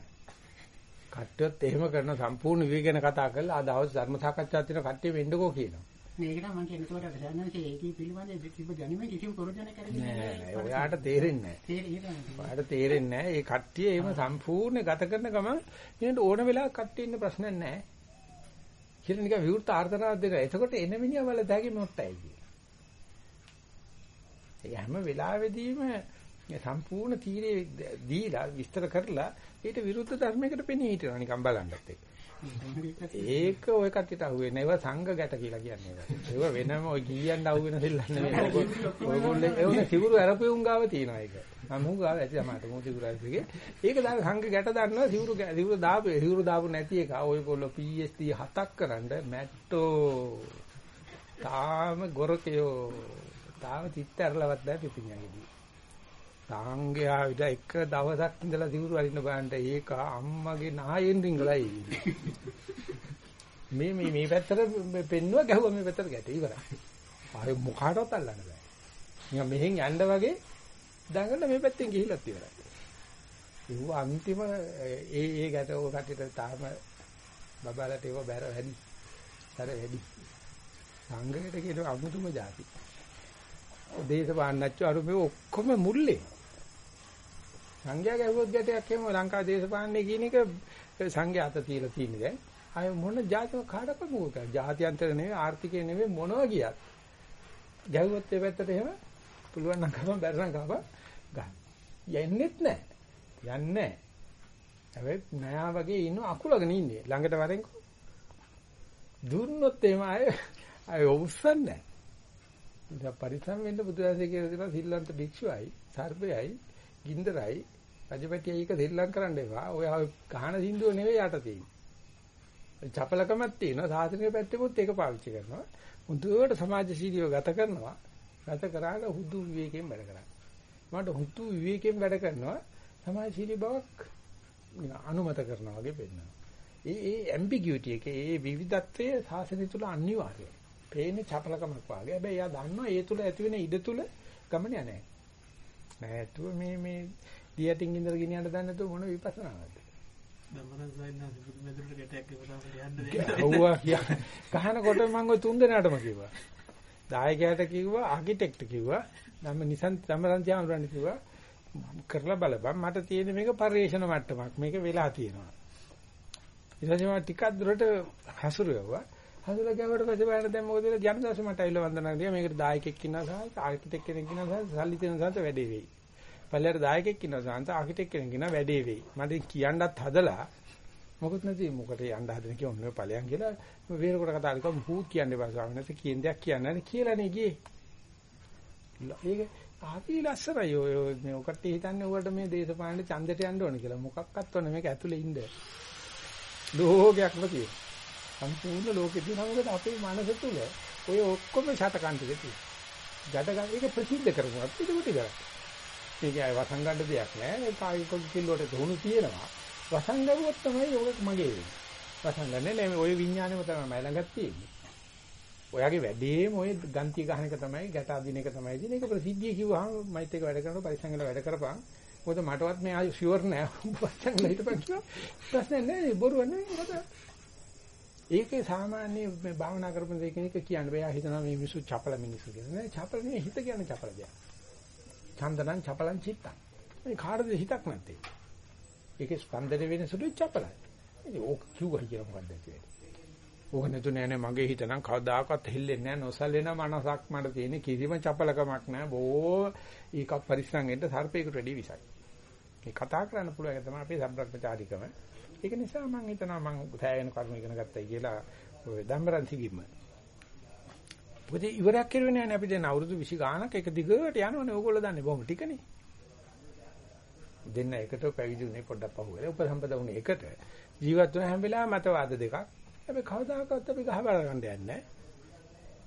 කට්ටියත් එහෙම කරන සම්පූර්ණ විවේකන කතා කරලා ආ දවස් ධර්ම සාකච්ඡා තියෙන කට්ටිය වෙන්නකෝ කියනවා. මේකට මම කියන්නේ ඒකට සන්නන්සේ ඒකී පිළිබඳ තිබ්බ දැනුම කිසිම ප්‍රයෝජනයක් කරන්නේ නෑ. ඔයාට තේරෙන්නේ නෑ. ඔයාට තේරෙන්නේ නෑ. ඒ කට්ටිය එහෙම සම්පූර්ණ ගත කරන ගමන් ඊට ඕන වෙලාවක කට්ටිය ඉන්න ප්‍රශ්නයක් නෑ. කියලා නිකන් විවෘත ආර්තනාවක් දෙනවා. එතකොට එන මිනිහා වල දැගේ මොට්ටයි කිය. ඒ හැම වෙලාවෙදීම සම්පූර්ණ තීරේ දීලා විස්තර කරලා ඊට විරුද්ධ ධර්මයකට පෙනී හිටිනවා නිකන් බලන්නත් එක්ක. ඒක ඔය කට්ටියට අහුවෙන්නේ ඒවා සංඝ ගැට කියලා කියන්නේ. ඒවා වෙනම ඔය ගියන්න අහුවෙන දෙල්ලක් නෙවෙයි. ඔයගොල්ලෝ ඒ උනේ සිවුරු අරපෙවුන් ගාව තියෙනවා ඒක. මම මු ගාව ඇති තමයි මු සිවුරු අරපෙගේ. ඒක දාන සංඝ ගැට දන්නවා සිවුරු සිවුරු දාපු සිවුරු දාපු නැති එක. ඔයගොල්ලෝ PhD හතක් කරන්න මැට්ටෝ. තාම ගොරකයෝ. තාම තිත්ත ඇරලවත් නැහැ පිපිඤ්ඤාගේදී. තාංගයා විතර එක දවසක් ඉඳලා සිවුරු අරින්න බලන්න ඒක අම්මගේ නායෙන් රිංගලයි. මේ මේ මේ පැත්තට පෙන්නුවා ගැහුවා මේ පැත්තට ගැටේ ඉවරයි. ආයේ මොකාටවත් අල්ලන්න බෑ. නිකන් මෙහෙන් යන්න වගේ දඟල මේ පැත්තෙන් ගිහිල්ලත් ඉවරයි. ඒව අන්තිම ඒ ඒ ගැට ඔය කට්ටියට තාම බබාලට ඒව බැර වැඩි. අර වැඩි. සංගයට කියන අමුතුම જાති. දේශපාලනච්චෝ අර මේ ඔක්කොම මුල්ලේ. සංඝයා ගැහුවොත් ගැටයක් එහෙම ලංකා දේශපාලනේ කියන එක සංඝයා අත තියලා තියෙන්නේ දැන්. අය මොන જાතිව කාටවත් මොකද? ජාත්‍යන්තර නෙවෙයි ආර්ථිකය නෙවෙයි මොනවා ගියත්. ගැහුවොත් ඒ පැත්තට එහෙම පුළුවන් නම් කරපන් බැරි නම් කරපන්. ගන්න. යන්නෙත් නැහැ. යන්නේ නැහැ. හැබැයි නයා වගේ ඉන්න අකුලගෙන ඉන්නේ. ළඟට වරෙන්කෝ. දුන්නොත් එහම අය අය උස්සන්නේ නැහැ. ඉතින් පරිස්සම් වෙන්න බුදුරජාණන් කියලා දෙනවා සිල්ලන්ත භික්ෂුවයි, සර්පයයි, ගින්දරයි, රජපතියයි එක දෙල්ලම් කරන්න එපා. ඔය ගහන සින්දුව නෙවෙයි යට තියෙන්නේ. චපලකමක් තියෙනවා. සාසනික පැත්තෙමුත් ඒක පාවිච්චි කරනවා. මුදුවට සමාජශීලීව ගත කරනවා. ගත කරාට හුදු විවේකයෙන් වැඩ කරනවා. මට හුදු විවේකයෙන් වැඩ කරනවා. සමාජශීලී බවක් අනුමත කරනවා වගේ පෙන්නනවා. ඒ ඒ ඇම්බිගියුටි එක ඒ විවිධත්වයේ සාසනය තුල අනිවාර්යයි. පේන්නේ චපලකමක් වාගේ. හැබැයි එයා දන්නවා ඒ තුල ඇති වෙන ඉඩ තුල ගමන යන්නේ නැහැ. නැතුව මේ මේ දියටින් ඉඳලා ගෙනියන්න දන්නේ නැතුව මොන විපස්සනාවක්ද? කහනකොට මම ওই තුන් දෙනාටම කිව්වා. දායකයාට කිව්වා, ආකිටෙක්ට් කිව්වා, ධම්ම නිසන් ධම්මරන්ති ආමරණ කිව්වා. කරලා බලපන් මට තියෙන මේක පරිේශන මට්ටමක්. මේක වෙලා තියෙනවා. ඊට පස්සේ මම ටිකක් දුරට හසුරුවුවා. හසුරුව ගියාට පස්සේ බලන්න දැන් මොකද වෙලා ජනදාස මට ඇවිල්ලා වන්දනා කරනවා. මේකට දායකෙක් ඉන්නවා සහ ආකිටෙක්ට් කෙනෙක් ඉන්නවා සහ සල්ලි දෙන සහත වැඩේ වෙයි. පල්ලයට දායකෙක් ඉන්නවා සාන්ත ආකිටෙක්ට් කෙනෙක් ඉන්නවා වැඩේ වෙයි. මට කියන්නත් හදලා මොකුත් නැති මොකට යන්න හදන කිය ඔන්න ඵලයන් කියලා වේරකට කතා කරලා මුහුත් කියන්න එපා ස්වාමීන් වහන්සේ කියන දෙයක් කියන්න නැහැ කියලානේ ගියේ. ඒක ආපි ලස්සනයි ඔය මේ ඔකට හිතන්නේ උකට මේ දේශපාලනේ ඡන්දයට යන්න ඕනේ කියලා. මොකක්වත් ඕනේ මේක ඇතුලේ ඉන්න. ලෝකයක්ම තියෙන. සම්පූර්ණ ලෝකෙ තියෙන මොකද අපේ මනස තුල ඔය ඔක්කොම ෂටකන් ටික තියෙනවා. ජඩගන් ඒක ප්‍රසිද්ධ කරනවා. පිටු පිටු කරා. මේක අය වසංගන්න දෙයක් නෑ. ඒ කායික කිල්ලෝට දුණු තියෙනවා. වසංගරුවොත් තමයි ඔය මගේ වෙන්නේ. වසංගන්නේ නෑ ඔය විඥානෙම තමයි මයි ළඟත් තියෙන්නේ. ඔයාගේ වැඩේම ඔය ගන්ති ගහන එක තමයි ගැට අදින එක තමයි දින එක ප්‍රසිද්ධිය කිව්වහම මයිත් එක වැඩ කරනකොට පරිසං වල වැඩ කරපන්. මොකද මටවත් මේ ආයි ෂුවර් නෑ. වසං වල හිටපන් කියලා. ප්‍රශ්නේ නෑ බොරුව නෑ මොකද? ඒකේ සාමාන්‍ය මේ භාවනා කරපු දෙයක් කෙනෙක් කියන්න බෑ හිතනවා මේ මිනිස්සු චපල මිනිස්සු කියලා. නෑ චපල නෙවෙයි හිත කියන්නේ චපල දෙයක්. චන්දනං චපලං චිත්තං. මේ කාටද හිතක් නැත්තේ? ඒකේ ස්පන්දන වෙන සුළුයි චපලයි. ඉතින් ඕක කිව්වා කියලා මොකක්ද කියන්නේ? ඕක නේතු නෑ නෑ මගේ හිත නම් කවදාකවත් හෙල්ලෙන්නේ නෑ නොසලෙන මනසක් මට තියෙන කිසිම චපලකමක් නෑ බෝ ඒක පරිස්සම් වෙන්න සර්පේකට වැඩි විසයි. මේ කතා කරන්න පුළුවන් එක තමයි අපේ සම්බ්‍රක්‍මචාරිකම. ඒක නිසා මම හිතනවා මම සෑයෙන කර්ම ඉගෙන ගත්තයි කියලා ඔය ධම්මරන් සිගිම. මොකද ඉවරයක් කෙරුවේ නෑනේ අපි දැන් අවුරුදු 20 ගාණක් එක දිගට යනවනේ. ඕගොල්ලෝ දන්නේ බොහොම ටිකනේ. දෙන්න එකට පැවිදි වුණේ පොඩ්ඩක් පහුවෙලා උපසම්පද වුණේ එකට. ජීවත් වෙන හැම වෙලාවෙම මතවාද දෙකක්. හැබැයි කවදාකවත් අපි ගහබල ගන්න යන්නේ නැහැ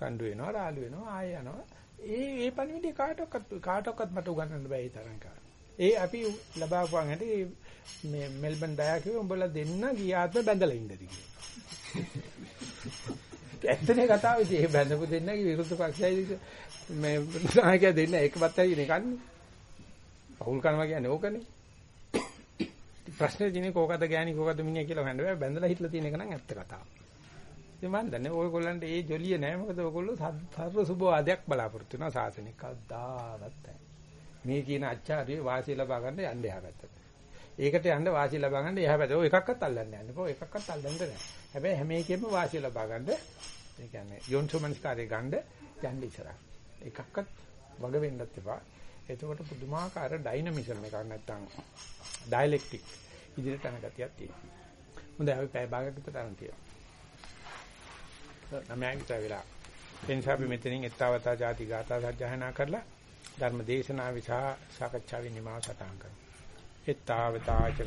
රණ්ඩු වෙනවා රාළු වෙනවා ආය යනවා. ඒ ඒ පණිවිඩය කාටවත් කාටවත් මට උගන්වන්න බෑ ඒ තරම් කාට ඒ අපි ලබාපුවාන් හැටි මේ මෙල්බන් ඩයා කිව්ව උඹලා දෙන්න ගියාත්ම බැඳලා ඉන්නද කියලා. ඇත්තනේ කතාව ඉතින් ඒ බැඳපු දෙන්නගේ විරුද්ධ පක්ෂයයි මේ නායකයා දෙන්න එකපත් ඇවිත් කන්නේ පෞල් කරනවා කියන්නේ ඕකනේ. ප්‍රශ්නේ තියෙන්නේ කෝකද ගෑණි කෝකද මිනිහා කියලා හොයන්න බෑ. බැඳලා හිටලා තියෙන එක නම් ඇත්ත කතාව. ඉතින් මම දන්නේ ඔයගොල්ලන්ට ඒ ජොලිය නෑ. මොකද ඔයගොල්ලෝ සර්ව සුබවාදයක් බලාපොරොත්තු වෙනවා. සාසනික කවදාවත් මේ කියන ආචාර්ය වාසිය ලබා ගන්න යන්න එහාගත්තට. ඒකට යන්න වාසිය ලබා ගන්න එහා පැත්තේ ඔය එකක්වත් අල්ලන්න යන්න. ඔය එකක්වත් අල්ලන්න නෑ. හැබැයි හැම එකෙම වාසිය ලබා ගන්න ඒ කියන්නේ යොන්සෝමනස්කාරය ගන්න යන්න ඉස්සරහ. එකක්වත් වග වෙන්නත් එපා. එතකොට පුදුමාකාර ඩයිනමිසම් එකක් නැත්තම් ඩයලෙක්ටික් ඉදිරියට යන ගතියක් තියෙනවා. හොඳයි අපි පැය භාගයක් විතර තරම් තියෙනවා. නමයන් විතර වෙලා. එනිසා අපි මෙතනින් ettavata jati gata සජ්ජහනා කරලා ධර්ම දේශනා විසා සාකච්ඡාවේ නිමාව සටහන් කරමු. Ettavata ච